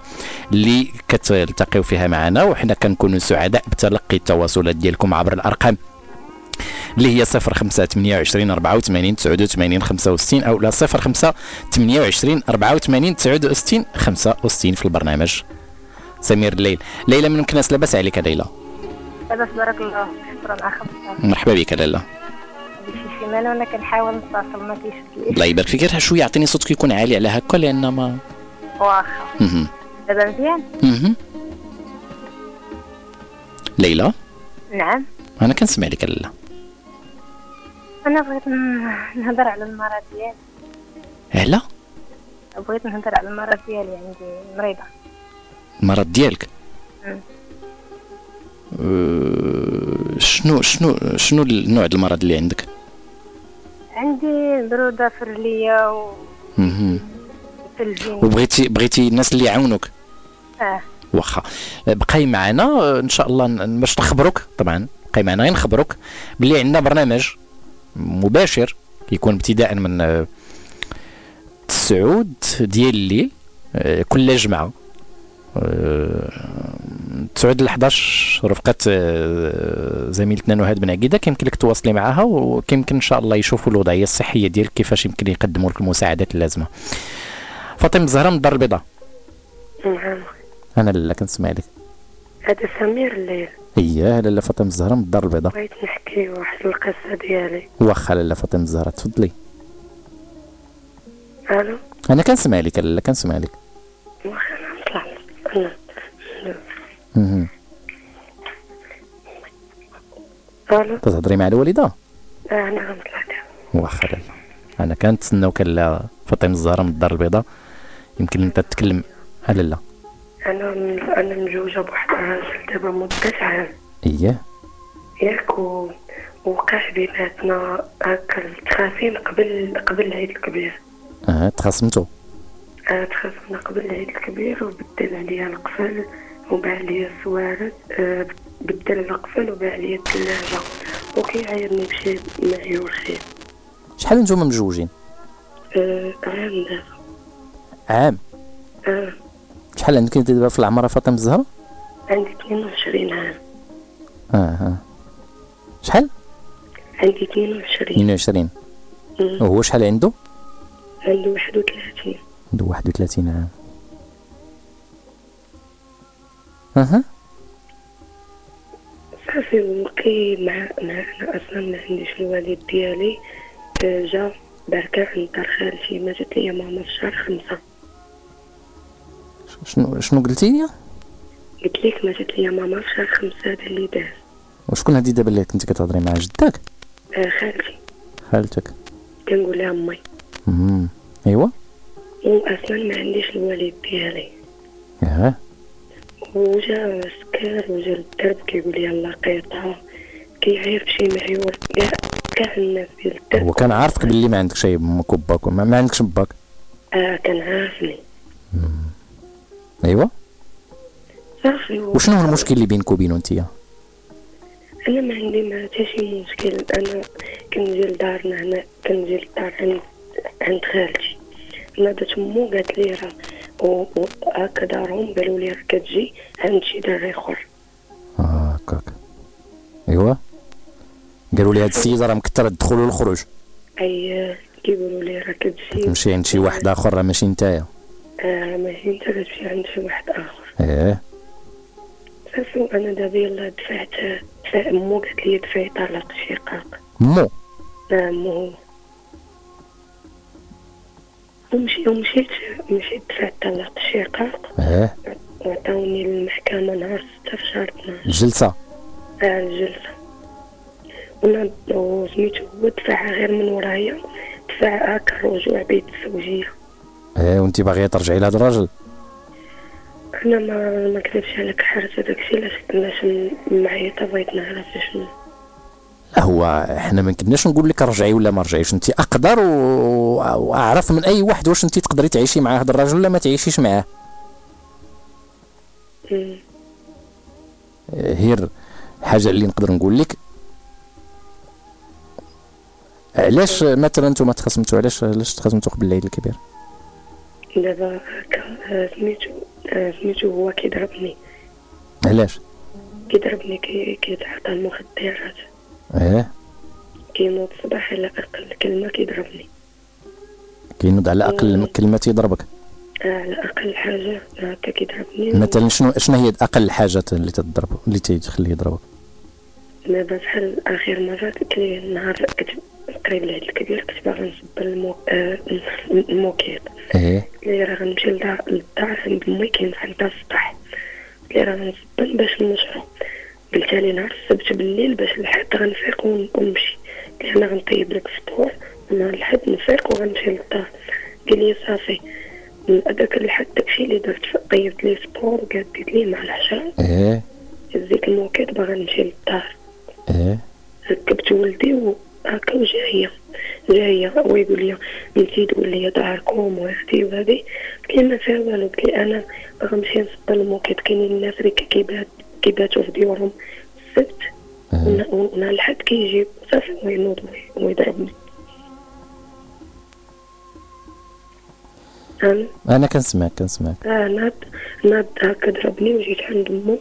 اللي كتلتقيو فيها معنا. وحنا كنكونوا سعداء بتلقي التواصلات ديالكم عبر الأرقام. اللي هي 05 28 84 89 65 أو لا 05 28 84 69 65 في البرنامج. سمير الليل ليلى من يمكن لاباس عليك ليلى. لاباس بارك الله شكرا أخ مرحبا بك لاله شي سيمانه وأنا كنحاول نتصل ما كيشدليش الله يبارك فيك. غير شوية عطيني صوتك يكون عالي على هكا لأن ما واخا. دابا مزيان. ليلى؟ نعم. أنا كنسمع لك لاله أنا بغيت نهضر على المرض ديالي. على بغيت نهضر على المرض ديالي عندي مريضة. المرض ديالك. أه، شنو شنو شنو النوع ديال المرض اللي عندك؟ عندي بروده فرليه و مهم. تلجين وبغيتي بغيتي الناس اللي يعاونوك؟ آه. واخا. بقاي معنا إن شاء الله باش نخبروك طبعا. بقاي معنا غير نخبروك باللي عندنا برنامج. مباشر كيكون ابتداء من آه، التسعود ديال الليل آه، كل جمعة. آه، تسعود ل 11 رفقة آه، زميلتنا نهاد بن عقيدة. كيمكن لك تواصلي معها وكيمكن إن شاء الله يشوفوا الوضعية الصحية ديالك كيفاش يمكن يقدموا لك المساعدات اللازمة. فاطمة الزهراء من الدار البيضاء. نعم. أنا لا كنسمع لك. هذا سمير الليل. اييه لاله فاطمه الزهراء من الدار البيضاء. بغيت نحكي واحد القصة ديالي. واخا لاله فاطمه الزهراء تفضلي. ألو؟ أنا كنسمع لك لاله كنسمع لك. واخا أنا. نطلع مهم. ألو؟ تتهضري مع الوالدة؟ آه، أنا غنطلع واخا لاله أنا كنتسناوك لاله فاطمه الزهراء من الدار البيضاء. يمكن أنت تتكلم. لاله أنا أنا مجوجة بواحد الراجل دابا مدة عام. اييه ياك و... وقع بيناتنا هكا التخاسين قبل قبل العيد الكبير. آه تخاصمتوا آه، تخاصمنا قبل العيد الكبير وبدل عليا القفل وباع عليا السوارد آه، بدل القفل وباع عليا الثلاجة. وكيعايرني بشي معيور خير شحال نتوما مجوجين آه، عام دابا. عام؟ آه، شحال عندك أنت دابا في العمارة فاطمة الزهراء عندي 22 عام. آه آه. شحال؟ عندي 22 22 مم. وهو شحال عنده؟ عنده 31 عنده 31 عام. أها. صافي وكي مع مع أنا أصلا ما عنديش الوالد ديالي. آه، جا بركة عند دار خالتي ما جات ليا ماما في شهر خمسة. شنو شنو قلتي لي؟ قلت لك ما جات ليا ماما في شهر خمسة هذا اللي داز وشكون هادي دابا اللي كنتي كتهضري مع جدك؟ آه، خالتي. خالتك. كنقول لها امي امم ايوا واصلا ما عنديش الوالد ديالي. آه وجا سكر وجا للدرب كيقول لي يلا قيطها. كيعاير بشي معيور كاع كاع الناس ديال الدرب. هو كان عارفك باللي ما عندكش اي أمك وباك ما عندكش باك آه كان عارفني. ايوا صافي. وشنو هو المشكل اللي بينك وبينه أنت؟ أنا ما عندي ما حتى شي مشكل. أنا كنجي لدارنا هنا كنجي للدار عند عند خالتي. نادت مو قالت لي راه هكا دارهم قالوا لي راه كتجي عند شي دار آخر. هكاك ايوا قالوا لي هاد السيدة راه مكثره الدخول والخروج اي كيقولوا لي راه كتجي. تمشي عند شي واحد آخر راه ماشي نتايا. آه ماشي انت كتمشي عند شي واحد آخر. إيه. وأنا دابا يلا دفعت دفع مو قالت لي دفعي طلاق شقاق مو. لا مو. ومشي ومشيت مشيت دفعت طلاق الشقاق إيه. وعطاوني المحكمة نهار ستة في شهر 12 الجلسه الجلسة ونا وسميتو هو دفع غير من ورايا. دفع هاكا الرجوع بيت الزوجية إيه وانت باغية ترجعي لهاد الراجل؟ أنا ما ما كذبش عليك حرت هداكشي علاش علاش معيطة بغيت نعرف شنو؟ لا هو إحنا ما كناش نقول لك رجعي ولا ما رجعيش انت أقدر و- وأعرف من أي واحد واش انت تقدري تعيشي مع هذا الراجل ولا ما تعيشيش معاه. مم. هي الحاجة اللي نقدر نقول لك؟ علاش مثلا أنتم تخاصمتوا علاش علاش تخاصمتوا قبل العيد الكبير؟ دابا آه، سميتو آه، سميتو هو كيضربني. علاش؟ كيضربني كي كيتعاطى المخدرات إيه. كينوض الصباح على أقل كلمة كيضربني. كينوض على أقل كلمة يضربك؟ آه، على أقل حاجة هكا كيضربني. مثلا شنو شنو هي أقل الحاجات اللي تضرب اللي تخليه يضربك؟ دابا بحال آخر مرة قلت لي النهار قريب العيد الكبير كنت باغا نصب المو... آه، الموكيط. إيه. قلت لي راه غنمشي للدار للدار عند أمي كاين عندها السطح. قلت لي راه غنصبن باش نشرو قلت لي نهار السبت بالليل باش الحد غنفيق ون- ونمشي. قلت لي أنا غنطيب لك الفطور ونهار الحد نفيق وغنمشي للدار. قال لي صافي من هذاك الحد داكشي اللي درت طيبت لي الفطور وقاديت ليه مع العشاء إيه. هزيت الموكيط باغا نمشي للدار. إيه. ركبت ولدي وهكا وجاية جاية هو يقول لي نسيت تقول لي داركم وهادي وهادي قلت لي ما فيها والو قلت لي أنا غنمشي نصب الموكيت كاينين الناس اللي كيبات كيباتوا في ديورهم السبت ون- ونهار الحد كيجي صافي هو ينوض وي- ويضربني أنا كنسمعك كنسمعك. آه ناض ناض هكا ضربني وجيت عند مو.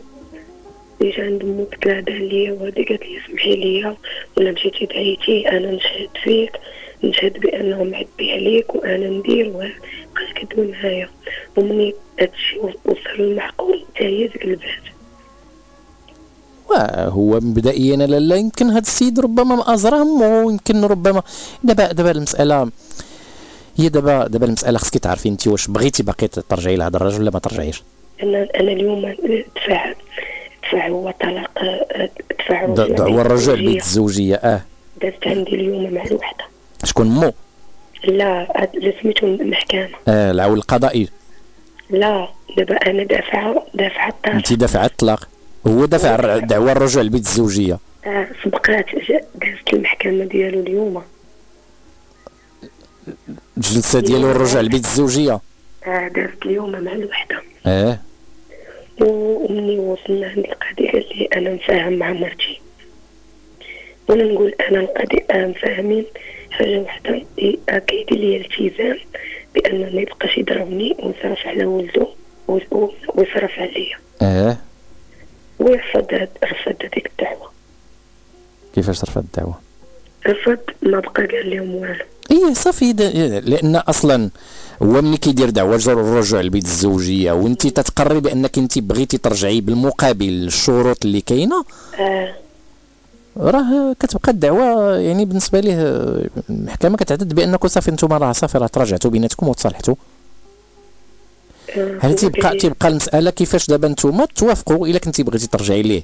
جيت عند مو قلت لها دار ليا وهادي قالت لي سمحي ليا ولا مشيتي دعيتي أنا نشهد فيك نشهد بأنه معدي عليك وأنا ندير و بقات كدوي معايا. ومني هادشي وصل للمحقول حتى هي تقلبات هو مبدئيا لا لا يمكن هذا السيد ربما ما ازرى همه يمكن ربما. دابا دابا المسألة هي دابا دابا المسألة خصك تعرفي انت واش بغيتي باقي ترجعي لهذا الرجل ولا ما ترجعيش؟ أنا أنا اليوم دفع دفع هو طلاق دفع د- دعوى الرجوع لبيت الزوجية. آه. دازت عندي اليوم مع الوحدة. شكون مو؟ لا اللي سميتو المحكمة. آه العول القضائي. لا دابا أنا دافعه دافعه الطلاق. انت دافع الطلاق. هو دافع دعوى الرجوع لبيت الزوجية. آه، سبقات دازت المحكمة ديالو اليوم. الجلسه ديالو الرجوع لبيت الزوجية. آه، دازت اليوم مع الوحدة. آه. ومني وصلنا عند القاضي قال لي أنا مفاهم مع مرتي. وأنا نقول أنا القاضي آه مفاهمين. إي- آه، كيدير لي التزام بانه ما يبقاش يضربني ويصرف على ولده ويصرف عليا. آه ويرفض هاد- رفض هذيك الدعوة. كيفاش رفض الدعوة؟ رفض ما بقى قال لهم والو. إيه صافي. لأن أصلا هو ملي كيدير دعوة جر الرجوع لبيت الزوجية وأنت تتقري بأنك أنت بغيتي ترجعي بالمقابل الشروط اللي كاينة؟ آه. راه كتبقى الدعوة يعني بالنسبة ليه المحكمة كتعتد بأنكم صافي نتوما راه صافي راه تراجعتوا بيناتكم وتصالحتوا. آه، هل تيبقى تيبقى المسألة كيفاش دابا نتوما توافقوا إلا كنتي بغيتي ترجعي ليه؟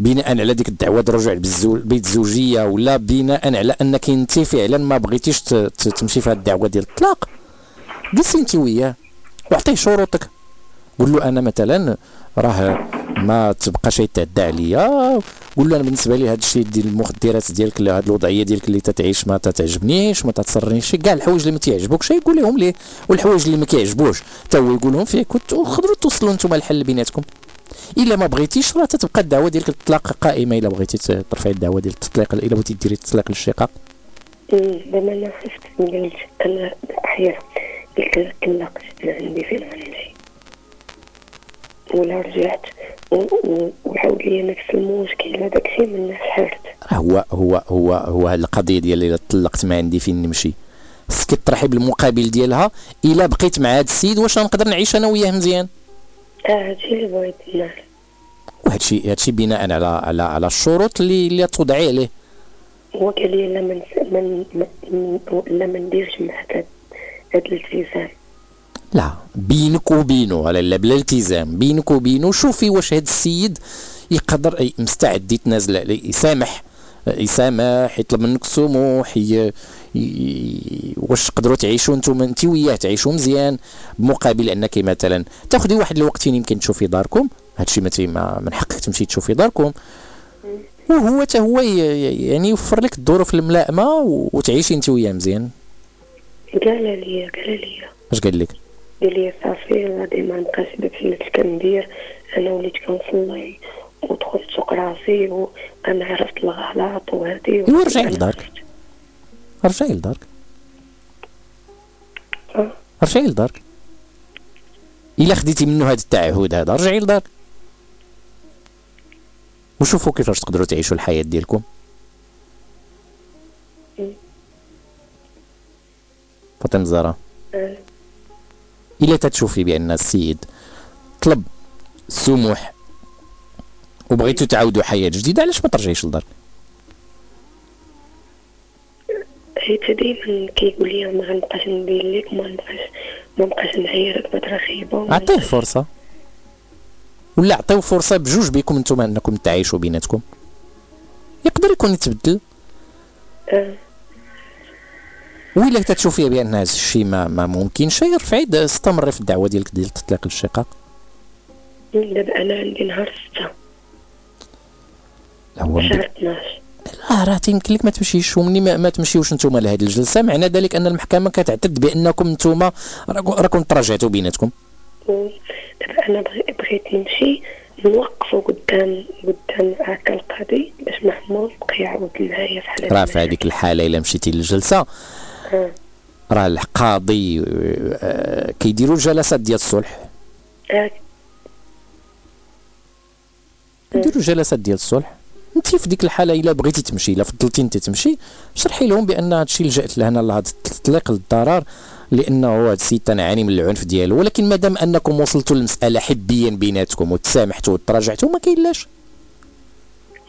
بناء على ديك الدعوة الرجوع بالزو- بيت الزوجيه ولا بناء على أنك أنت فعلا ما بغيتيش تمشي في هذه الدعوة ديال الطلاق. جلسي أنت وياه. واعطيه شروطك. قول له أنا مثلا راه ما تبقاش يتعدى عليا. قول له أنا بالنسبة لي هذا الشيء ديال المخدرات ديالك هذه الوضعية ديالك اللي تتعيش ما تتعجبنيش ما تتسرنيش كاع الحوايج اللي ما تيعجبوكش يقول لهم ليه. والحوايج اللي ما كيعجبوش حتى هو يقول لهم فيك وتقدروا توصلوا نتوما الحل بيناتكم. إلا ما بغيتيش راه تتبقى الدعوة ديالك الطلاق قائمة إلا بغيتي ترفعي الدعوة ديال التطليق إلا بغيتي ديري التطليق للشقاق مم، دابا أنا خفت قلت أنا أحيانا قلت لك طلقت ما عندي فين غنمشي ولا رجعت. وعاود لي نفس المشكل هذاك الشيء من حارت هو هو هو هو القضية ديال إلا طلقت ما عندي فين نمشي. خصك تطرحي بالمقابل ديالها إلا بقيت مع هذا السيد واش نقدر نعيش أنا وياه مزيان؟ هادشي اللي بغيت نعرف هذا الشيء بناء على على على الشروط اللي اللي توضعي عليه. هو قال لي لا من- لا ما نديرش مع هاد هاد الالتزام. لا بينك وبينه على لا بلا التزام بينك وبينه. شوفي واش هذا السيد يقدر مستعد يتنازل عليه يسامح يسامح يطلب منك السموح. واش تقدروا تعيشوا أنتم انت وياه تعيشوا مزيان بمقابل انك مثلا تاخذي واحد الوقت فين يمكن تشوفي داركم. هادشي ما من حقك تمشي تشوفي داركم. وهو حتى هو يعني يوفر لك الظروف الملائمة وتعيشي انت وياه مزيان. قال لي قال لي. اش قال لك؟ قال لي صافي غادي ما نبقاش داكشي اللي كنت كندير أنا وليت كنصلي ودخلت سوق راسي وأنا عرفت الغلط وهادي أيوا رجعي لدارك. رجعي لدارك أه. رجعي لدارك الا خديتي منه هذا التعهد هذا رجعي لدارك وشوفوا كيفاش تقدروا تعيشوا الحياة ديالكم. فاطمة الزهراء آه. إلا تتشوفي بأن السيد طلب السموح وبغيتوا تعاودوا حياة جديدة علاش ما ترجعيش لدارك حيت دايما كيقول لي ما غنبقاش ندير لك ما نبقاش ما نبقاش نعيرك بهضره خايبة. عطيه فرصة. ولا عطيو فرصة بجوج بكم نتوما أنكم تعيشوا بيناتكم. يقدر يكون يتبدل. آه. وإلا تتشوفي بأن هذا الشيء ما, ما ممكنش رفعي استمري في الدعوة ديالك ديال التطليق للشقاق دابا أنا عندي نهار ستة. هو شهر 12 آه راه تيمكن لك ما تمشيش ومني ما, ما تمشيوش نتوما لهذه الجلسة. معنى ذلك أن المحكمة كتعتد بأنكم نتوما راكم تراجعتوا بيناتكم. دابا أنا بغي- بغيت نمشي نوقفو قدام قدام هكا القاضي باش ما يبقى يعاود معايا في حالة راه في هذيك الحالة إلا مشيتي للجلسة. آه. راه القاضي آه، كيديروا الجلسات ديال الصلح. آه. نديروا جلسات ديال الصلح. انت في ديك الحالة إلا بغيتي تمشي إلا فضلتي انت تمشي شرحي لهم بأن هذا الشيء لجأت لهنا لهذا التطليق للضرر لأنه هذا السيد تنعاني من العنف ديالو. ولكن مادام أنكم وصلتوا للمسألة حبيا بيناتكم وتسامحتوا وتراجعتوا ما كاين لاش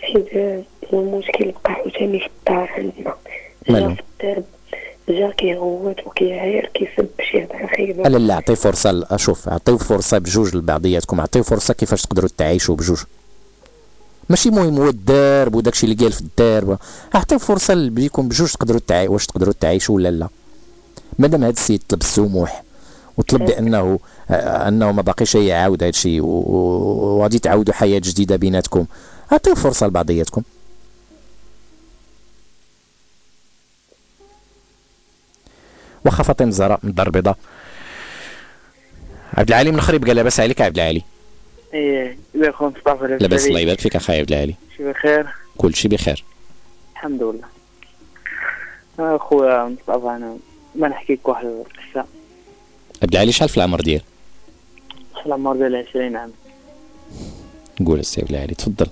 حيت المشكل بقى عاوتاني في الدار عندنا. مالو؟ في الدرب جا كيغوت وكيعاير كيسب شي هضرة خايبة. لا لا عطي فرصة شوف عطيو فرصة بجوج لبعضياتكم عطيو فرصة كيفاش تقدروا تعيشوا بجوج. ماشي مهم هو الدرب وداكشي اللي قال في الدرب عطيو فرصه ليكم بجوج تقدروا تعي... واش تقدروا تعيشوا ولا لا. مادام هذا السيد طلب السموح وطلب بانه انه ما باقيش يعاود هذا الشيء وغادي تعاودوا حياة جديدة بيناتكم. عطيو فرصة لبعضياتكم. واخا فاطمة الزهراء من الدار البيضاء. عبد العالي من الخريب قال لاباس عليك عبد العالي. إيه يا اخو مصطفى لاباس الله يبارك فيك اخاي عبد العالي. شي بخير؟ كل شيء بخير. الحمد لله. آه، أخويا مصطفى أنا ما نحكي لك واحد القصة. عبد العالي شحال في العمر ديالك؟ في العمر ديال 20 عام. قول السي عبد العالي تفضل.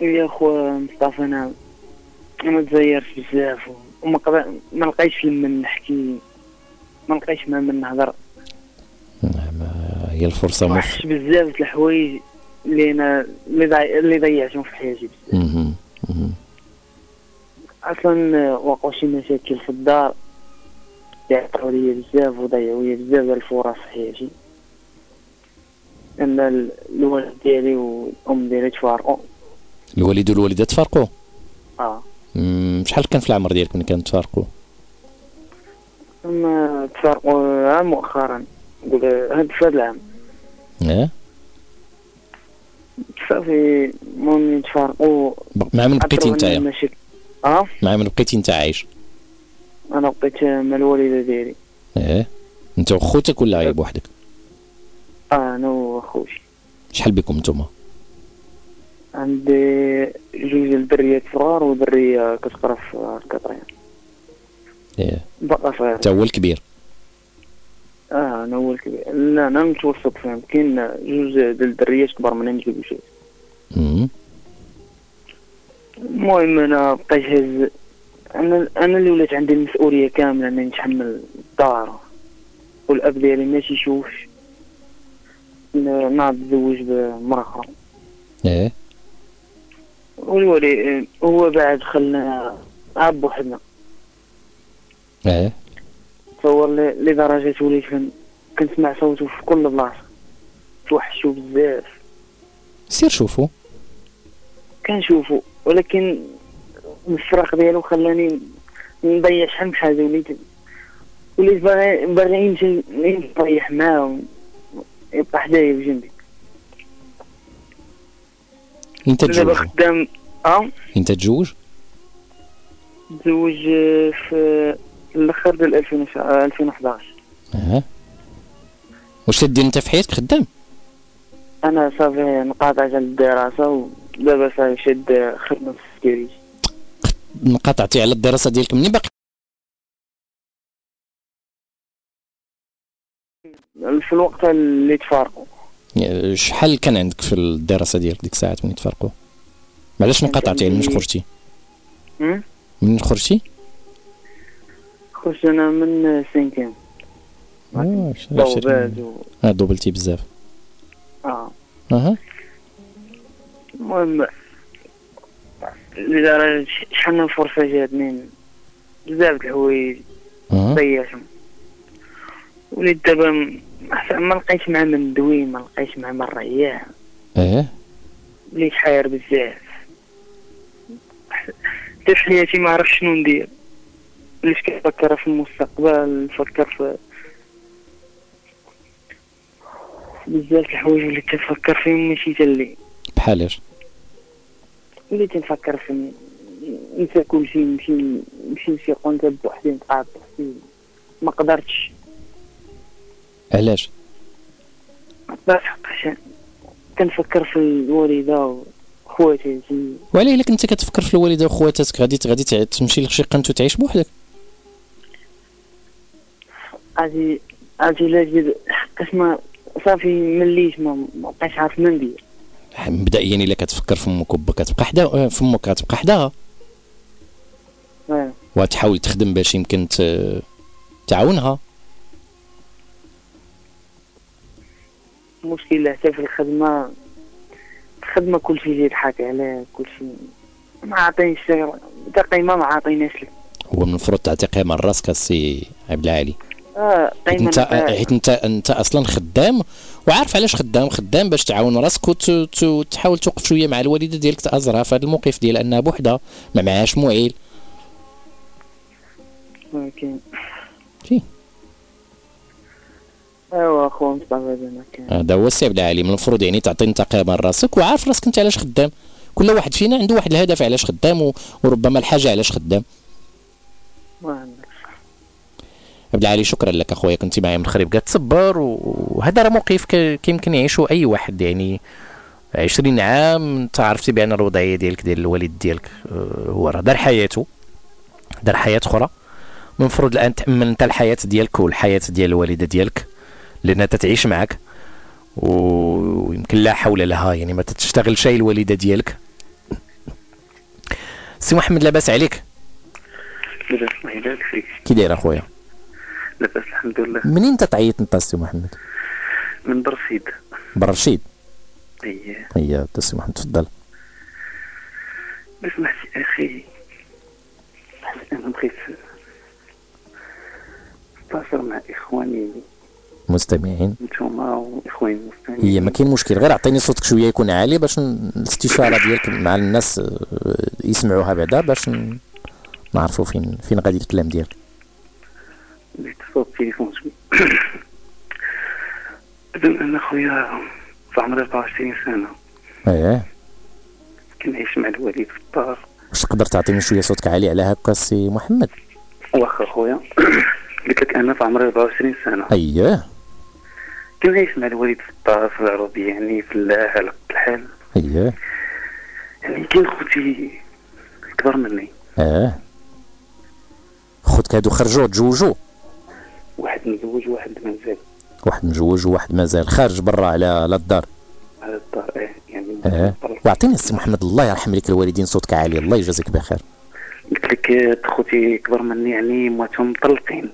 يا أخويا مصطفى أنا أنا تزيرت بزاف وما ما لقيتش لمن نحكي ما لقيتش مع من نهضر. هي الفرصة وحش بزاف د الحوايج اللي أنا اللي ضي... اللي ضيعتهم في حياتي بزاف. أصلا وقعوا شي مشاكل في الدار يعطوا لي بزاف وضيعوا لي بزاف ديال الفرص في حياتي. ان ال- الوالد ديالي والأم ديالي تفارقوا. الوالد والوالدة تفارقوا؟ آه. شحال كان في العمر ديالك ملي كانوا تفارقوا؟ تفارقوا عام مؤخرا. هاد في هاد العام. آه صافي المهم تفارقوا بق- مع من بقيتي نتايا آه مع من بقيتي أنت عايش؟ أنا بقيت مع الوالدة ديالي. آه أنت وخوتك ولا غير بوحدك؟ آه أنا وخوتي شحال بكم نتوما؟ عندي جوج الدريات صغار ودرية كتقرا في الكطرين آه بقى صغير انت هو الكبير. آه أنا هو الكبير لا أنا متوسط فيهم. كاين جوج ديال الدريات كبار مني شي. مم. المهم أنا بقيت هز أنا أنا اللي ولات عندي المسؤولية كاملة انني نتحمل الدار. والأب ديالي ما تيشوفش. ناض تزوج بمرا أخرى آه والولي هو بعد خلنا عاب بوحدنا آه تصور لي- لدرجة وليت كن- كنسمع صوته في كل بلاصة. توحشو بزاف. سير شوفوا كنشوفو. ولكن الفراق ديالو خلاني نضيع شحال من حاجة وليت وليت باغي باغي نمشي نريح معاه يبقى حدايا بجنبي أنت دابا تزوج خدام أه؟ أنت تزوج تزوج في الآخر ديال 2000 2011 آه واش تدير أنت في حياتك خدام؟ أنا صافي نقاطع ديال الدراسة ودابا صافي شاد خدمة في السكيوريتي انقطعتي على الدراسة ديالك منين باقي؟ في الوقت اللي تفارقوا. شحال كان عندك في الدراسة ديالك ديك الساعات ملي تفرقوا علاش انقطعتي يعني منين خرجتي؟ منين خرجتي؟ خرجت أنا من cinquième آه دوبلت. آه دوبلتي بزاف. آه. أها. المهم لدرجة شحال من فرصة جاتني بزاف د الحوايج. ضيعتهم وليت دابا ما لقيتش مع من ندوي ما لقيتش مع من نريح آه وليت حاير بزاف. حتى في حياتي ما عرفت شنو ندير. وليت كنفكر في المستقبل نفكر في بزاف الحوايج وليت كنفكر فيهم ماشي تا اللي. بحال اش؟ وليت نفكر في نسى كلشي نمشي نمشي لشي قنطة بوحدي بوحدي ما قدرتش. علاش؟ بس حقاش كنفكر في الوالدة وخواتاتي. وعلاه إلا كنت كتفكر في الوالدة وخواتاتك غادي غادي تمشي لشي قنت وتعيش بوحدك. عادي عادي لا جد حقاش ما صافي مليت ما ما بقيتش عارف ما ندير مبدئيا إلا كتفكر في أمك وباك كتبقى حدا في أمك كتبقى حداها. آه. وتحاول تخدم باش يمكن تعاونها. المشكلة حتى في الخدمة. الخدمة كلشي يضحك عليه كلشي ما عاطينيش تا قيمه ما عاطيناش هو من المفروض تعطي قيمة لراسك السي عبد العالي. آه حيت قيمه انت حيت انت انت أصلا خدام وعارف علاش خدام؟ خدام باش تعاون راسك وتحاول توقف شوية مع الوالدة ديالك تأزرها في هذا الموقف ديال أنها بوحدها ما معهاش معيل ولكن فيه. أيوا اخو مصطفى زعما هذا هو السي عبد العالي. من المفروض يعني تعطي انت قيمه لراسك وعارف راسك أنت علاش خدام. كل واحد فينا عنده واحد الهدف علاش خدام وربما الحاجة علاش خدام. عبد العالي شكرا لك أخويا كنت معي من الخريب قال تصبر وهذا راه موقف كيمكن يعيشه أي واحد يعني 20 عام أنت عرفتي بأن الوضعية ديالك ديال الوالد ديالك آه، هو راه دار حياته دار حياة أخرى. المفروض الآن تأمن أنت الحياة ديالك والحياة ديال الوالدة ديالك لأنها تتعيش معك ويمكن لا حول لها يعني ما تشتغل شيء الوالدة ديالك. سي محمد لاباس عليك؟ لاباس الله يبارك فيك كي داير أخويا؟ لاباس الحمد لله. منين انت تعيط انت سي محمد؟ من برصيد برشيد؟ إيه هي سي محمد تفضل. لو سمحتي أخي أنا بغيت نتواصل مع إخواني. مستمعين. نتوما وإخواني المستمعين. هي ما كاين مشكل غير عطيني صوتك شوية يكون عالي باش الاستشارة ديالك مع الناس آه، يسمعوها بعدا باش نعرفوا فين فين غادي الكلام ديالك. صوت التليفون شوي إذن أنا خويا في عمري 24 سنة. اييه كنعيش مع الوالد في الدار. واش تقدر تعطيني شوية صوتك عالي على هكا سي محمد؟ واخا خويا. <clears throat> قلت لك أنا في عمري 24 سنة. اييه كنعيش مع الوالد في الدار في العروض يعني في الله على قد الحال. اييه يعني كاين خوتي كبر مني. آه خوتك هادو خرجوا تزوجوا واحد مزوج وواحد مازال. واحد مزوج وواحد مازال. خارج برا على على الدار. على الدار آه يعني آه واعطيني السي محمد الله يرحم لك الوالدين صوتك عالي. الله يجازيك بخير. قلت لك آه، خوتي كبر مني يعني مواتهم مطلقين.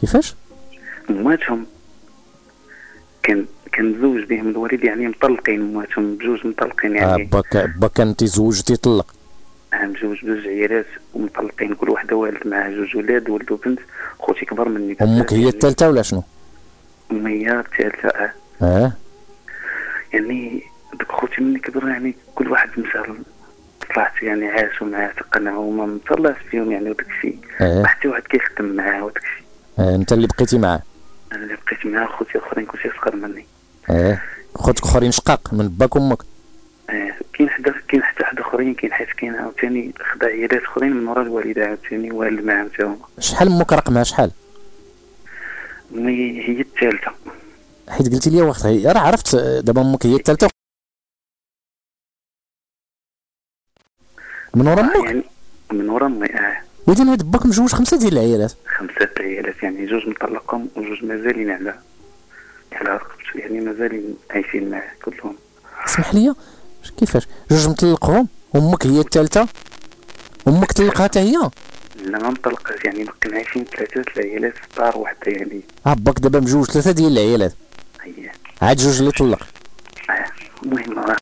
كيفاش؟ مواتهم. كان كان مزوج بهم الوالد يعني مطلقين مواتهم بجوج مطلقين آه، يعني. باك باك انت زوج تيطلق آه مزوج بجوج عيالات ومطلقين كل وحدة والد معها جوج ولاد ولد وبنت خوتي كبر مني. أمك هي. الثالثة ولا شنو؟ أمي هي الثالثة آه. آه. يعني دوك خوتي مني كبروا يعني كل واحد مشى طلعت يعني عاشوا معاه تقنعوا وما مطلعش فيهم يعني وداك الشيء آه. حتى واحد كيخدم معاه وداك الشيء آه، أنت اللي بقيتي معاه؟ أنا اللي بقيت معاه خوتي الاخرين كلشي صغر مني. آه. خوتك أخرين شقاق من باك وأمك؟ كاين حدا كاين حتى حدا آخرين كاين حيت كاين عاوتاني خدا عيالات آخرين من ورا الوالدة عاوتاني والد معاهم تا هما شحال أمك رقمها شحال؟ امي هي الثالثة. حيت قلتي لي وقت هي راه عرفت آه، دابا أمك هي الثالثة. من ورا أمك يعني من ورا امي آه. ولكن هاد باك مزوج خمسة ديال العيالات خمسة عيالات يعني جوج مطلقهم وجوج مازالين على على رقبته يعني مازالين عايشين معاه كلهم. اسمح لي كيفاش؟ جوج مطلقهم أمك هي الثالثة؟ أمك طلقها حتى هي؟ لا ما مطلقاش يعني بقينا عايشين ثلاثة العيالات في دار وحدة يعني ها باك دابا مجوج ثلاثة ديال العيالات. هي. عاد جوج اللي طلق. آه، المهم آه،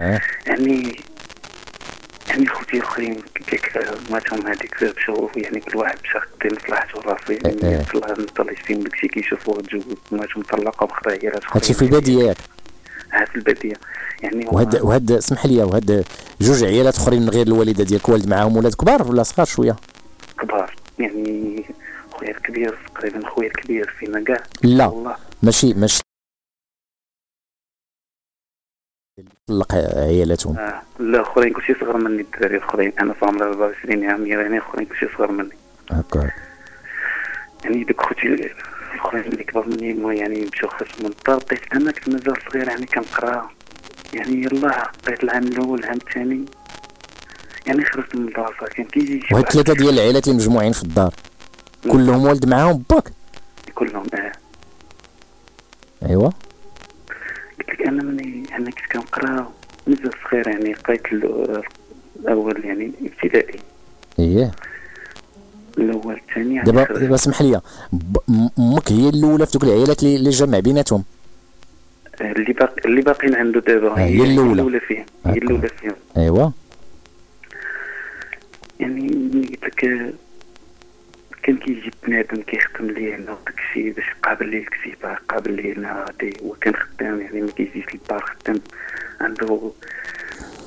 آه. يعني يعني خوتي الاخرين كيك ماتهم هذيك مشاو يعني كل واحد مشى خدام مصلحته راسو إيه. يعني الله ما طلعش فيهم داكشي كيشوفوه تزوج ماتهم مطلقة وخدا عيالات هادشي في البادية. ياك ها في البادية. يعني وهاد وهاد اسمح لي وهاد جوج عيالات أخرين من غير الوالدة ديالك والد معاهم ولاد كبار ولا صغار شوية؟ كبار. يعني خويا الكبير تقريبا خويا الكبير فينا كاع. لا والله. ماشي ماشي. طلق عيالاتهم؟ آه. لا اخرين كلشي صغر مني الدراري الآخرين. أنا في عمري 24 عام يعني اخرين كلشي صغر مني. هكا. يعني دوك خوتي الآخرين اللي كبر مني يعني مشاو خرجوا من الدار. بقيت أنا كنت مازال صغير يعني كنقرا. يعني يلاه بقيت العام الأول العام الثاني. يعني خرجت من المدرسة كان كيجي وهاد ثلاثة ديال العائلات مجموعين في الدار. كلهم والد معاهم باك. كلهم آه. ايوا قلت لك أنا مني أنا كنت كنقرا مازال صغير يعني قريت ال- الأول يعني ابتدائي. إيه. الأول الثاني يعني دابا. دابا اسمح لي. أمك هي الأولى في دوك العائلات اللي جمع بيناتهم؟ اللي باقي اللي باقيين عنده دابا. آه، هي الأولى. الأولى فيهم. هي الأولى فيهم. أيوا. يعني قلت لك كان كيجي بنادم كيخدم لي هنا وداك الشيء باش يقابل لي الكتيبة يقابل لي هنا هادي هو كان خدام يعني ما كيجيش للدار خدام. عنده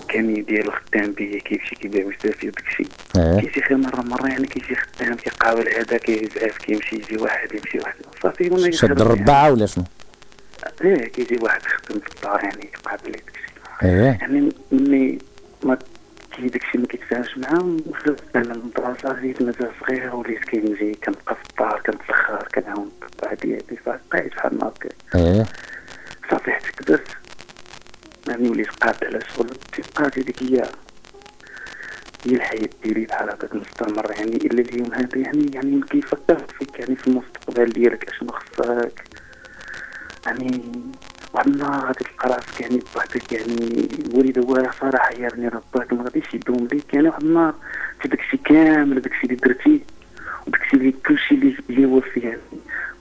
كامي ديالو خدام بيا كيمشي كيبيع ويسافي وداك الشيء. آه كيجي غير مرة مرة يعني كيجي خدام كيقابل هذا كيزعف كيمشي يجي واحد يمشي واحد. صافي شد يخدم الربعه ولا شنو؟ إيه كيجي واحد خدام في الدار يعني يقابل لي داك الشيء. إيه. يعني ملي ما كي داكشي ما كيتفاهمش معاهم خرجت أنا من المدرسة زيد مازال صغير وليت كنجي كنبقى في الدار كنتسخر كنعاون الطبع ديالي فقاعد بحال ما هكا. إيه. صافي حتى كبرت يعني وليت قاد على شغل تيبقات هذيك هي هي الحياة ديالي بحال هكا مستمر يعني إلا اليوم هذا يعني يعني كيفكر فيك يعني في المستقبل ديالك أشنو خصك. يعني غادي تلقى راسك يعني بوحدك يعني الوالد هو صراحة يعني ربك ما غاديش يدوم ليك يعني واحد النهار في داكشي كامل داكشي اللي درتي وداكشي اللي كلشي اللي اللي هو فيه يعني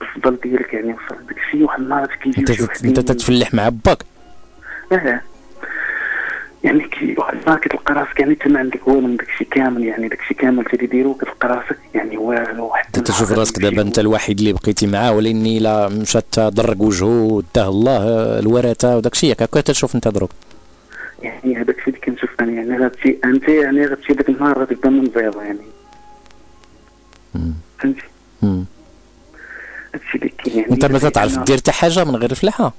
الفضل ديالك يعني وصل. داكشي واحد النهار كيجي انت تتفلح مع باك آه. يعني كي واحد النهار كتلقى راسك يعني انت ما عندك والو من داكشي كامل يعني داكشي كامل تدي ديرو كتلقى راسك يعني والو واحد أنت تشوف راسك دابا أنت الوحيد اللي بقيتي معاه ولإني لا مشات ضرق وجهه وداه الله الورثة وداك الشيء هكا تشوف أنت دروك. يعني هذاك الشيء اللي كنشوف أنا يعني غتمشي أنت يعني غتمشي داك النهار غتبدا من بيضة يعني. فهمتي. هادشي اللي كاين يعني أنت ما تعرف دير حتى حاجة من غير الفلاحه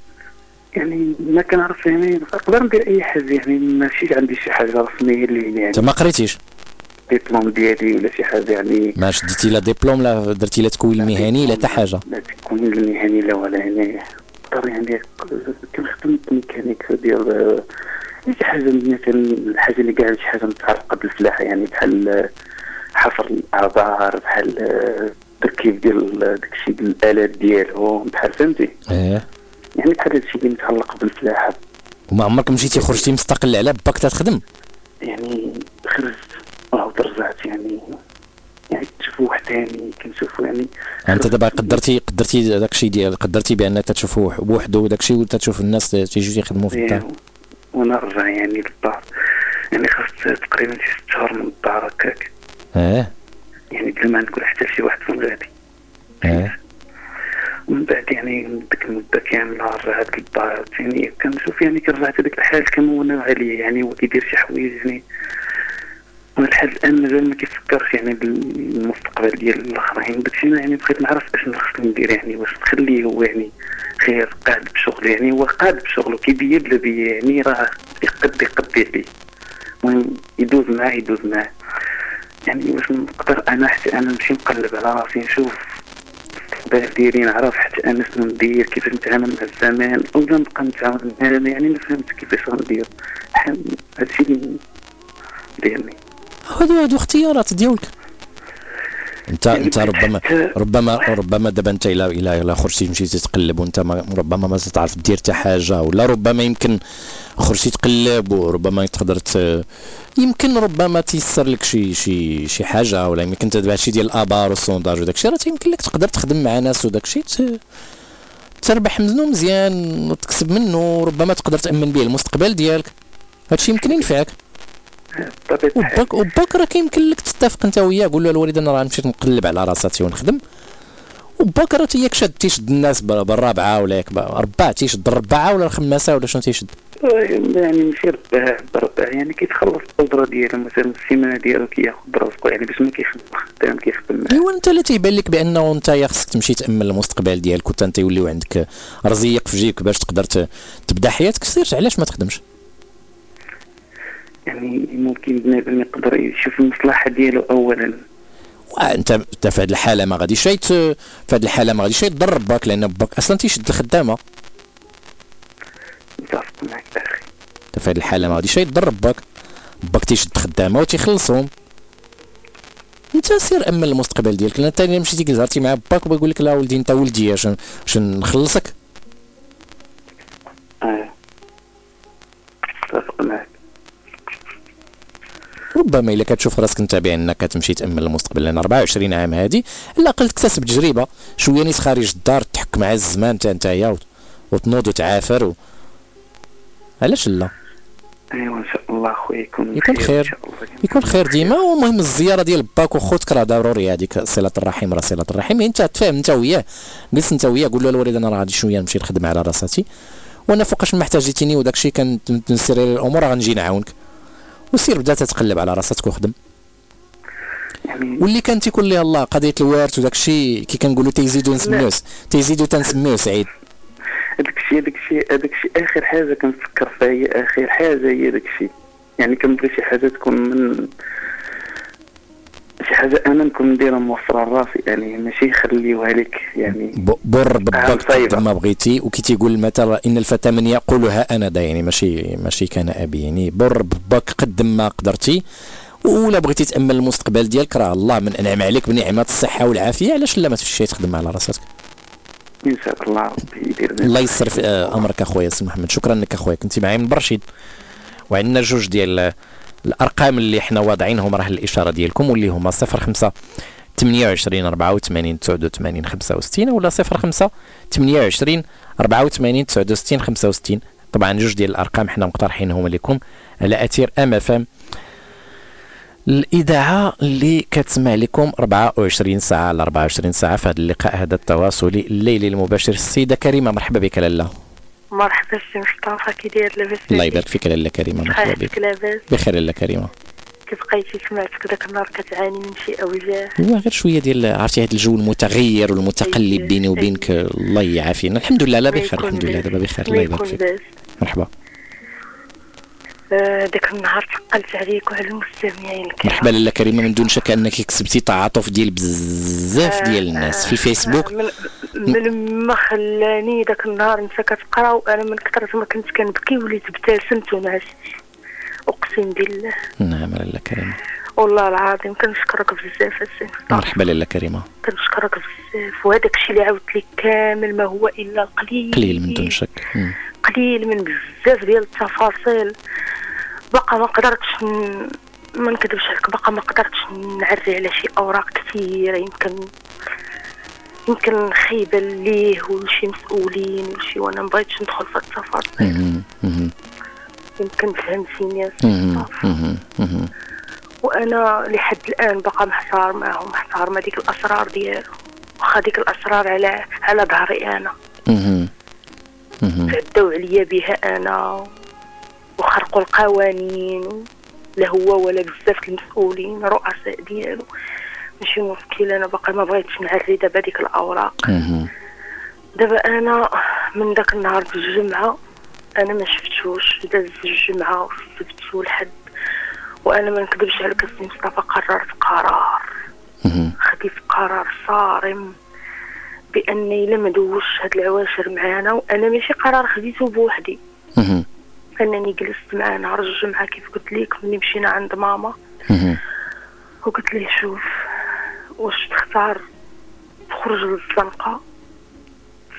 يعني ما كنعرف يعني نقدر ندير أي حاجة يعني ماشي عندي شي حاجة رسمية اللي يعني أنت ما قريتيش؟ ديبلوم ديالي ولا شي حاجة يعني. ما شديتي لا ديبلوم لا درتي لا تكوين مهني لا حتى حاجة. لا تكون المهني لا ولا يعني. نقدر يعني كنخدم ميكانيك ديال شي حاجة مثلا الحاجة اللي كاع شي حاجة متعلقة بالفلاحة يعني بحال حفر الآبار بحال التركيب ديال داكشي ديال الآلات ديالهم بحال فهمتي؟ إيه. يعني بحال هادشي اللي متعلق بالفلاحه وما عمرك مشيتي خرجتي مستقل على باك تخدم؟ يعني خرجت وعاود رجعت يعني يعني تشوف واحد ثاني كنشوفو يعني أنت دابا قدرتي قدرتي داك الشيء ديال قدرتي بانك تشوفو بوحدو وداك الشيء وتشوف الناس تيجيو يخدموا في الدار؟ وأنا رجع يعني للدار. يعني خرجت تقريبا شي ست شهور من الدار هكاك. آه يعني بلا ما نقول حتى لشي واحد فين غادي. آه ومن بعد يعني ديك المدة كاملة رجعت للدار يعني كنشوف يعني كرجعت هذاك الحال كمونة عليه يعني هو كيدير شي حوايج يعني. وأنا لحد الآن مازال ما كيفكرش يعني بالمستقبل ديال الآخرين. داكشي أنا يعني بغيت نعرف اشنو خصني ندير يعني واش نخليه هو يعني خير قاعد بشغل يعني هو قاعد بشغله كيبين لا بيا يعني راه يقد يقد لي المهم يدوز معاه يدوز معاه. يعني واش نقدر أنا حتى أنا نمشي نقلب على راسي نشوف المستقبل ديالي نعرف حتى أنا شنو ندير كيفاش نتعامل مع الزمان اولا نبقى نتعامل مع أنا يعني ما فهمت كيفاش غندير هادشي اللي ديالني هادو هادو اختيارات ديالك. انت أنت ربما ربما ربما دابا أنت إلى إلى إلى خرجتي مشيتي تقلب وأنت ما ربما ما تعرف دير حتى حاجة ولا ربما يمكن خرجتي تقلب وربما تقدر. يمكن ربما تيسر لك شي شي شي حاجة ولا يمكن دابا هادشي ديال الآبار والسونداج وداك الشيء راه يمكن لك تقدر تخدم مع ناس وداك الشيء. تربح منه مزيان وتكسب منه وربما تقدر تأمن به المستقبل ديالك هادشي يمكن ينفعك وباك وباك راه كيمكن لك تتفق انت وياه قول له الوالد أنا راه مشيت نقلب على راساتي ونخدم وباك راه ياك شاد تيشد الناس بال- بالرابعة ولا ياك ربعه تيشد الربعة ولا الخماسة ولا شنو تيشد يعني ماشي بربع. يعني كيتخلص القدرة ديالو مثلا السيمانة ديالو كياخد رزقه يعني باش ما كيخدم خدام كيخدم. ايوا أنت لا تيبان لك بأنه أنت يا خصك تمشي تأمن المستقبل ديالك وأنت انت يوليو عندك رزيق في جيبك باش تقدر تبدأ حياتك. سير علاش ما تخدمش؟ يعني ممكن بنادم يقدر يشوف المصلحة ديالو أولا. انت أنت في هذه الحالة ما غاديش في هذه الحالة ما غاديش يضر باك لأن باك أصلا تيشد الخدامة. متفق معك أخي انت في هذه الحالة ما غاديش يضر باك. باك تيشد خدامه وتيخلصهم. انت سير امن المستقبل ديالك لأن انت مشيتي زهرتي مع باك وبيقول لك لا ولدي أنت ولدي اش اش نخلصك؟ آه. متفق معك. ربما إلا كتشوف راسك انت بانك تمشي تامن المستقبل لأن 24 عام هادي. على الاقل تكتسب تجربة شوية نيت خارج الدار تحك مع الزمان انت نتايا وتنوض وتعافر. علاش لا؟ أيوا إن شاء الله خويا يكون يكون خير. يكون خير ديما. والمهم الزيارة ديال باك وخوتك راه ضروري هذيك صلة الرحم راه صلة الرحم. إنت تفاهم إنت وياه. جلس إنت وياه قول له الوالد أنا راه غادي شوية نمشي نخدم على راساتي. وأنا فوقاش ما احتاجيتيني وداك الشيء لي الأمور غنجي نعاونك. وسير بدا تتقلب على راساتك وخدم. يعني واللي كان تيكون ليه الله قضية الوارث وداك الشيء كي كنقولوا تيزيدوا نسميوه تيزيدوا تنسميوه سعيد هذاك الشيء هذاك الشيء هذاك الشيء. آخر حاجة كنفكر فيها هي آخر حاجة هي داك الشيء. يعني كنبغي شي حاجة تكون من شي حاجة أنا نكون نديرها موفرة لراسي يعني ماشي نخليوها لك يعني بر. قد ما بغيتي. وكي تيقول المثل إن الفتى من يقولها أنا دا يعني ماشي ماشي كان أبي. يعني بر بباك قد ما قدرتي. ولا بغيتي تامل المستقبل ديالك راه الله من أنعم عليك بنعمة الصحة والعافية. علاش لا ما تمشي تخدم على راسك ان شاء الله ربي. الله يسر في آه، أمرك أخويا سي محمد. شكرا لك أخويا. كنتي معايا من برشيد. وعندنا جوج ديال الأرقام اللي حنا واضعينهم راه الإشارة ديالكم واللي هما 05 28 84 89 65 ولا 05 28 84 69 65 طبعا جوج ديال الأرقام حنا مقترحينهم لكم. على أثير أم أف أم. الإذاعة اللي كتسمع لكم 24 ساعة على 24 ساعة في هذا اللقاء هذا التواصلي الليلي المباشر. السيده كريمة مرحبا بك لاله مرحبا سي مصطفى كي داير لاباس الله يبارك فيك لاله كريمة مرحبا بك. لاباس. بخير لاله كريمة. كي بقيتي؟ سمعتك ذاك النهار كتعاني من شي اوجاع ايوا غير شوية ديال عرفتي هذا الجو المتغير والمتقلب بيني وبينك الله يعافينا. الحمد لله لا بخير الحمد لله. دابا بخير الله يبارك فيك. مرحبا. ذاك النهار ثقلت عليك وعلى المستمعين الكرام. مرحبا لاله كريمة من دون شك أنك كسبتي تعاطف ديال بزاف ديال الناس في الفيسبوك آه، من, من ما خلاني ذاك النهار انت كتقرا وأنا من كثرة ما كنت كنبكي وليت ابتسمت ونعست أقسم بالله. نعم لاله كريمه والله العظيم كنشكرك بزاف السي مرحبا لاله كريمة. كنشكرك بزاف. وهذاك الشيء اللي عاودت لك كامل ما هو إلا القليل قليل من دون شك. قليل من بزاف ديال التفاصيل. بقى ما قدرتش ن- ما نكذبش عليك بقى ما قدرتش نعري على شي أوراق كثيرة يمكن يمكن خايبه ليه ولشي مسؤولين ولشي وأنا ما بغيتش ندخل في التفاصيل. يمكن فهمتيني يا. وأنا لحد الآن بقى محتار معهم محتار مع ديك الأسرار ديالو واخا ديك الأسرار على على ظهري أنا. تعدوا عليا بها أنا وخرقوا القوانين لا هو ولا بزاف المسؤولين رؤساء ديالو. ماشي مشكل أنا باقي ما بغيتش نعري دابا ديك الأوراق. دابا أنا من داك النهار في الجمعة أنا ما شفتوش داز الجمعة والسبت والحد. وأنا ما نكذبش عليك السي مصطفى قررت قرار. خديت قرار صارم بأني لما ندوش هاد العواشر معانا وأنا ماشي قرار خديته بوحدي. انني جلست معاه نهار الجمعة كيف قلت لك ملي مشينا عند ماما. وقلت ليه شوف واش تختار تخرج للزنقة؟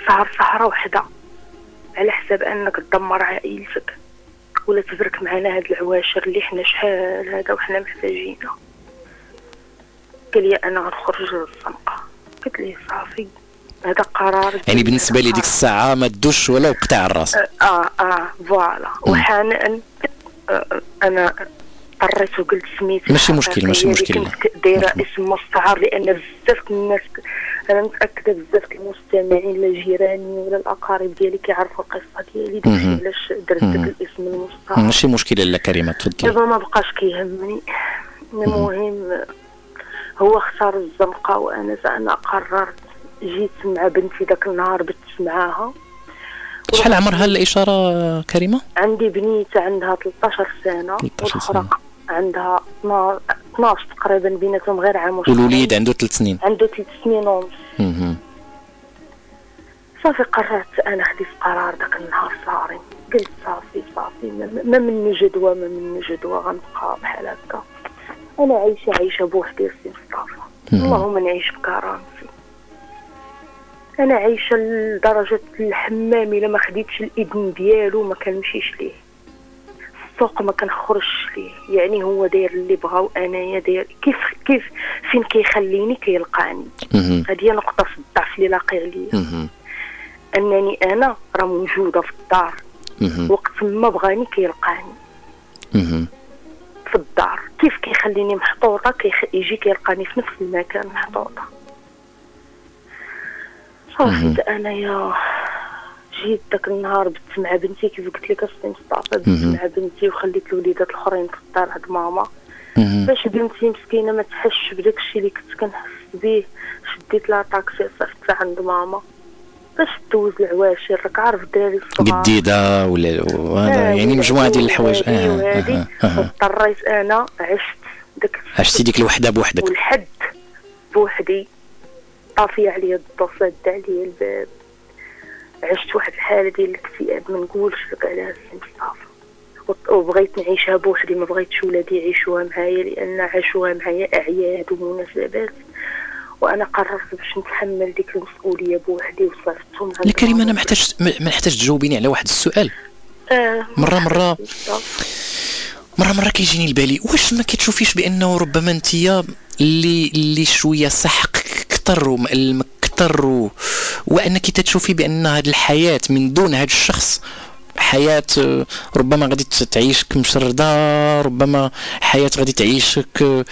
سهر سهره وحدة على حساب أنك تدمر عائلتك ولا تبرك معنا هاد العواشر اللي حنا شحال هذا وحنا محتاجينها قال لي أنا غنخرج للزنقة. قلت ليه صافي. هذا قرار يعني بالنسبة لي ديك الساعة ما تدوش ولا وقطع الرأس. آه آه فوالا. وحنان آه، أنا اضطريت وقلت سميتي ماشي مشكل، ماشي مشكل. دايرة اسم مستعار لأن بزاف الناس أنا متأكدة بزاف المستمعين لا جيراني ولا الأقارب ديالي كيعرفوا القصة ديالي. علاش درت. داك الاسم المستعار ماشي مشكله لاله كريمة تفضلي. دابا ما بقاش كيهمني. المهم هو اختار الزنقة وأنا أنا قررت جيت مع بنتي داك النهار بت معاها شحال عمرها الإشارة كريمة؟ عندي بنيته عندها 13 سنة 13 والأخرى عندها 12 12 تقريبا بيناتهم غير عام وشهرين. والوليد عنده ثلاث سنين. عنده ثلاث سنين ونص. صافي قررت أنا خديت قرار داك النهار صارم قلت صافي صافي ما- مني جدوى ما مني جدوى غنبقى بحال هكا. أنا عايشة عايشة بوحدي سي مصطفى. اللهم نعيش بكرامتي أنا عايشة لدرجة الحمام إلا ما خديتش الإذن ديالو ما كنمشيش ليه. السوق ما كنخرجش ليه. يعني هو داير اللي بغا وأنايا داير. كيف كيف فين كيخليني كيلقاني. هذه هي نقطة في الضعف اللي لاقي عليا. أنني أنا راه موجودة في الدار. وقت ما بغاني كيلقاني. في الدار. كيف كيخليني محطوطة؟ كيخ... يجي كيلقاني في نفس المكان محطوطة. صافي أنا يا جيت داك النهار بت مع بنتي كيف قلت لك أختي مصطفى بت. مع بنتي وخليت الوليدات الاخرين في الدار عند ماما. باش بنتي مسكينة ما تحسش بداك الشيء اللي كنت كنحس به شديت لا طاكسي صرت عند ماما. باش دوز العواشر راك عارف الدراري الصغار. قديدة ولا وهذا يعني مجموعة ديال الحوايج. اضطريت أنا عشت داك عشتي ديك الوحدة بوحدك. والحد بوحدي. طافية عليا الضو سد عليا الباب عشت واحد الحالة ديال الاكتئاب ما نقولش لك عليها السي مصطفى. وبغيت نعيشها بوحدي ما بغيتش ولادي يعيشوها معايا لأن عاشوها معايا أعياد ومناسبات. وأنا قررت باش نتحمل ديك المسؤولية بوحدي وصرفتهم لا كريم أنا محتاج نحتاج تجاوبيني على واحد السؤال. آه مرة مرة. مرة مرة كيجيني لبالي واش ما كتشوفيش بأنه ربما انت اللي اللي شوية سحق كتر ومألم كتر و... وأنك تتشوفي بأن هذه الحياة من دون هذا الشخص حياة آه، ربما غادي تعيشك مشردة ربما حياة غادي تعيشك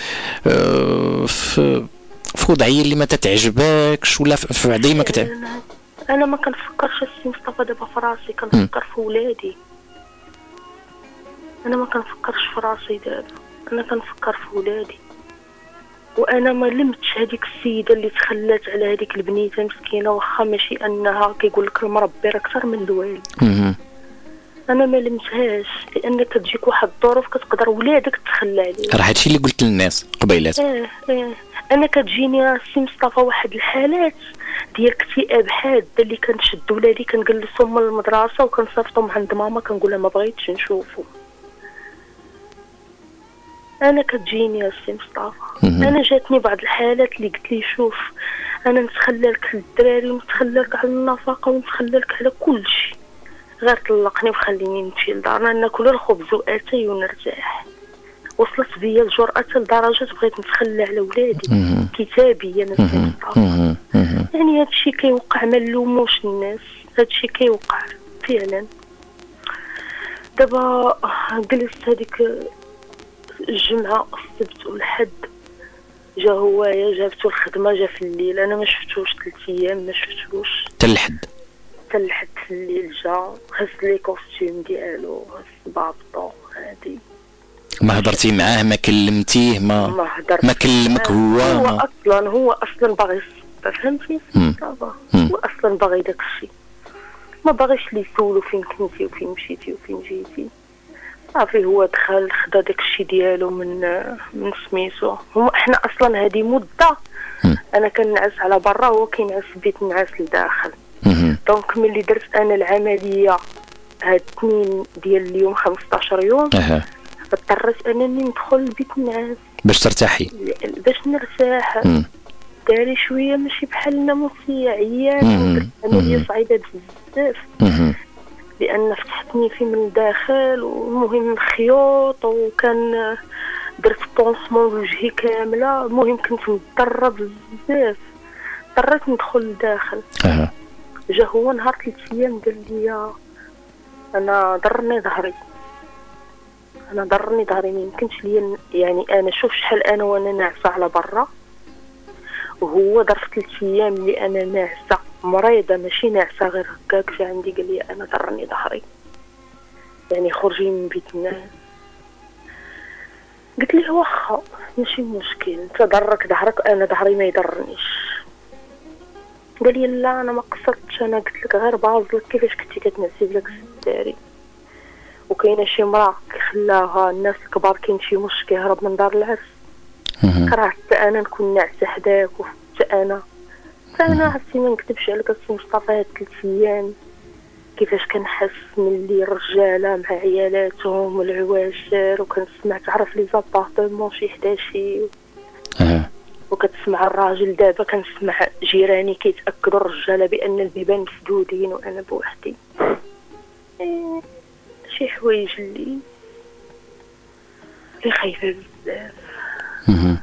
آه، في في وضعية اللي ما تتعجبكش ولا في وضعية ما كتع... أنا ما كنفكرش السي مصطفى دابا في راسي كنفكر في ولادي. أنا ما كنفكرش في راسي دابا. أنا كنفكر في ولادي. وأنا ما لمتش هذيك السيدة اللي تخلات على هذيك البنيتة مسكينه واخا ماشي أنها كيقول لك المربي راه أكثر من الوالد. مهم. أنا ما لمتهاش لأن كتجيك واحد الظروف كتقدر ولادك تخلى عليه راه هادشي اللي قلت للناس قبيلات. إيه إيه أنا كتجيني السي مصطفى واحد الحالات ديال اكتئاب حاد اللي كنشد ولادي كنجلسهم من المدرسة وكنصيفطهم عند ماما كنقول لها ما بغيتش نشوفو. أنا كتجيني السي مصطفى مهم. أنا جاتني بعض الحالات اللي قلت لي شوف أنا نتخلى لك للدراري ونتخلى لك على النفقة ونتخلى لك على كل شيء غير طلقني وخليني نمشي لدارنا ناكل الخبز واتاي ونرتاح وصلت بيا الجرأة لدرجة بغيت نتخلى على ولادي مهم. كتابي أنا. مصطفى. يعني هادشي كيوقع ما نلوموش الناس هادشي كيوقع فعلا دابا جلست هذيك الجمعة السبت والحد جا هوايا جابتو الخدمة جا في الليل. أنا ما شفتوش ثلاث أيام ما شفتوش. حتى الحد حتى الحد في الليل جا. هز les costumes ديالو هز بابطو هادي. ما هضرتي معاه ما كلمتيه ما ما ما كلمك هو هو ما أصلا هو أصلا باغي فهمتي. هو أصلا باغي داك الشيء ما باغيش لي يسولو فين كنتي وفين مشيتي وفين جيتي. صافي هو دخل خدا داك الشيء ديالو من من سميتو. هو إحنا أصلا هذه مدة أنا كنعس على برا وهو كينعس في بيت النعاس لداخل. donc ملي درت أنا العملية هاد اثنين ديال اليوم 15 يوم أها. اضطريت أنني ندخل لبيت النعاس باش ترتاحي. باش نرتاح. داري شوية ماشي بحالنا موسي عيان مم. صعيبة بزاف. لأن فتحتني في من الداخل والمهم خيوط وكان درت بونسمون لوجهي كاملة. المهم كنت مضطرة بزاف. اضطريت ندخل لداخل أها. جا هو نهار ثلاث أيام قال لي أنا ضرني ظهري. أنا ضرني ظهري. ما يمكنش ليا يعني أنا شوف شحال أنا وأنا ناعسه على برا. وهو ظرف ثلاث أيام اللي أنا ناعسة مريضة ماشي ناعسة غير هكاك جا عندي قال لي أنا ضرني ظهري. يعني خرجي من بيت الناس قلت ليه واخا ماشي مشكل انت ضرك ظهرك أنا ظهري ما يضرنيش. قال لي لا أنا ما قصرتش أنا قلت لك غير بازلك كيفاش كنتي كتنعسي بلاك الداري وكاينة شي مرأة خلاها الناس الكبار كاين شي مش كيهرب من دار العرس. كرهت حتى أنا نكون ناعسه حداك وحتى أنا. فأنا عرفتي ما نكذبش عليك السي مصطفى هاد ثلاث أيام. كيفاش كنحس ملي الرجاله مع عيالاتهم والعواشر وكنسمع تعرف les appartements شي حدا شي. وكتسمع الراجل دابا كنسمع جيراني كيتأكدوا الرجالة بأن البيبان مسدودين وأنا بوحدي. إيه، شي حوايج اللي اللي خايفة بزاف. مهم.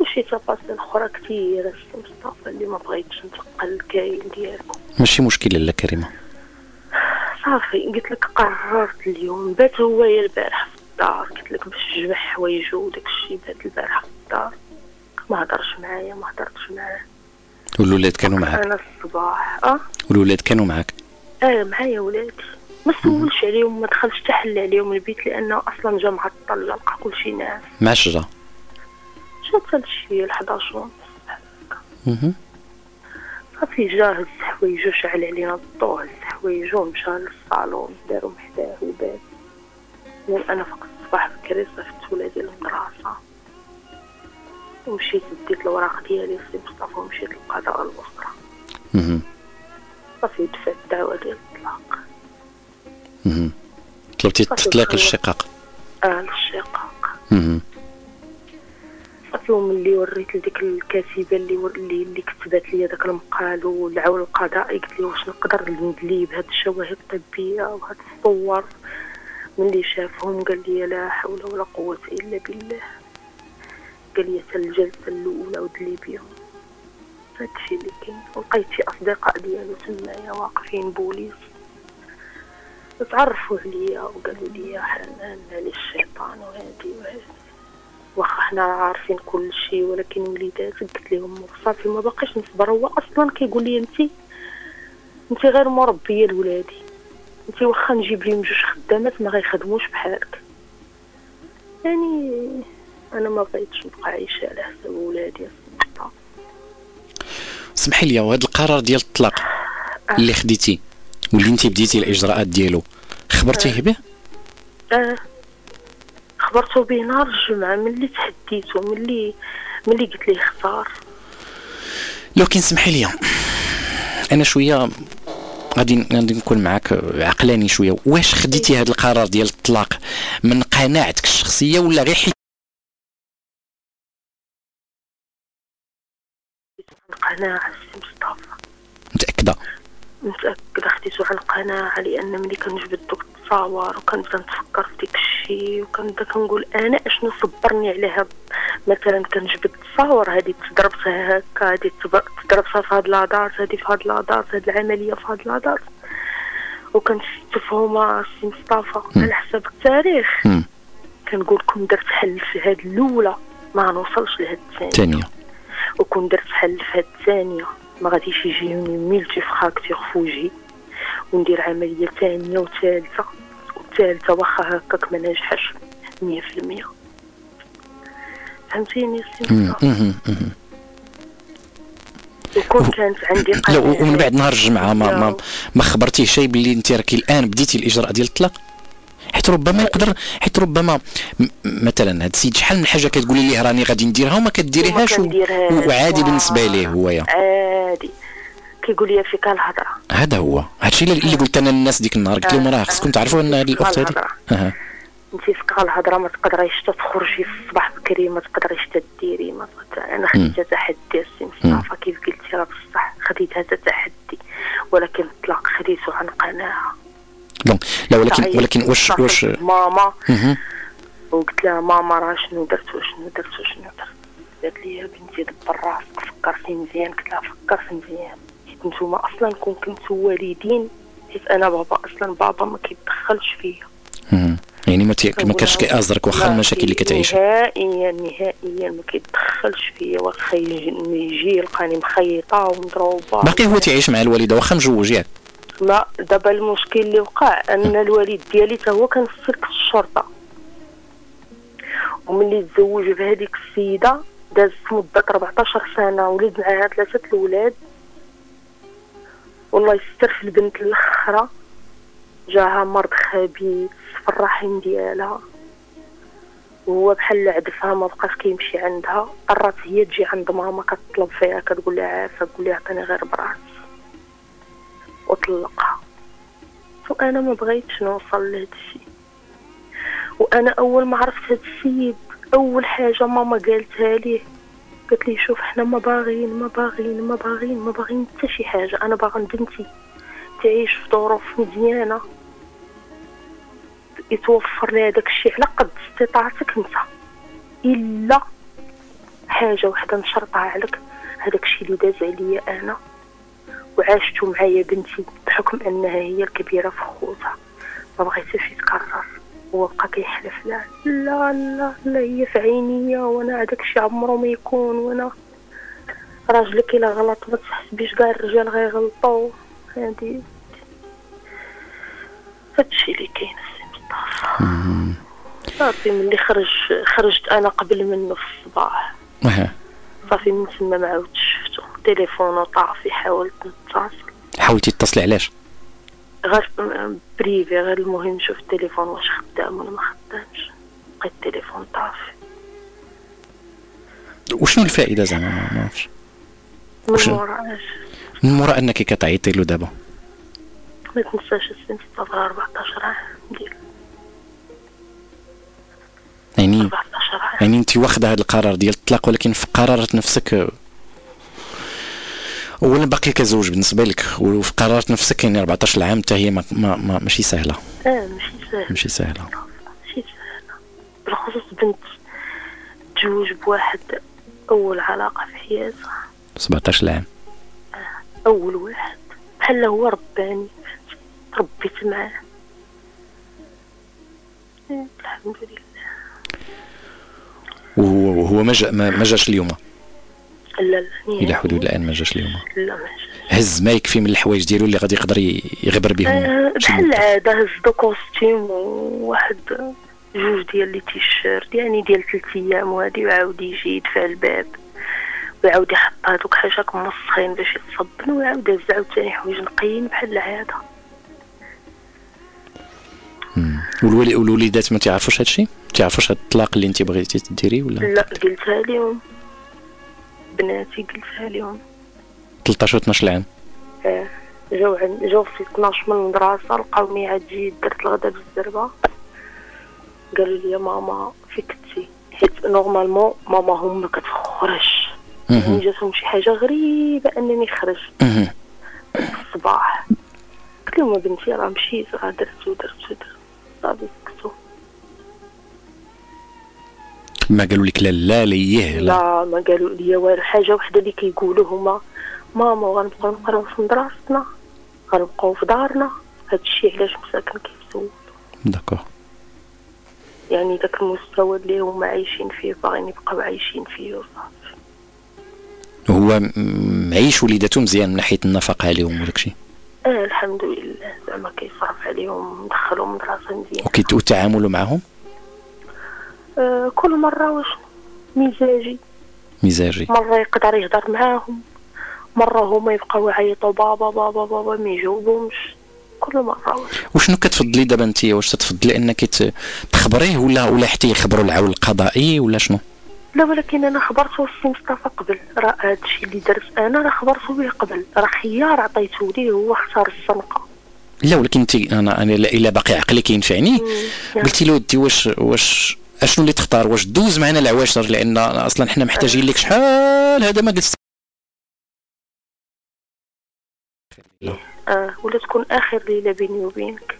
وشي شي تفاصيل أخرى كثيره السي مصطفى اللي ما بغيتش نتقل الكاين ديالكم. ماشي مشكل لا كريمة. صافي قلت لك قررت اليوم. بات هو يا البارح في الدار. قلت لك باش جمع حوايجو وداك الشيء بات البارح في الدار. ما هضرش معايا ما هضرتش معاه. والولاد كانوا معاك؟ أنا الصباح آه. والولاد كانوا معاك؟ آه معايا ولادي. ما سولش عليهم ما دخلش حتى حل عليهم البيت لأنه أصلا جا معطل جا لقى كلشي ناعس مع الشجره جا حتى لشي ل 11 ونص. صافي جا هز حوايجو شعل علينا الضو هز حوايجو مشى للصالون دارو حداه وبات أنا فوق الصباح بكري صيفط ولادي للمدرسة ومشيت ديت الوراق ديالي في مصطفى ومشيت للقضاء الأسرة. صافي دفعت الدعوة ديال الطلاق. طلبتي صافي تطليق دخلنا. الشقاق. آه للشقاق. صافي وملي وريت لديك الكاتبة اللي ور... اللي, اللي كتبات لي داك المقال والعون القضائي قلت لي واش نقدر ندلي بهاد الشواهد الطبية وهاد الصور؟ ملي شافهم قال لي لا حول ولا قوة إلا بالله. قال لي الجلسة الأولى ودلي بيهم هادشي اللي كاين. لقيت شي أصدقاء ديالو تمايا واقفين بوليس. تعرفوا عليا وقالوا لي حنان على الشيطان وهادي وهادي. واخا حنا عارفين كل شيء ولكن وليدات قلت لهم صافي ما باقيش نصبر. هو أصلا كيقول لي انت انت غير مربية لولادي. انت واخا نجيب لهم جوج خدامات ما غيخدموش بحالك. يعني أنا ما بغيتش نبقى عايشة على حساب ولادي سمحي لي وهذا القرار ديال الطلاق اللي خديتي واللي انت بديتي الإجراءات ديالو. خبرتيه به؟ آه. خبرته به نهار الجمعة ملي تحديته ملي ملي قلت ليه اختار. لو كان سمحي لي. أنا شوية غادي غادي نكون معاك عقلاني شوية. واش خديتي هذا القرار ديال الطلاق؟ من قناعتك الشخصية ولا غير حيت السي مصطفى. متأكدة؟ متأكدة خديتو على القناعة لأن ملي كنجبد دوك التصاور وكنبدا نتفكر في ديك الشيء وكنبدا كنقول أنا أشنو صبرني على هاد مثلا كنجبد التصاور هادي تضربتها هكا هادي تضربتها في هاد la date هادي في هاد la date هاد العملية في هاد la date وكنشوفهم سي مصطفى على حسب التاريخ. كنقول كون درت حل في هاد الأولى ما نوصلش لهاد الثانية. وكون درت حل في هاد الثانية. ما غاديش يجيوني multi-fractures في وجهي وندير عملية ثانية وثالثة. والثالثة واخا هكاك ما في المية. فهمتيني سي. وكون كانت عندي قناعة ومن بعد نهار الجمعة ما ما, ما خبرتيه شيء باللي انت راكي الآن بديتي الإجراء ديال الطلاق؟ حيت ربما يقدر حيت ربما مثلا هاد السيد شحال من حاجة كتقولي ليه راني غادي نديرها وما كديريهاش و-. وعادي بالنسبة ليه هويا عادي. كيقول لي فيك الهضرة هذا هو. هادشي اللي اللي قلت أنا للناس ديك النهار قلت لهم راه خصكم تعرفوا أن الأخت هذه. انت فيك الهضرة ما تقدريش تخرجي في الصباح بكري ما تقدريش تديري ما أنا خديتها تحدي السي مصطفى كيف قلتي راه بصح خديتها تحدي. ولكن الطلاق خديته عن قناعة. donc لا ولكن ولكن واش واش ماما. وقلت لها ماما راه شنو درت وشنو درت وشنو درت قالت لي يا بنتي دبر راسك فكرتي مزيان. قلت لها فكرت مزيان. حيت نتوما أصلا كون كنتو والدين حيت أنا بابا أصلا بابا ما كيتدخلش فيا. يعني ما ما كانش كيأزرك واخا المشاكل اللي كتعيش. نهائيا نهائيا ما كيتدخلش فيا واخا يجي يلقاني مخيطة ومضروبة. باقي هو تعيش مع الوالدة واخا مجوج ياك. لا دابا المشكل اللي وقع ان الوالد ديالي تا هو كان في سلك الشرطة. وملي تزوج بهذيك السيدة دازت مدة 14 سنة ولد معاها ثلاثة الاولاد والله يستر في البنت الأخرى. جاها مرض خبيث في الرحم ديالها. وهو بحال عدفها ما بقاش كيمشي عندها. قررت هي تجي عند ماما كتطلب فيها كتقول لها عافاك تقول لها عطيني غير براس وطلقها وأنا ما بغيتش نوصل لهذا الشيء وأنا أول ما عرفت هذا السيد أول حاجة ماما قالتها ليه قالت لي شوف حنا ما باغيين ما باغيين ما باغيين ما باغيين حتى شي حاجة. أنا باغا بنتي تعيش في ظروف مزيانة. يتوفر لها داك الشيء على قد استطاعتك أنت. إلا حاجة وحده نشرطها عليك هذاك الشيء اللي داز عليا أنا. وعاشتو معايا بنتي بحكم أنها هي الكبيرة في خوتها ما بغيتش يتكرر. هو بقى كيحلف لا. لا لا لا هي في عينيا وأنا هذاك الشيء عمره ما يكون. وأنا راجلك إلا غلط ما تحسبيش كاع الرجال غيغلطوا هادي. هادشي اللي كاين السي مصطفى صافي ملي خرج خرجت أنا قبل منه في الصباح. صافي من تما ما عاودتش شفتو. تليفونو طافي حاولت نتصل حاولتي تتصلي علاش؟ غير privé غير المهم نشوف التليفون واش خدام ولا ما خدامش. لقيت التليفون طافي. وشنو الفائدة زعما؟ ما نعرفش من موراش من مورا أنك كتعيطي له دابا. ما تنساش السن 14 عام ديال يعني 14 عام. يعني أنت واخدة هذا القرار ديال الطلاق ولكن في قرارات نفسك اولا باقي كزوج بالنسبة لك؟ وفي قرارات نفسك يعني 14 عام حتى هي ما, ما, ما ماشي سهلة. آه ماشي سهلة. ماشي ساهل بالخصوص بنت تزوج بواحد أول علاقة في حياتها. 17 عام. أول واحد. بحال هو رباني. ربيت معاه. إيه، الحمد لله. وهو ما جا ما ما جاش اليوم. إلى. حدود الآن ما جاش اليوم. هز ما يكفي من الحوايج ديالو اللي غادي يقدر يغبر بهم آه، بحال. العاده هز deux costumes وواحد جوج ديال لي تيشيرت يعني ديال ثلاث أيام وهادي وعاود يجي يدفع الباب ويعاود يحط هادوك حاجات مسخين باش يتصبن ويعاود يهز عاوتاني حوايج نقيين بحال العاده والولي والوليدات ما تعرفوش هادشي؟ تعرفوش هاد الطلاق اللي انت بغيتي ديريه ولا؟ لا قلتها لهم بناتي قلتها لهم 13 و 12 عام آه، جاو جاو في 12 من المدرسة لقاوني عاد جيت درت الغدا بالزربة. قالوا لي ماما فين كنتي حيت نورمالمون ماما هم ما كتخرج يعني جاتهم شي حاجة غريبة أنني خرجت. مهم. الصباح قلت لهم بنتي راه مشيت راه درت ودرت ودرت. صافي. ما قالوا لك لا لا ليه؟ لا لا ما قالوا لي والو. حاجة وحدة اللي كيقولوا هما. ماما غنبقاو نقراو في مدرستنا. غنبقاو في دارنا. هادشي علاش مساكن كيسول. داكور. يعني داك المستوى اللي هما عايشين فيه باغيين يبقاو عايشين فيه وصافي. هو معيش وليداتو مزيان من ناحيه النفقة عليهم وداك الشيء آه الحمد لله. زعما كيصرف عليهم مدخلهم مدرسة مزيان. وكيت- والتعامل معهم آه كل مرة واش مزاجي. مزاجي. مرة يقدر يهضر معاهم مرة هما يبقاو يعيطوا بابا بابا بابا ما يجاوبهمش. كل واش. وشنو كتفضلي دابا انت واش تتفضلي انك تخبريه ولا ولا حتى يخبروا العون القضائي ولا شنو؟ لا ولكن أنا خبرته السي مصطفى قبل. راه هادشي اللي درت أنا راه خبرته به قبل. راه خيار عطيته ليه هو اختار الزنقه لا ولكن انت أنا أنا الا باقي عقلي كينفعني قلتي له انت واش واش أشنو اللي تختار؟ واش دوز معنا العواشر لأن أصلا حنا محتاجين لك شحال؟ هذا ما قلت. آه ولا تكون آخر ليلة بيني وبينك.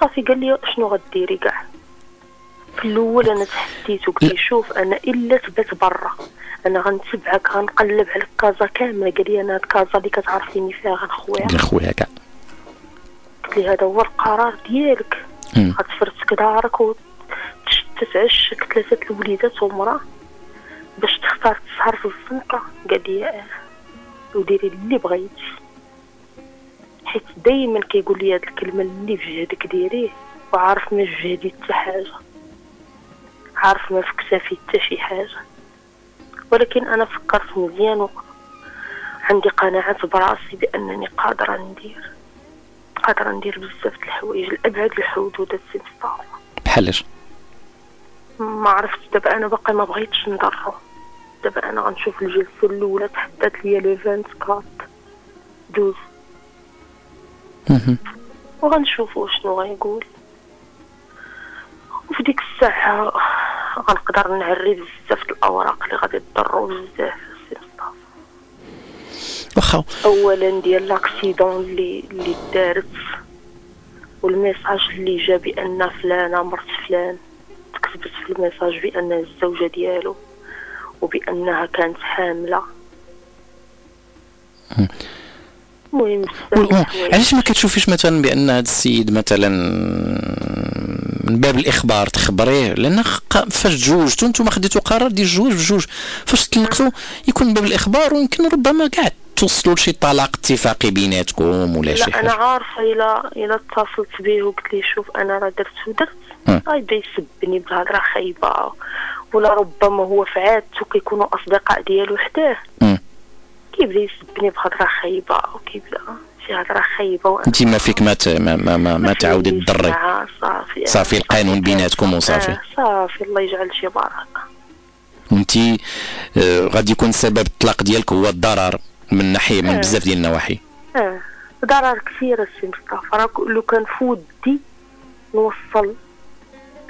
صافي قال لي شنو غديري كاع. في الأول أنا تحديت وقلت لي شوف أنا إلا تبات برا أنا غنتبعك غنقلب على كازا كاملة. قال لي أنا هاد كازا اللي كتعرفيني فيها غنخويها يا خويا كاع. قلت لي هذا هو القرار ديالك. مم. غتفرتك دارك وتتعشك ثلاثة الوليدات ومراه باش تختار تسهر في الزنقة. قال لي آه وديري اللي بغيتي. حيت دايما كيقول لي هاد الكلمة اللي في جهدك ديريه وعارف ما في جهدي حتى حاجة. عارف ما في كتافي حتى شي حاجة. ولكن أنا فكرت مزيان عندي قناعة براسي بأنني قادرة ندير. قادرة ندير بزاف د الحوايج لأبعد الحدود السي مصطفى بحالاش ما عرفت دابا أنا باقي ما بغيتش نضرو دابا أنا غنشوف الجلسة الأولى تحدات ليا لو 24 دوز. وغنشوفو شنو غيقول. وفي ديك الساعة غنقدر نعري بزاف الأوراق اللي غادي تضرو بزاف. واخا. اولا ديال لاكسيدون اللي اللي دارت وال message اللي جا بأن فلانة مرت فلان. كتبت في ال message بأن الزوجة ديالو وبأنها كانت حاملة مم. المهم. علاش ما كتشوفيش مثلا بأن هذا السيد مثلا من باب الإخبار تخبريه لأن فاش تزوجتوا أنتم خديتوا قرار ديال الزواج بجوج فاش تطلقتوا يكون من باب الإخبار ويمكن ربما كاع توصلوا لشي طلاق اتفاقي بيناتكم ولا شي لا أنا حاجة عارفة الا إلا اتصلت به وقلت لي شوف أنا راه درت ودرت. غيبدا يسبني بهضره خايبة. ولا ربما هو في عادته كيكونوا أصدقاء ديالو حداه. كيبدا يسبني بهضره خايبة؟ وكيبدا شي هضره خايبة انت ما فيك ما ما ما, ما, ما تعاودي تضري معاه صافي. صافي القانون بيناتكم وصافي. آه صافي. الله يجعل شي بركة. وانت آه، غادي يكون سبب الطلاق ديالك هو الضرر من ناحيه من آه. بزاف ديال النواحي. آه. ضرر كثير السي مصطفى. راه لو كان في ودي نوصل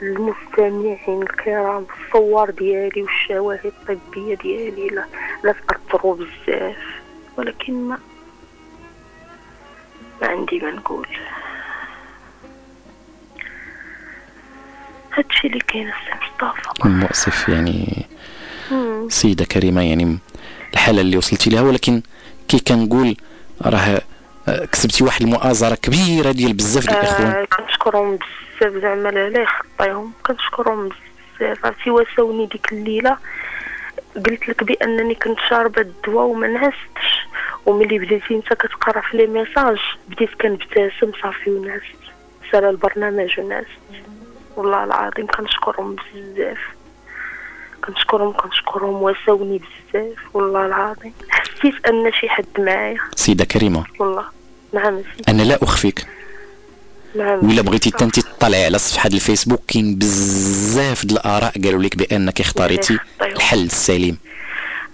للمستمعين الكرام الصور ديالي والشواهد الطبية ديالي لا لا تأثروا بزاف. ولكن ما ما عندي ما نقول. هادشي اللي كاين السي مصطفى. المؤسف يعني مم. سيدة كريمة يعني الحالة اللي وصلتي لها ولكن كي كنقول راه آه، كسبتي واحد المؤازرة كبيرة ديال بزاف ديال الإخوان. آه كنشكرهم بزاف. زعما لا يخطيهم كنشكرهم بزاف. عرفتي واساوني ديك الليلة. قلت لك بأنني كنت شاربة الدواء وما نعستش. وملي بديتي أنت كتقرأ في les messages بديت كنبتسم صافي ونعست. سال البرنامج ونعست. والله العظيم كنشكرهم بزاف. كنشكرهم كنشكرهم. واساوني بزاف. والله العظيم. حسيت أن شي حد معايا. سيدة كريمة. والله. نعم سيدي أنا لا أخفيك. نعم ولا بغيتي تنتي تطلعي على صفحة الفيسبوك كاين بزاف د الآراء قالوا لك بأنك اختاريتي الحل السليم.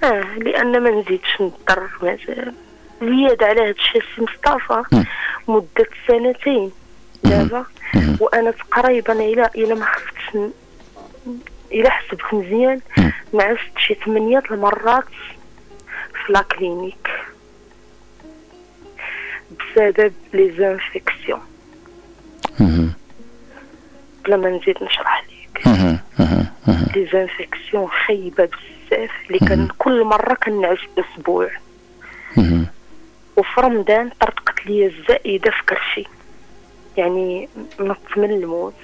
آه لأن ما نزيدش نضطر مازال زيادة على هذا الشيء السي مصطفى. مدة سنتين. دابا. وأنا تقريبا إلى إلى ما خفتش إلى حسبت مزيان نعست شي ثمانية المرات في la clinique. بسبب les infections. بلا ما نزيد نشرح لك مهم. مهم. مهم. لي زانفيكسيون خايبة بزاف اللي كان كل مرة كنعس أسبوع. وفي رمضان طرطقت لي الزائدة في كرشي يعني نط من الموت.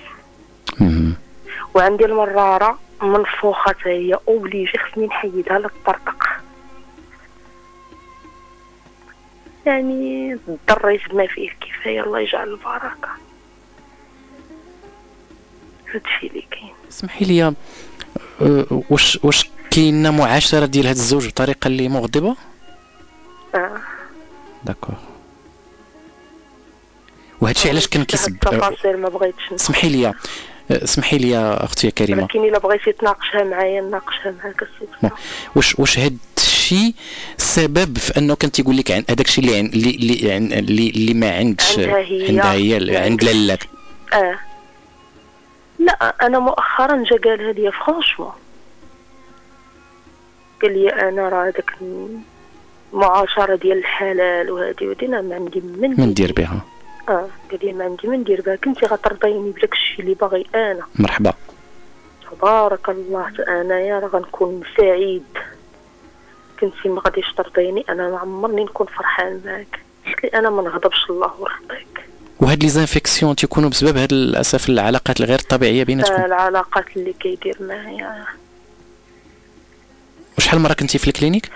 وعندي المرارة منفوخة حتى هي أوبليجي خصني نحيدها للطرطق يعني ضريت بما فيه الكفاية الله يجعل البركة هادشي اللي كاين. اسمحي لي آه، واش واش كاينة معاشرة ديال هذا الزوج بطريقة اللي مغضبة؟ آه. d'accord. وهادشي علاش كان كيسب التفاصيل ما بغيتش. اسمحي لي آه، اسمحي لي أختي كريمة. ولكن إلا بغيتي تناقشها معايا ناقشها معاك السي bon. واش واش هاد الشيء سبب في أنه كان تيقول لك عن هذاك الشيء اللي اللي اللي اللي, اللي ما عندش عندها هي. عندها هي عند لالك آه. لا أنا مؤخرا جا قالها لي franchement قال لي أنا راه هذاك المعاشرة ديال الحلال وهذه ودينا ما عندي من من ندير بها؟ آه قال لي ما عندي من ندير بها كنتي غترضيني بداك الشيء اللي باغي أنا. مرحبا. تبارك الله أنايا راه غنكون سعيد. كنتي ما غاديش ترضيني أنا ما عمرني نكون فرحان معاك. قلت لي أنا ما نغضبش الله ورضيك وهاد les infections تيكونوا بسبب هاد للأسف العلاقات الغير طبيعية بيناتكم؟ العلاقات اللي كيدير معايا. وشحال مرة كنتي في الكلينيك؟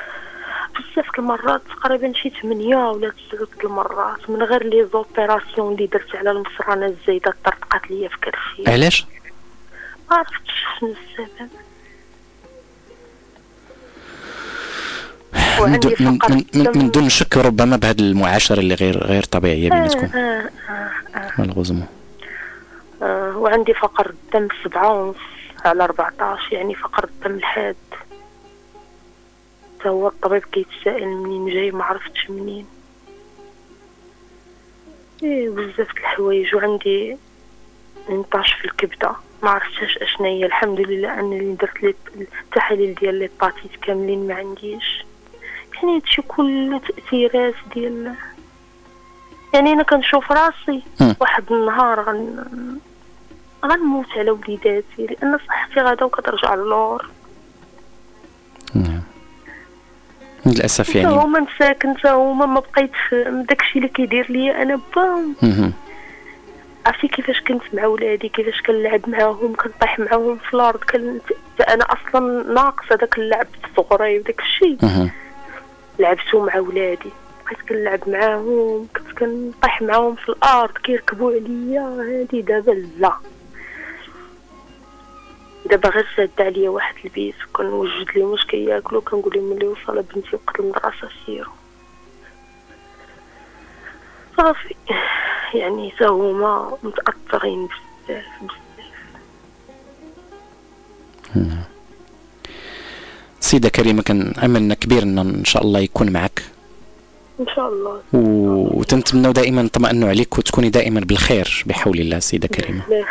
بزاف المرات تقريبا شي ثمانية ولا تسعة المرات. من غير لي زوبيراسيون اللي درت على المصرانة الزايدة طرطقات ليا في كرشي علاش؟ ما عرفتش شنو السبب من من, من, من, دون شك ربما بهاد المعاشرة اللي غير غير طبيعية بيناتكم آه آه آه. آه وعندي فقر الدم سبعة ونص على 14 يعني فقر الدم الحاد. هو الطبيب كيتسائل منين؟ جاي ما عرفتش منين. إيه بزاف الحوايج. وعندي انطاش في الكبدة. ما عرفتش اشنا هي الحمد لله أنني درت لي التحاليل ديال ليباتيت كاملين ما عنديش. يعني هادشي كله تأثيرات ديال يعني أنا كنشوف راسي. واحد النهار غن... غنموت على وليداتي لأن صحتي غادا وكترجع للور للأسف يعني يعني هما مساكن حتى هما ما بقيتش من داكشي اللي كيدير ليا أنا باهم مهم. عرفتي كيفاش كنت مع ولادي كيفاش كنلعب معاهم كنطيح معاهم في الأرض كنت أنا أصلا ناقصة داك اللعب في صغري وداك الشيء. لعبتو مع ولادي. بقيت كنلعب معاهم كنت كنطيح معاهم في الأرض كيركبوا عليا هادي دابا لا. دابا غير ساد عليا واحد البيت وكنوجد لي واش كياكلوا كنقول لهم ملي وصل بنتي وقت المدرسة سيروا صافي. يعني تا هما متأثرين بزاف بزاف. سيدة كريمة كان أملنا كبير أن إن شاء الله يكون معك. إن شاء الله. و- وتنتمنوا دائما نطمئنوا عليك وتكوني دائما بالخير بحول الله سيدة كريمة. الله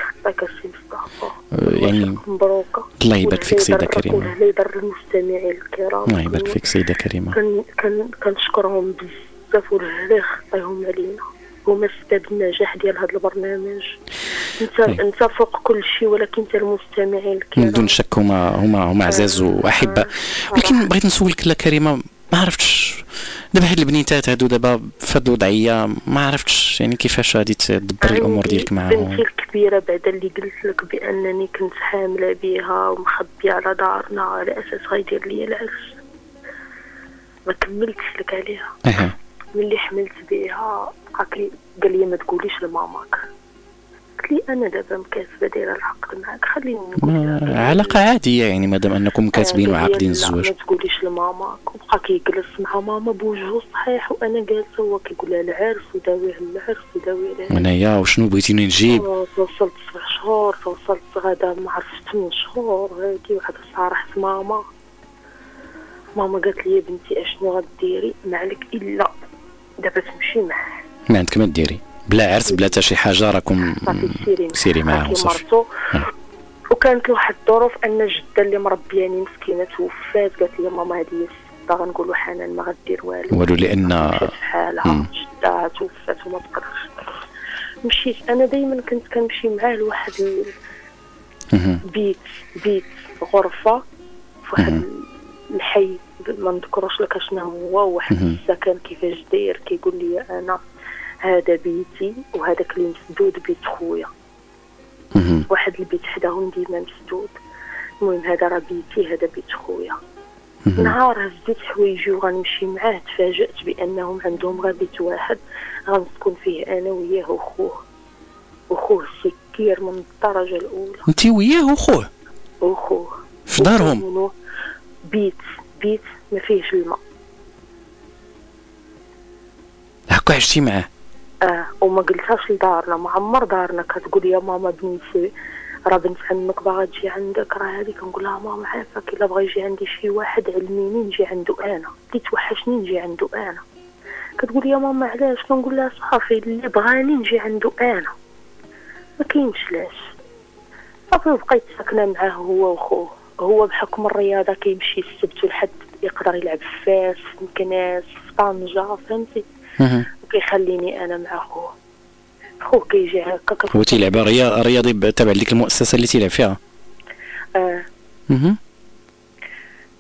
يعني مبروكه الله يبارك فيك يبارك- كريمة. والله يبارك المستمعين الكرام. الله يبارك فيك كن كن كنشكرهم بزاف والله يخطيهم علينا. هما سبب النجاح ديال هذا البرنامج. انت انت فوق كل شيء ولكن انت المستمعين الكرام. من دون شك هما هما هما عزاز واحباء ولكن بغيت نسولك لا كريمة ما عرفتش. دابا هاد البنيتات هادو دابا في هاد الوضعية ما عرفتش يعني كيفاش غادي تدبري الأمور ديالك معاهم. بنتي الكبيرة بعد اللي قلت لك بأنني كنت حاملة بها ومخبية على دارنا على أساس غيدير لي العرس ما كملتش لك عليها. أها. ملي حملت بها عقلي قال لي ما تقوليش لماماك. قلت لي أنا دابا مكاتبه دايرة العقد معاك خليني نقول علاقة عادية يعني مادام أنكم كاتبين لي وعاقدين الزواج. ما تقوليش لماماك. وبقى كيجلس مع ماما بوجهه صحيح وأنا جالسة هو كيقول لها العرس وداوي على العرس وداوي على انايا وشنو بغيتيني نجيب آه، توصلت سبع شهور توصلت غدا ما عرفت ثمان شهور هادي وحده صارحت ماما. ماما قالت لي يا بنتي أشنو غديري؟ ما عليك إلا دابا تمشي معاه. ما عندك ما ديري. بلا عرس بلا حتى شي حاجة راكم سيري سيري معاهم معاكي صافي مرتو. وكانت واحد الظروف أن جدة اللي مربياني مسكينة توفات قالت لي ماما هذه هي السته غنقولوا حنان ما غدير والو. والو لأن حالها مم. جدها توفات وما بقدرش. مشيت. أنا دائما كنت كنمشي معاه لواحد. بيت بيت غرفة في واحد الحي. ما نذكروش لك شنو هو واحد مهم. السكن كيفاش داير كيقول لي أنا هذا بيتي وهذاك اللي مسدود بيت خويا. واحد البيت حداهم ديما مسدود. المهم هذا راه بيتي هذا بيت خويا. نهار هزيت حوايجي وغنمشي معاه تفاجأت بأنهم عندهم غير بيت واحد غنسكن فيه أنا وياه وخوه. وخوه سكير من الدرجة الأولى. انت وياه وخوه؟ وخوه. في دارهم؟ بيت بيت ما فيهش الماء. هكا عشتي معاه. آه وما قلتهاش لدارنا. ما عمر دارنا كتقول يا ماما بنتي راه بنت عمك باغا تجي عندك. راه هذه كنقول لها ماما عافاك إلا بغى يجي عندي شي واحد علميني نجي عنده أنا. اللي توحشني نجي عنده أنا. كتقول يا ماما علاش؟ كنقول لها صافي اللي بغاني نجي عنده أنا. ما كاينش لاش صافي بقيت ساكنة معاه هو وخوه. هو بحكم الرياضة كيمشي السبت والحد يقدر يلعب في فاس في مكناس في طنجة فهمتي. وكيخليني أنا مع خوه. خوه كيجي هكا هو تيلعب ريا- رياضي تابع لديك المؤسسة اللي تيلعب فيها؟ مهم.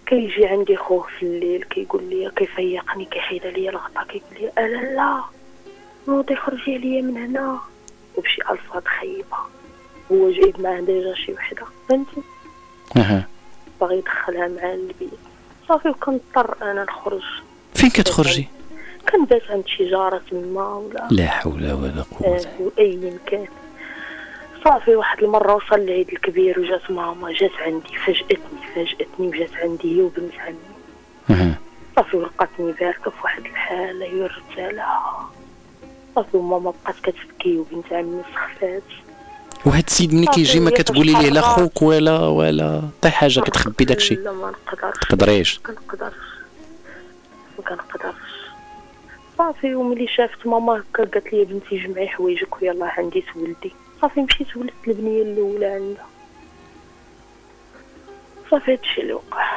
كيجي عندي خوه في الليل كيقول لي كيفيقني كيحيد عليا الغطا كيقول لي ألا لا نوضي خرجي عليا من هنا. وبشي ألفاظ خايبة. هو جايب معاه ديجا شي وحدة فهمتي؟ أها. باغي يدخلها معاه للبيت صافي وكنضطر أنا نخرج. فين كتخرجي؟ كنبات عند شي جاره تما ولا؟ لا حول ولا قوة. آه، ايا كان صافي واحد المرة وصل العيد الكبير وجات ماما جات عندي فاجاتني فاجاتني وجات عندي هي وبنت عمي. صافي ولقاتني باركة في واحد الحالة لها صافي وماما بقات كتبكي وبنت عمي سخفات. وهاد السيد ملي كيجي ما كتقولي ليه لا خوك ولا ولا حتى حاجة كتخبي داكشي. لا ما نقدرش. تقدريش. كنقدرش. ما كنقدرش. صافي وملي شافت ماما هكا قالت لي بنتي جمعي حوايجك ويلا عندي تولدي صافي مشيت ولدت البنية الأولى عندها. صافي هادشي اللي وقع.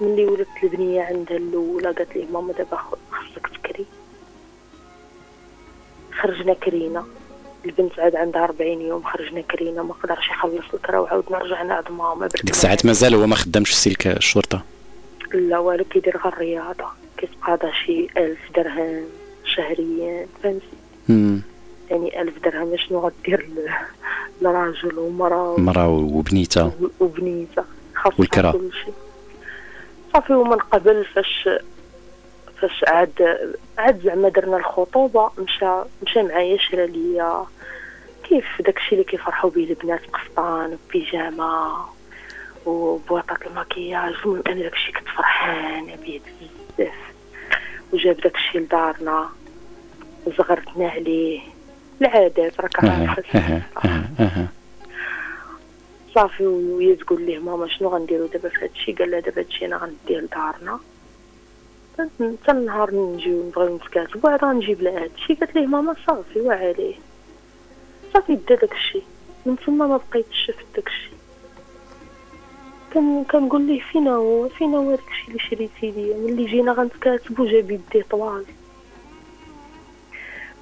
ملي ولدت البنية عندها الأولى قالت لي ماما دابا خصك تكري خرجنا كرينا البنت عاد عندها 40 يوم خرجنا كرينا ما قدرش يخلص الكرا وعاود نرجع نعد ماما ديك الساعات مازال هو ما خدامش السلك الشرطة؟ لا والو كيدير غير الرياضة. كيتقاضى شي ألف درهم شهريا فهمتي. يعني ألف درهم شنو غدير لراجل ومراه مرأة وبنيته وبنيته خاصها والكرا. صافي ومن قبل فاش فاش عاد عاد زعما درنا الخطوبة مشى مشى معايا شرا ليا. كيف داكشي اللي كيفرحوا به البنات قفطان وبيجامة وبواطات المكياج المهم أنا داكشي كنت فرحانة به بزاف. وجاب داكشي لدارنا وزغرتنا عليه. العادات راك عارفه. صافي وهي تقول ليه ماما شنو غنديرو دابا في هادشي؟ قال لها دابا هادشي أنا غنديه لدارنا. حتى النهار نجيو نبغيو نتكاتبو عاد غنجيب لها هادشي قالت ليه ماما صافي وعليه. صافي دا داكشي من تما ما بقيتش شفت داكشي كان كنقول ليه فينا هو فينا هو داكشي اللي شريتي ليا. ملي جينا غنتكاتبو جاب يديه طوال.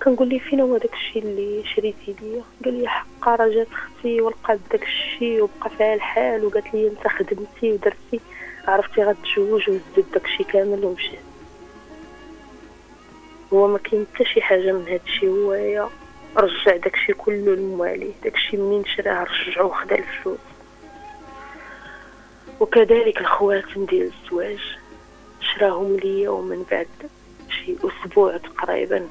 كنقول ليه فين هو داكشي اللي شريتي ليا. قال لي حقا راه جات أختي ولقات داكشي وبقى فيها الحال وقالت لي انت خدمتي ودرتي. عرفتي غتزوج وزدت داكشي كامل ومشى هو ما كاين حتى شي حاجة من هادشي هويا رجع داكشي كله لمواليه داكشي منين شراه رجعو خدا الفلوس. وكذلك الخواتم ديال الزواج. شراهم ليا ومن بعد شي أسبوع تقريبا.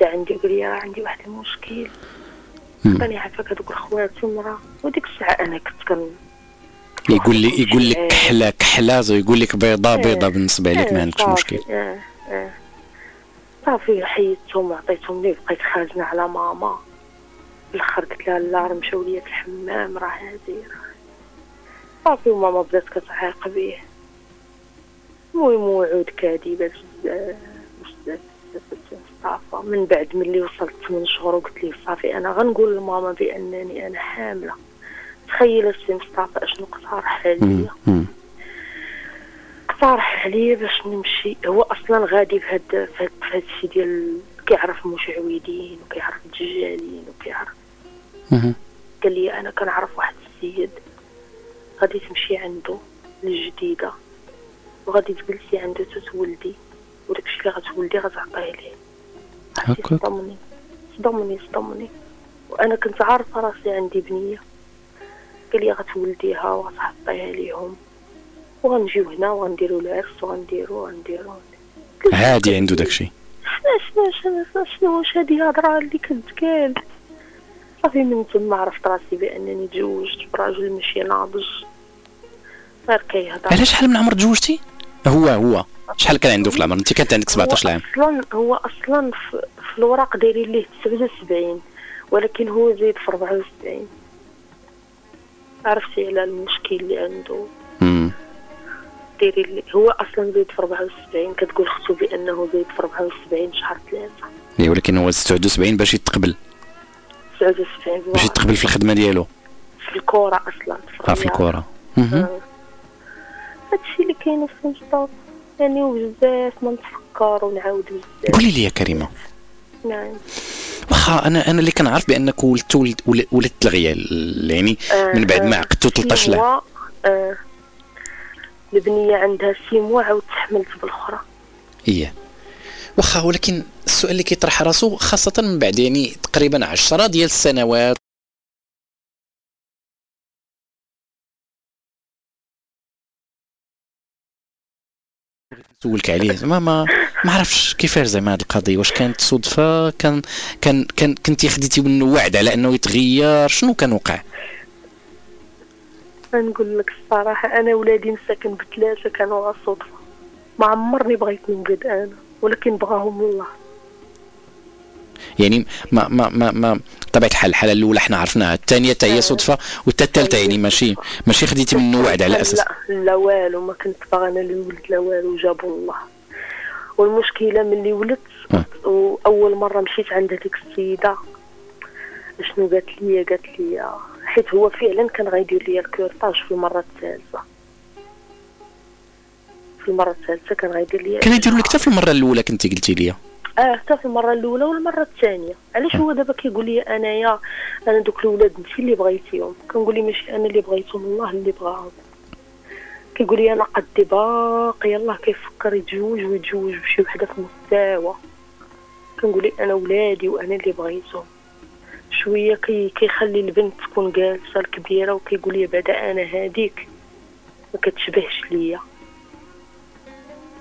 جا عندي قال لي راه عندي واحد المشكل. راني عارفاك هذوك الخواتم راه وديك الساعة أنا كنت كن يقول لي يقول لك كحله كحلة ويقول لك بيضه بيضة إيه. بالنسبة لك ما إيه، عندكش صافي، مشكل. آه آه صافي حيدتهم وعطيتهم ليه بقيت خازنة على ماما. الآخر قلت لها لا راه مشاو ليا في الحمام راه هادي صافي وماما بدات كتعاق بيه. المهم وعود كاذبة بزاف مصطفى من بعد ملي وصلت 8 شهور وقلت ليه صافي أنا غنقول لماما بأنني أنا حاملة. تخيل السي مصطفى أشنو اقترح عليا اقترح عليا باش نمشي. هو أصلا غادي بهاد بهاد بهاد الشي ديال كيعرف مشعوذين وكيعرف دجالين وكيعرف قال لي أنا كنعرف واحد السيد. غادي تمشي عنده للجديدة. وغادي تجلسي عنده تتولدي. وداكشي اللي غتولدي غتعطيه ليه. صدمني صدمني صدمني وأنا كنت عارفة راسي عندي بنية. قال لي غتولديها وغتحطيها ليهم. وغنجيو هنا وغنديرو العرس وغنديرو وغنديرو. عادي عنده داكشي. شنو شنو شنو واش هادي هضرة اللي كتقال صافي من تما عرفت راسي بأنني تزوجت براجل ماشي ناضج. غير كيهضر. على شحال من عمر تزوجتي؟ هو هو. شحال كان عنده في العمر؟ انت كانت عندك 17 عام أصلا هو أصلا في, في الوراق دايرين ليه 79 ولكن هو زايد في 74 عرفتي على المشكل اللي عنده. ليه هو أصلا زايد في 74 كتقول اختو بأنه زايد في 74 شهر ثلاثة. إيه، ولكن هو 76 باش يتقبل. 79 باش يتقبل في الخدمة ديالو. في الكورة أصلا آه في الكره مهم. آه. هادشي اللي كاين في مصطفى. يعني وبزاف ما نتفكر ونعاود بزاف. قولي لي يا كريمة. نعم. واخا أنا أنا اللي كنعرف بأنك ولدت ولد ول- ولدت الغيال يعني آه، من بعد ما آه، عقدتو 13 عام آه البنية عندها سيموا عاود تحملت بالأخرى. إيه. واخا ولكن السؤال اللي كيطرح راسو خاصة من بعد يعني تقريبا عشرة ديال السنوات. نسولك عليه. زعما ما ما عرفتش كيفاش زعما هذه القضية واش كانت صدفة كان كان كان كنتي خديتي منه وعد على أنه يتغير؟ شنو كان وقع؟ نقول لك الصراحة أنا ولادي مساكن بثلاثة كانوا صدفة ما عمرني بغيت نولد أنا ولكن بغاهم الله. يعني ما ما ما, ما طبيعة الحال الحالة الأولى حنا عرفناها الثانية حتى هي صدفة والثالثه يعني ماشي ماشي خديتي منه وعد على أساس. لا لا والو ما كنت باغا أنا اللي ولد لا والو جابوا الله. والمشكلة ملي ولدت وأول مرة مشيت عند هذيك السيدة. شنو قالت لي؟ قالت لي حيت هو فعلا كان غيدير لي الكورتاج في المرة الثالثة. في المرة الثالثة كان غيدير لي كان يديروا لك حتى في المرة الأولى كنتي قلتي لي آه حتى في المرة الأولى والمرة الثانية. علاش هو دابا كيقول لي أنايا أنا دوك الاولاد انت اللي بغيتيهم. كنقول لي ماشي أنا اللي بغيتهم الله اللي بغاهم. كيقول لي أنا قدي باقي يلاه كيفكر يتزوج ويتزوج بشي وحدة في مستوى. كنقول لي أنا ولادي وأنا اللي بغيتهم. شوية كي كيخلي البنت تكون جالسة الكبيرة وكيقول لي بعدا أنا هاديك. ما كتشبهش ليا.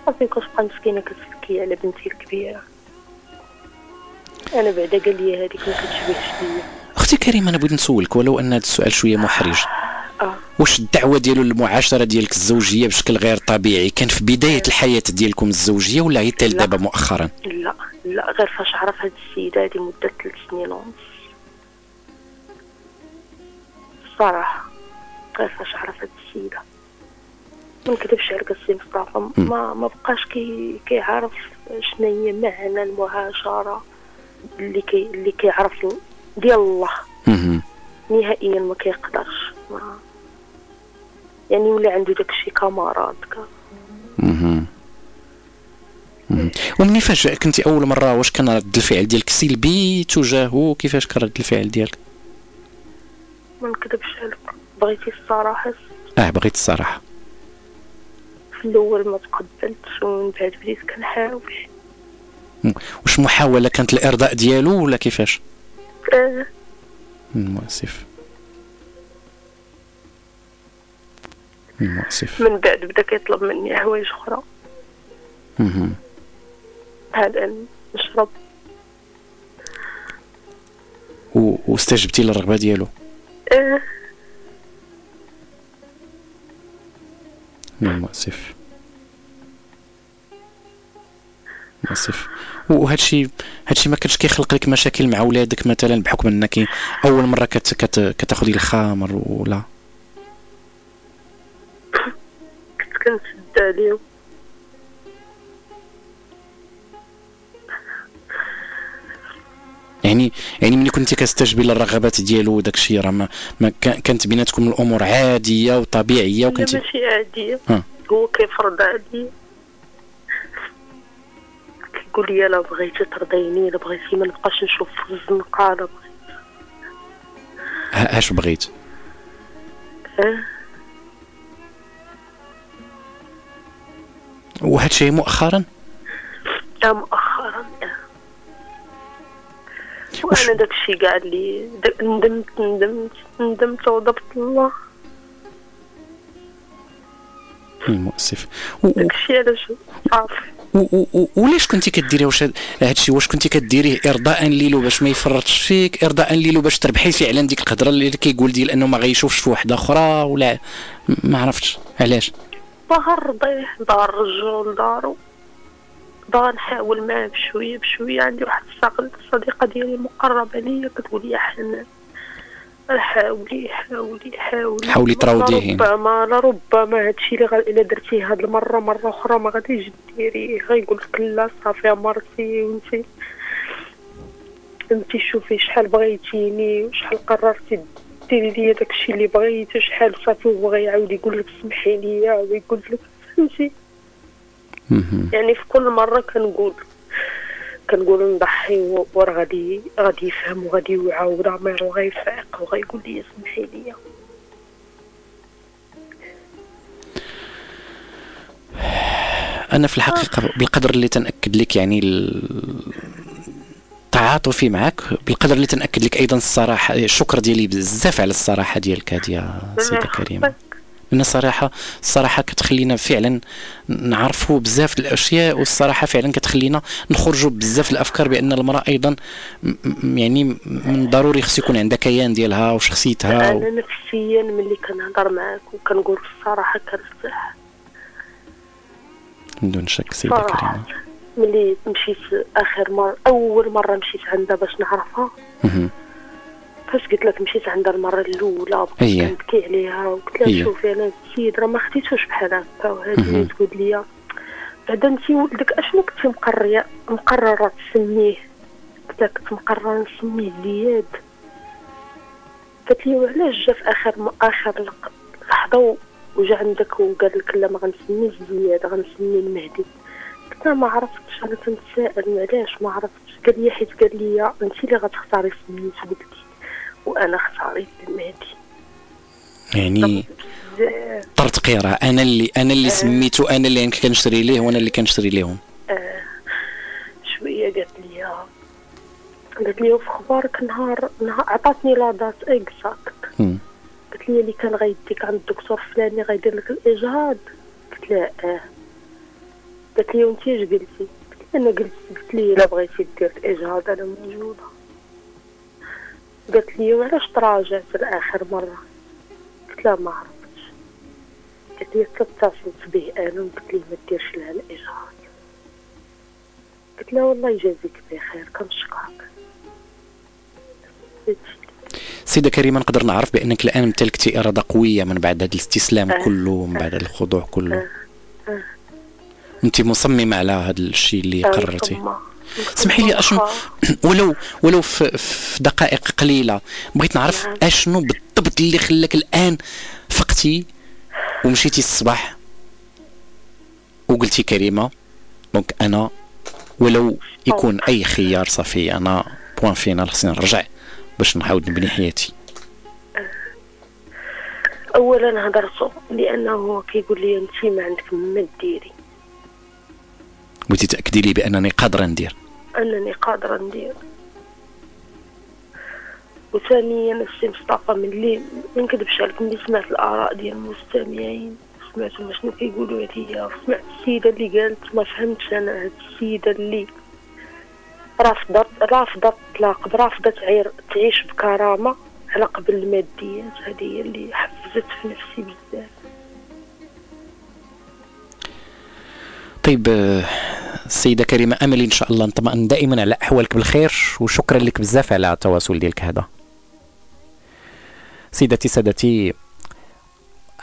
صافي كتبقى مسكينة كتبكي على بنتي الكبيرة. أنا بعدا قال لي هاديك ما كتشبهش ليا. أختي كريمة أنا بغيت نسولك. ولو أن هذا السؤال شوية محرج. آه. واش الدعوة ديالو للمعاشرة ديالك الزوجية بشكل غير طبيعي؟ كان في بداية الحياة ديالكم الزوجية ولا هي حتى دابا مؤخرا؟ لا. لا. غير فاش عرف هاد السيدة هادي مدة ثلاث سنين ونص. الصراحة. غير فاش عرف هاد السيدة ما نكذبش عليك السي مصطفى. ما ما بقاش كي كيعرف شنو هي معنى المعاشرة اللي كي اللي كيعرف ديال الله. نهائيا ما كيقدرش. ما يعني ولا عنده داكشي كمرض. ومني فاش كنتي أول مرة؟ واش كان رد الفعل ديالك؟ سلبي تجاهه كيفاش كان رد الفعل ديالك؟ ما نكذبش عليك بغيتي الصراحة آه بغيت الصراحة. في الأول ما تقبلتش ومن بعد بديت كنحاول. واش محاولة كانت الإرضاء ديالو ولا كيفاش؟ آه، مؤسف مؤسف من بعد بدا كيطلب مني حوايج مهم. بحال نشرب. و- واستجبتي للرغبة ديالو؟ آه، مؤسف. مؤسف. الشيء هذا الشيء ما كانش كيخلق لك مشاكل مع ولادك مثلا بحكم أنك أول مرة كت كت كتاخذي الخمر ولا؟ كنت كنسد عليهم. يعني يعني ملي كنتي كتستجبي للرغبات ديالو وداك الشيء راه ما, ما كان- كانت بيناتكم الأمور عادية وطبيعية وكنتي ماشي عادية. ها. هو كيفرض عليا كيقول لي لا بغيتي ترضيني لا بغيتي ما نبقاش نشوف في الزنقة لا بغيتي اش بغيت؟ وهذا الشيء مؤخرا؟ لا مؤخرا. وأنا داكشي كاع اللي ندمت ندمت ندمت وغضبت الله. مؤسف و- و- داكشي علاش صافي و- و- و- ولاش كنتي كديري واش هاد الشيء واش كنتي كديريه إرضاء ليلو باش ما يفرطش فيك؟ إرضاء ليلو باش تربحي فعلا ديك الهضره اللي كيقول ديال أنه ما غيشوفش في وحدة أخرى ولا ما عرفتش. علاش؟ باغا نرضيه دار الرجل دارو. باغا نحاول معاه بشوية بشوية عندي واحد الصديقة ديالي مقربة ليا كتقول لي حنان حاولي حاولي حاولي. حاولي تراوديه. ربما لربما هادشي اللي غا... إلا درتيه هاد المرة مرة أخرى ما غاديش ديريه غيقول لك لا صافي مرتي وانتي انتي شوفي شحال بغيتيني وشحال قررتي ديري ليا داكشي اللي بغيت وشحال صافي هو غيعاود يقول لك سمحي ليا ويقول لك فهمتي؟ يعني في كل مرة كنقول كنقول نضحي وراه غادي غادي يفهم وغادي يوعى وضميرو غيفيق وغيقول لي سمحي ليا أنا في الحقيقة بالقدر اللي تنأكد لك يعني ال- تعاطفي معك بالقدر اللي تنأكد لك أيضا الصراحة الشكر ديالي بزاف على الصراحة ديالك هذه يا سيدة كريمة. لأن الصراحة الصراحة كتخلينا فعلا نعرفوا بزاف الأشياء والصراحة فعلا كتخلينا نخرجوا بزاف الأفكار بأن المرأة أيضا يعني من ضروري خص يكون عندها كيان ديالها وشخصيتها و... أنا نفسيا ملي كنهضر معاك وكنقول الصراحة كنرتاح من دون شك سيده كريمة. ملي مشيت آخر مرة أول مرة مشيت عندها باش نعرفها. فاش قلت لك مشيت عندها المرة الأولى وبقيت أيه. كنبكي عليها وقلت لها أيه. شوفي أنا السيد راه ما خديتوش بحال هكا وهذه. تقول لي بعدا انت ولدك أشنو كنتي مقرية مقررة تسميه قلت لها كنت مقررة نسميه زياد قالت لي وعلاش جا في آخر. آخر و- وجا عندك وقال لك لا ما غنسميش زياد غنسميه المهدي قلت لها ما عرفتش أنا تنتسائل علاش ما عرفتش قال لي حيت قال لي انت اللي غتختاري سميت ولدك وأنا اختاريت المهدي يعني ترتقيرة. أنا اللي أنا اللي سميتو أنا اللي كنشري ليه وأنا اللي كنشري ليهم. آه، شوية قالت لي قالت لي في أخبارك نهار نهار عطاتني la date exacte. قالت لي اللي كان غيديك عند الدكتور فلاني غيدير لك الإجهاض. قلت لها آه. قالت لي وانت اش قلتي؟ أنا قلت قلت لي الا بغيتي دير الاجهاض أنا موجودة. قالت لي وعلاش تراجعت لاخر مرة؟ قلت لها ما عرفتش. قالت لي اتصلت به أنا وقلت لي ما ديرش لها الإجهاض. قلت لها والله يجازيك بخير كنشكرك. سيدة كريمة نقدر نعرف بأنك الآن امتلكتي إرادة قوية من بعد هذا الاستسلام آه. كله من بعد هذا الخضوع كله. آه. أنت مصممة على هذا الشيء اللي آه، قررتي؟ ثم- اسمحي لي أشنو؟ ولو ولو في, في دقائق قليلة بغيت نعرف نعم. أشنو بالضبط اللي خلاك الآن فقتي ومشيتي الصباح وقلتي كريمة. دونك أنا ولو يكون أي خيار صافي أنا point final خصني نرجع باش نعاود نبني حياتي. اولا هضرتو لأنه هو كيقول لي أنت ما عندك ما ديري بغيتي تأكدي لي بأنني قادرة ندير. أنني قادرة ندير. وثانيا السي مصطفى من اللي ما نكذبش عليك ملي سمعت الآراء ديال المستمعين سمعت شنو كيقولوا عليا سمعت السيدة اللي قالت ما فهمتش أنا هاد السيدة اللي رافضة الطلاق رافضة تعير تعيش بكرامة على قبل الماديات. هذه هي اللي حفزت في نفسي بزاف. طيب آه، السيدة كريمة أملي إن شاء الله نطمئن دائما على أحوالك بالخير وشكرا لك بزاف على التواصل ديالك هذا. سيدتي سادتي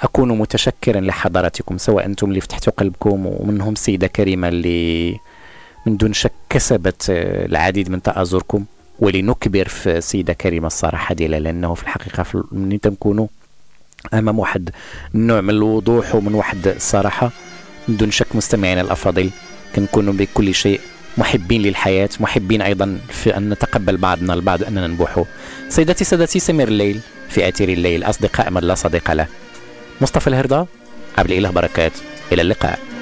أكون متشكرا لحضراتكم سواء أنتم اللي فتحتوا قلبكم ومنهم السيدة كريمة اللي من دون شك كسبت آه، العديد من تآزركم ولنكبر في السيدة كريمة الصراحة ديالها لأنه في الحقيقة في- ملي تنكونوا أمام واحد النوع من الوضوح ومن واحد الصراحة دون شك مستمعينا الأفاضل كنكونوا بكل شيء محبين للحياة محبين أيضا في أن نتقبل بعضنا البعض أننا نبوحوا سيداتي سادتي سمير الليل في أثير الليل أصدقاء من لا صديق له. مصطفى الهرضة عبد الإله بركات. إلى اللقاء.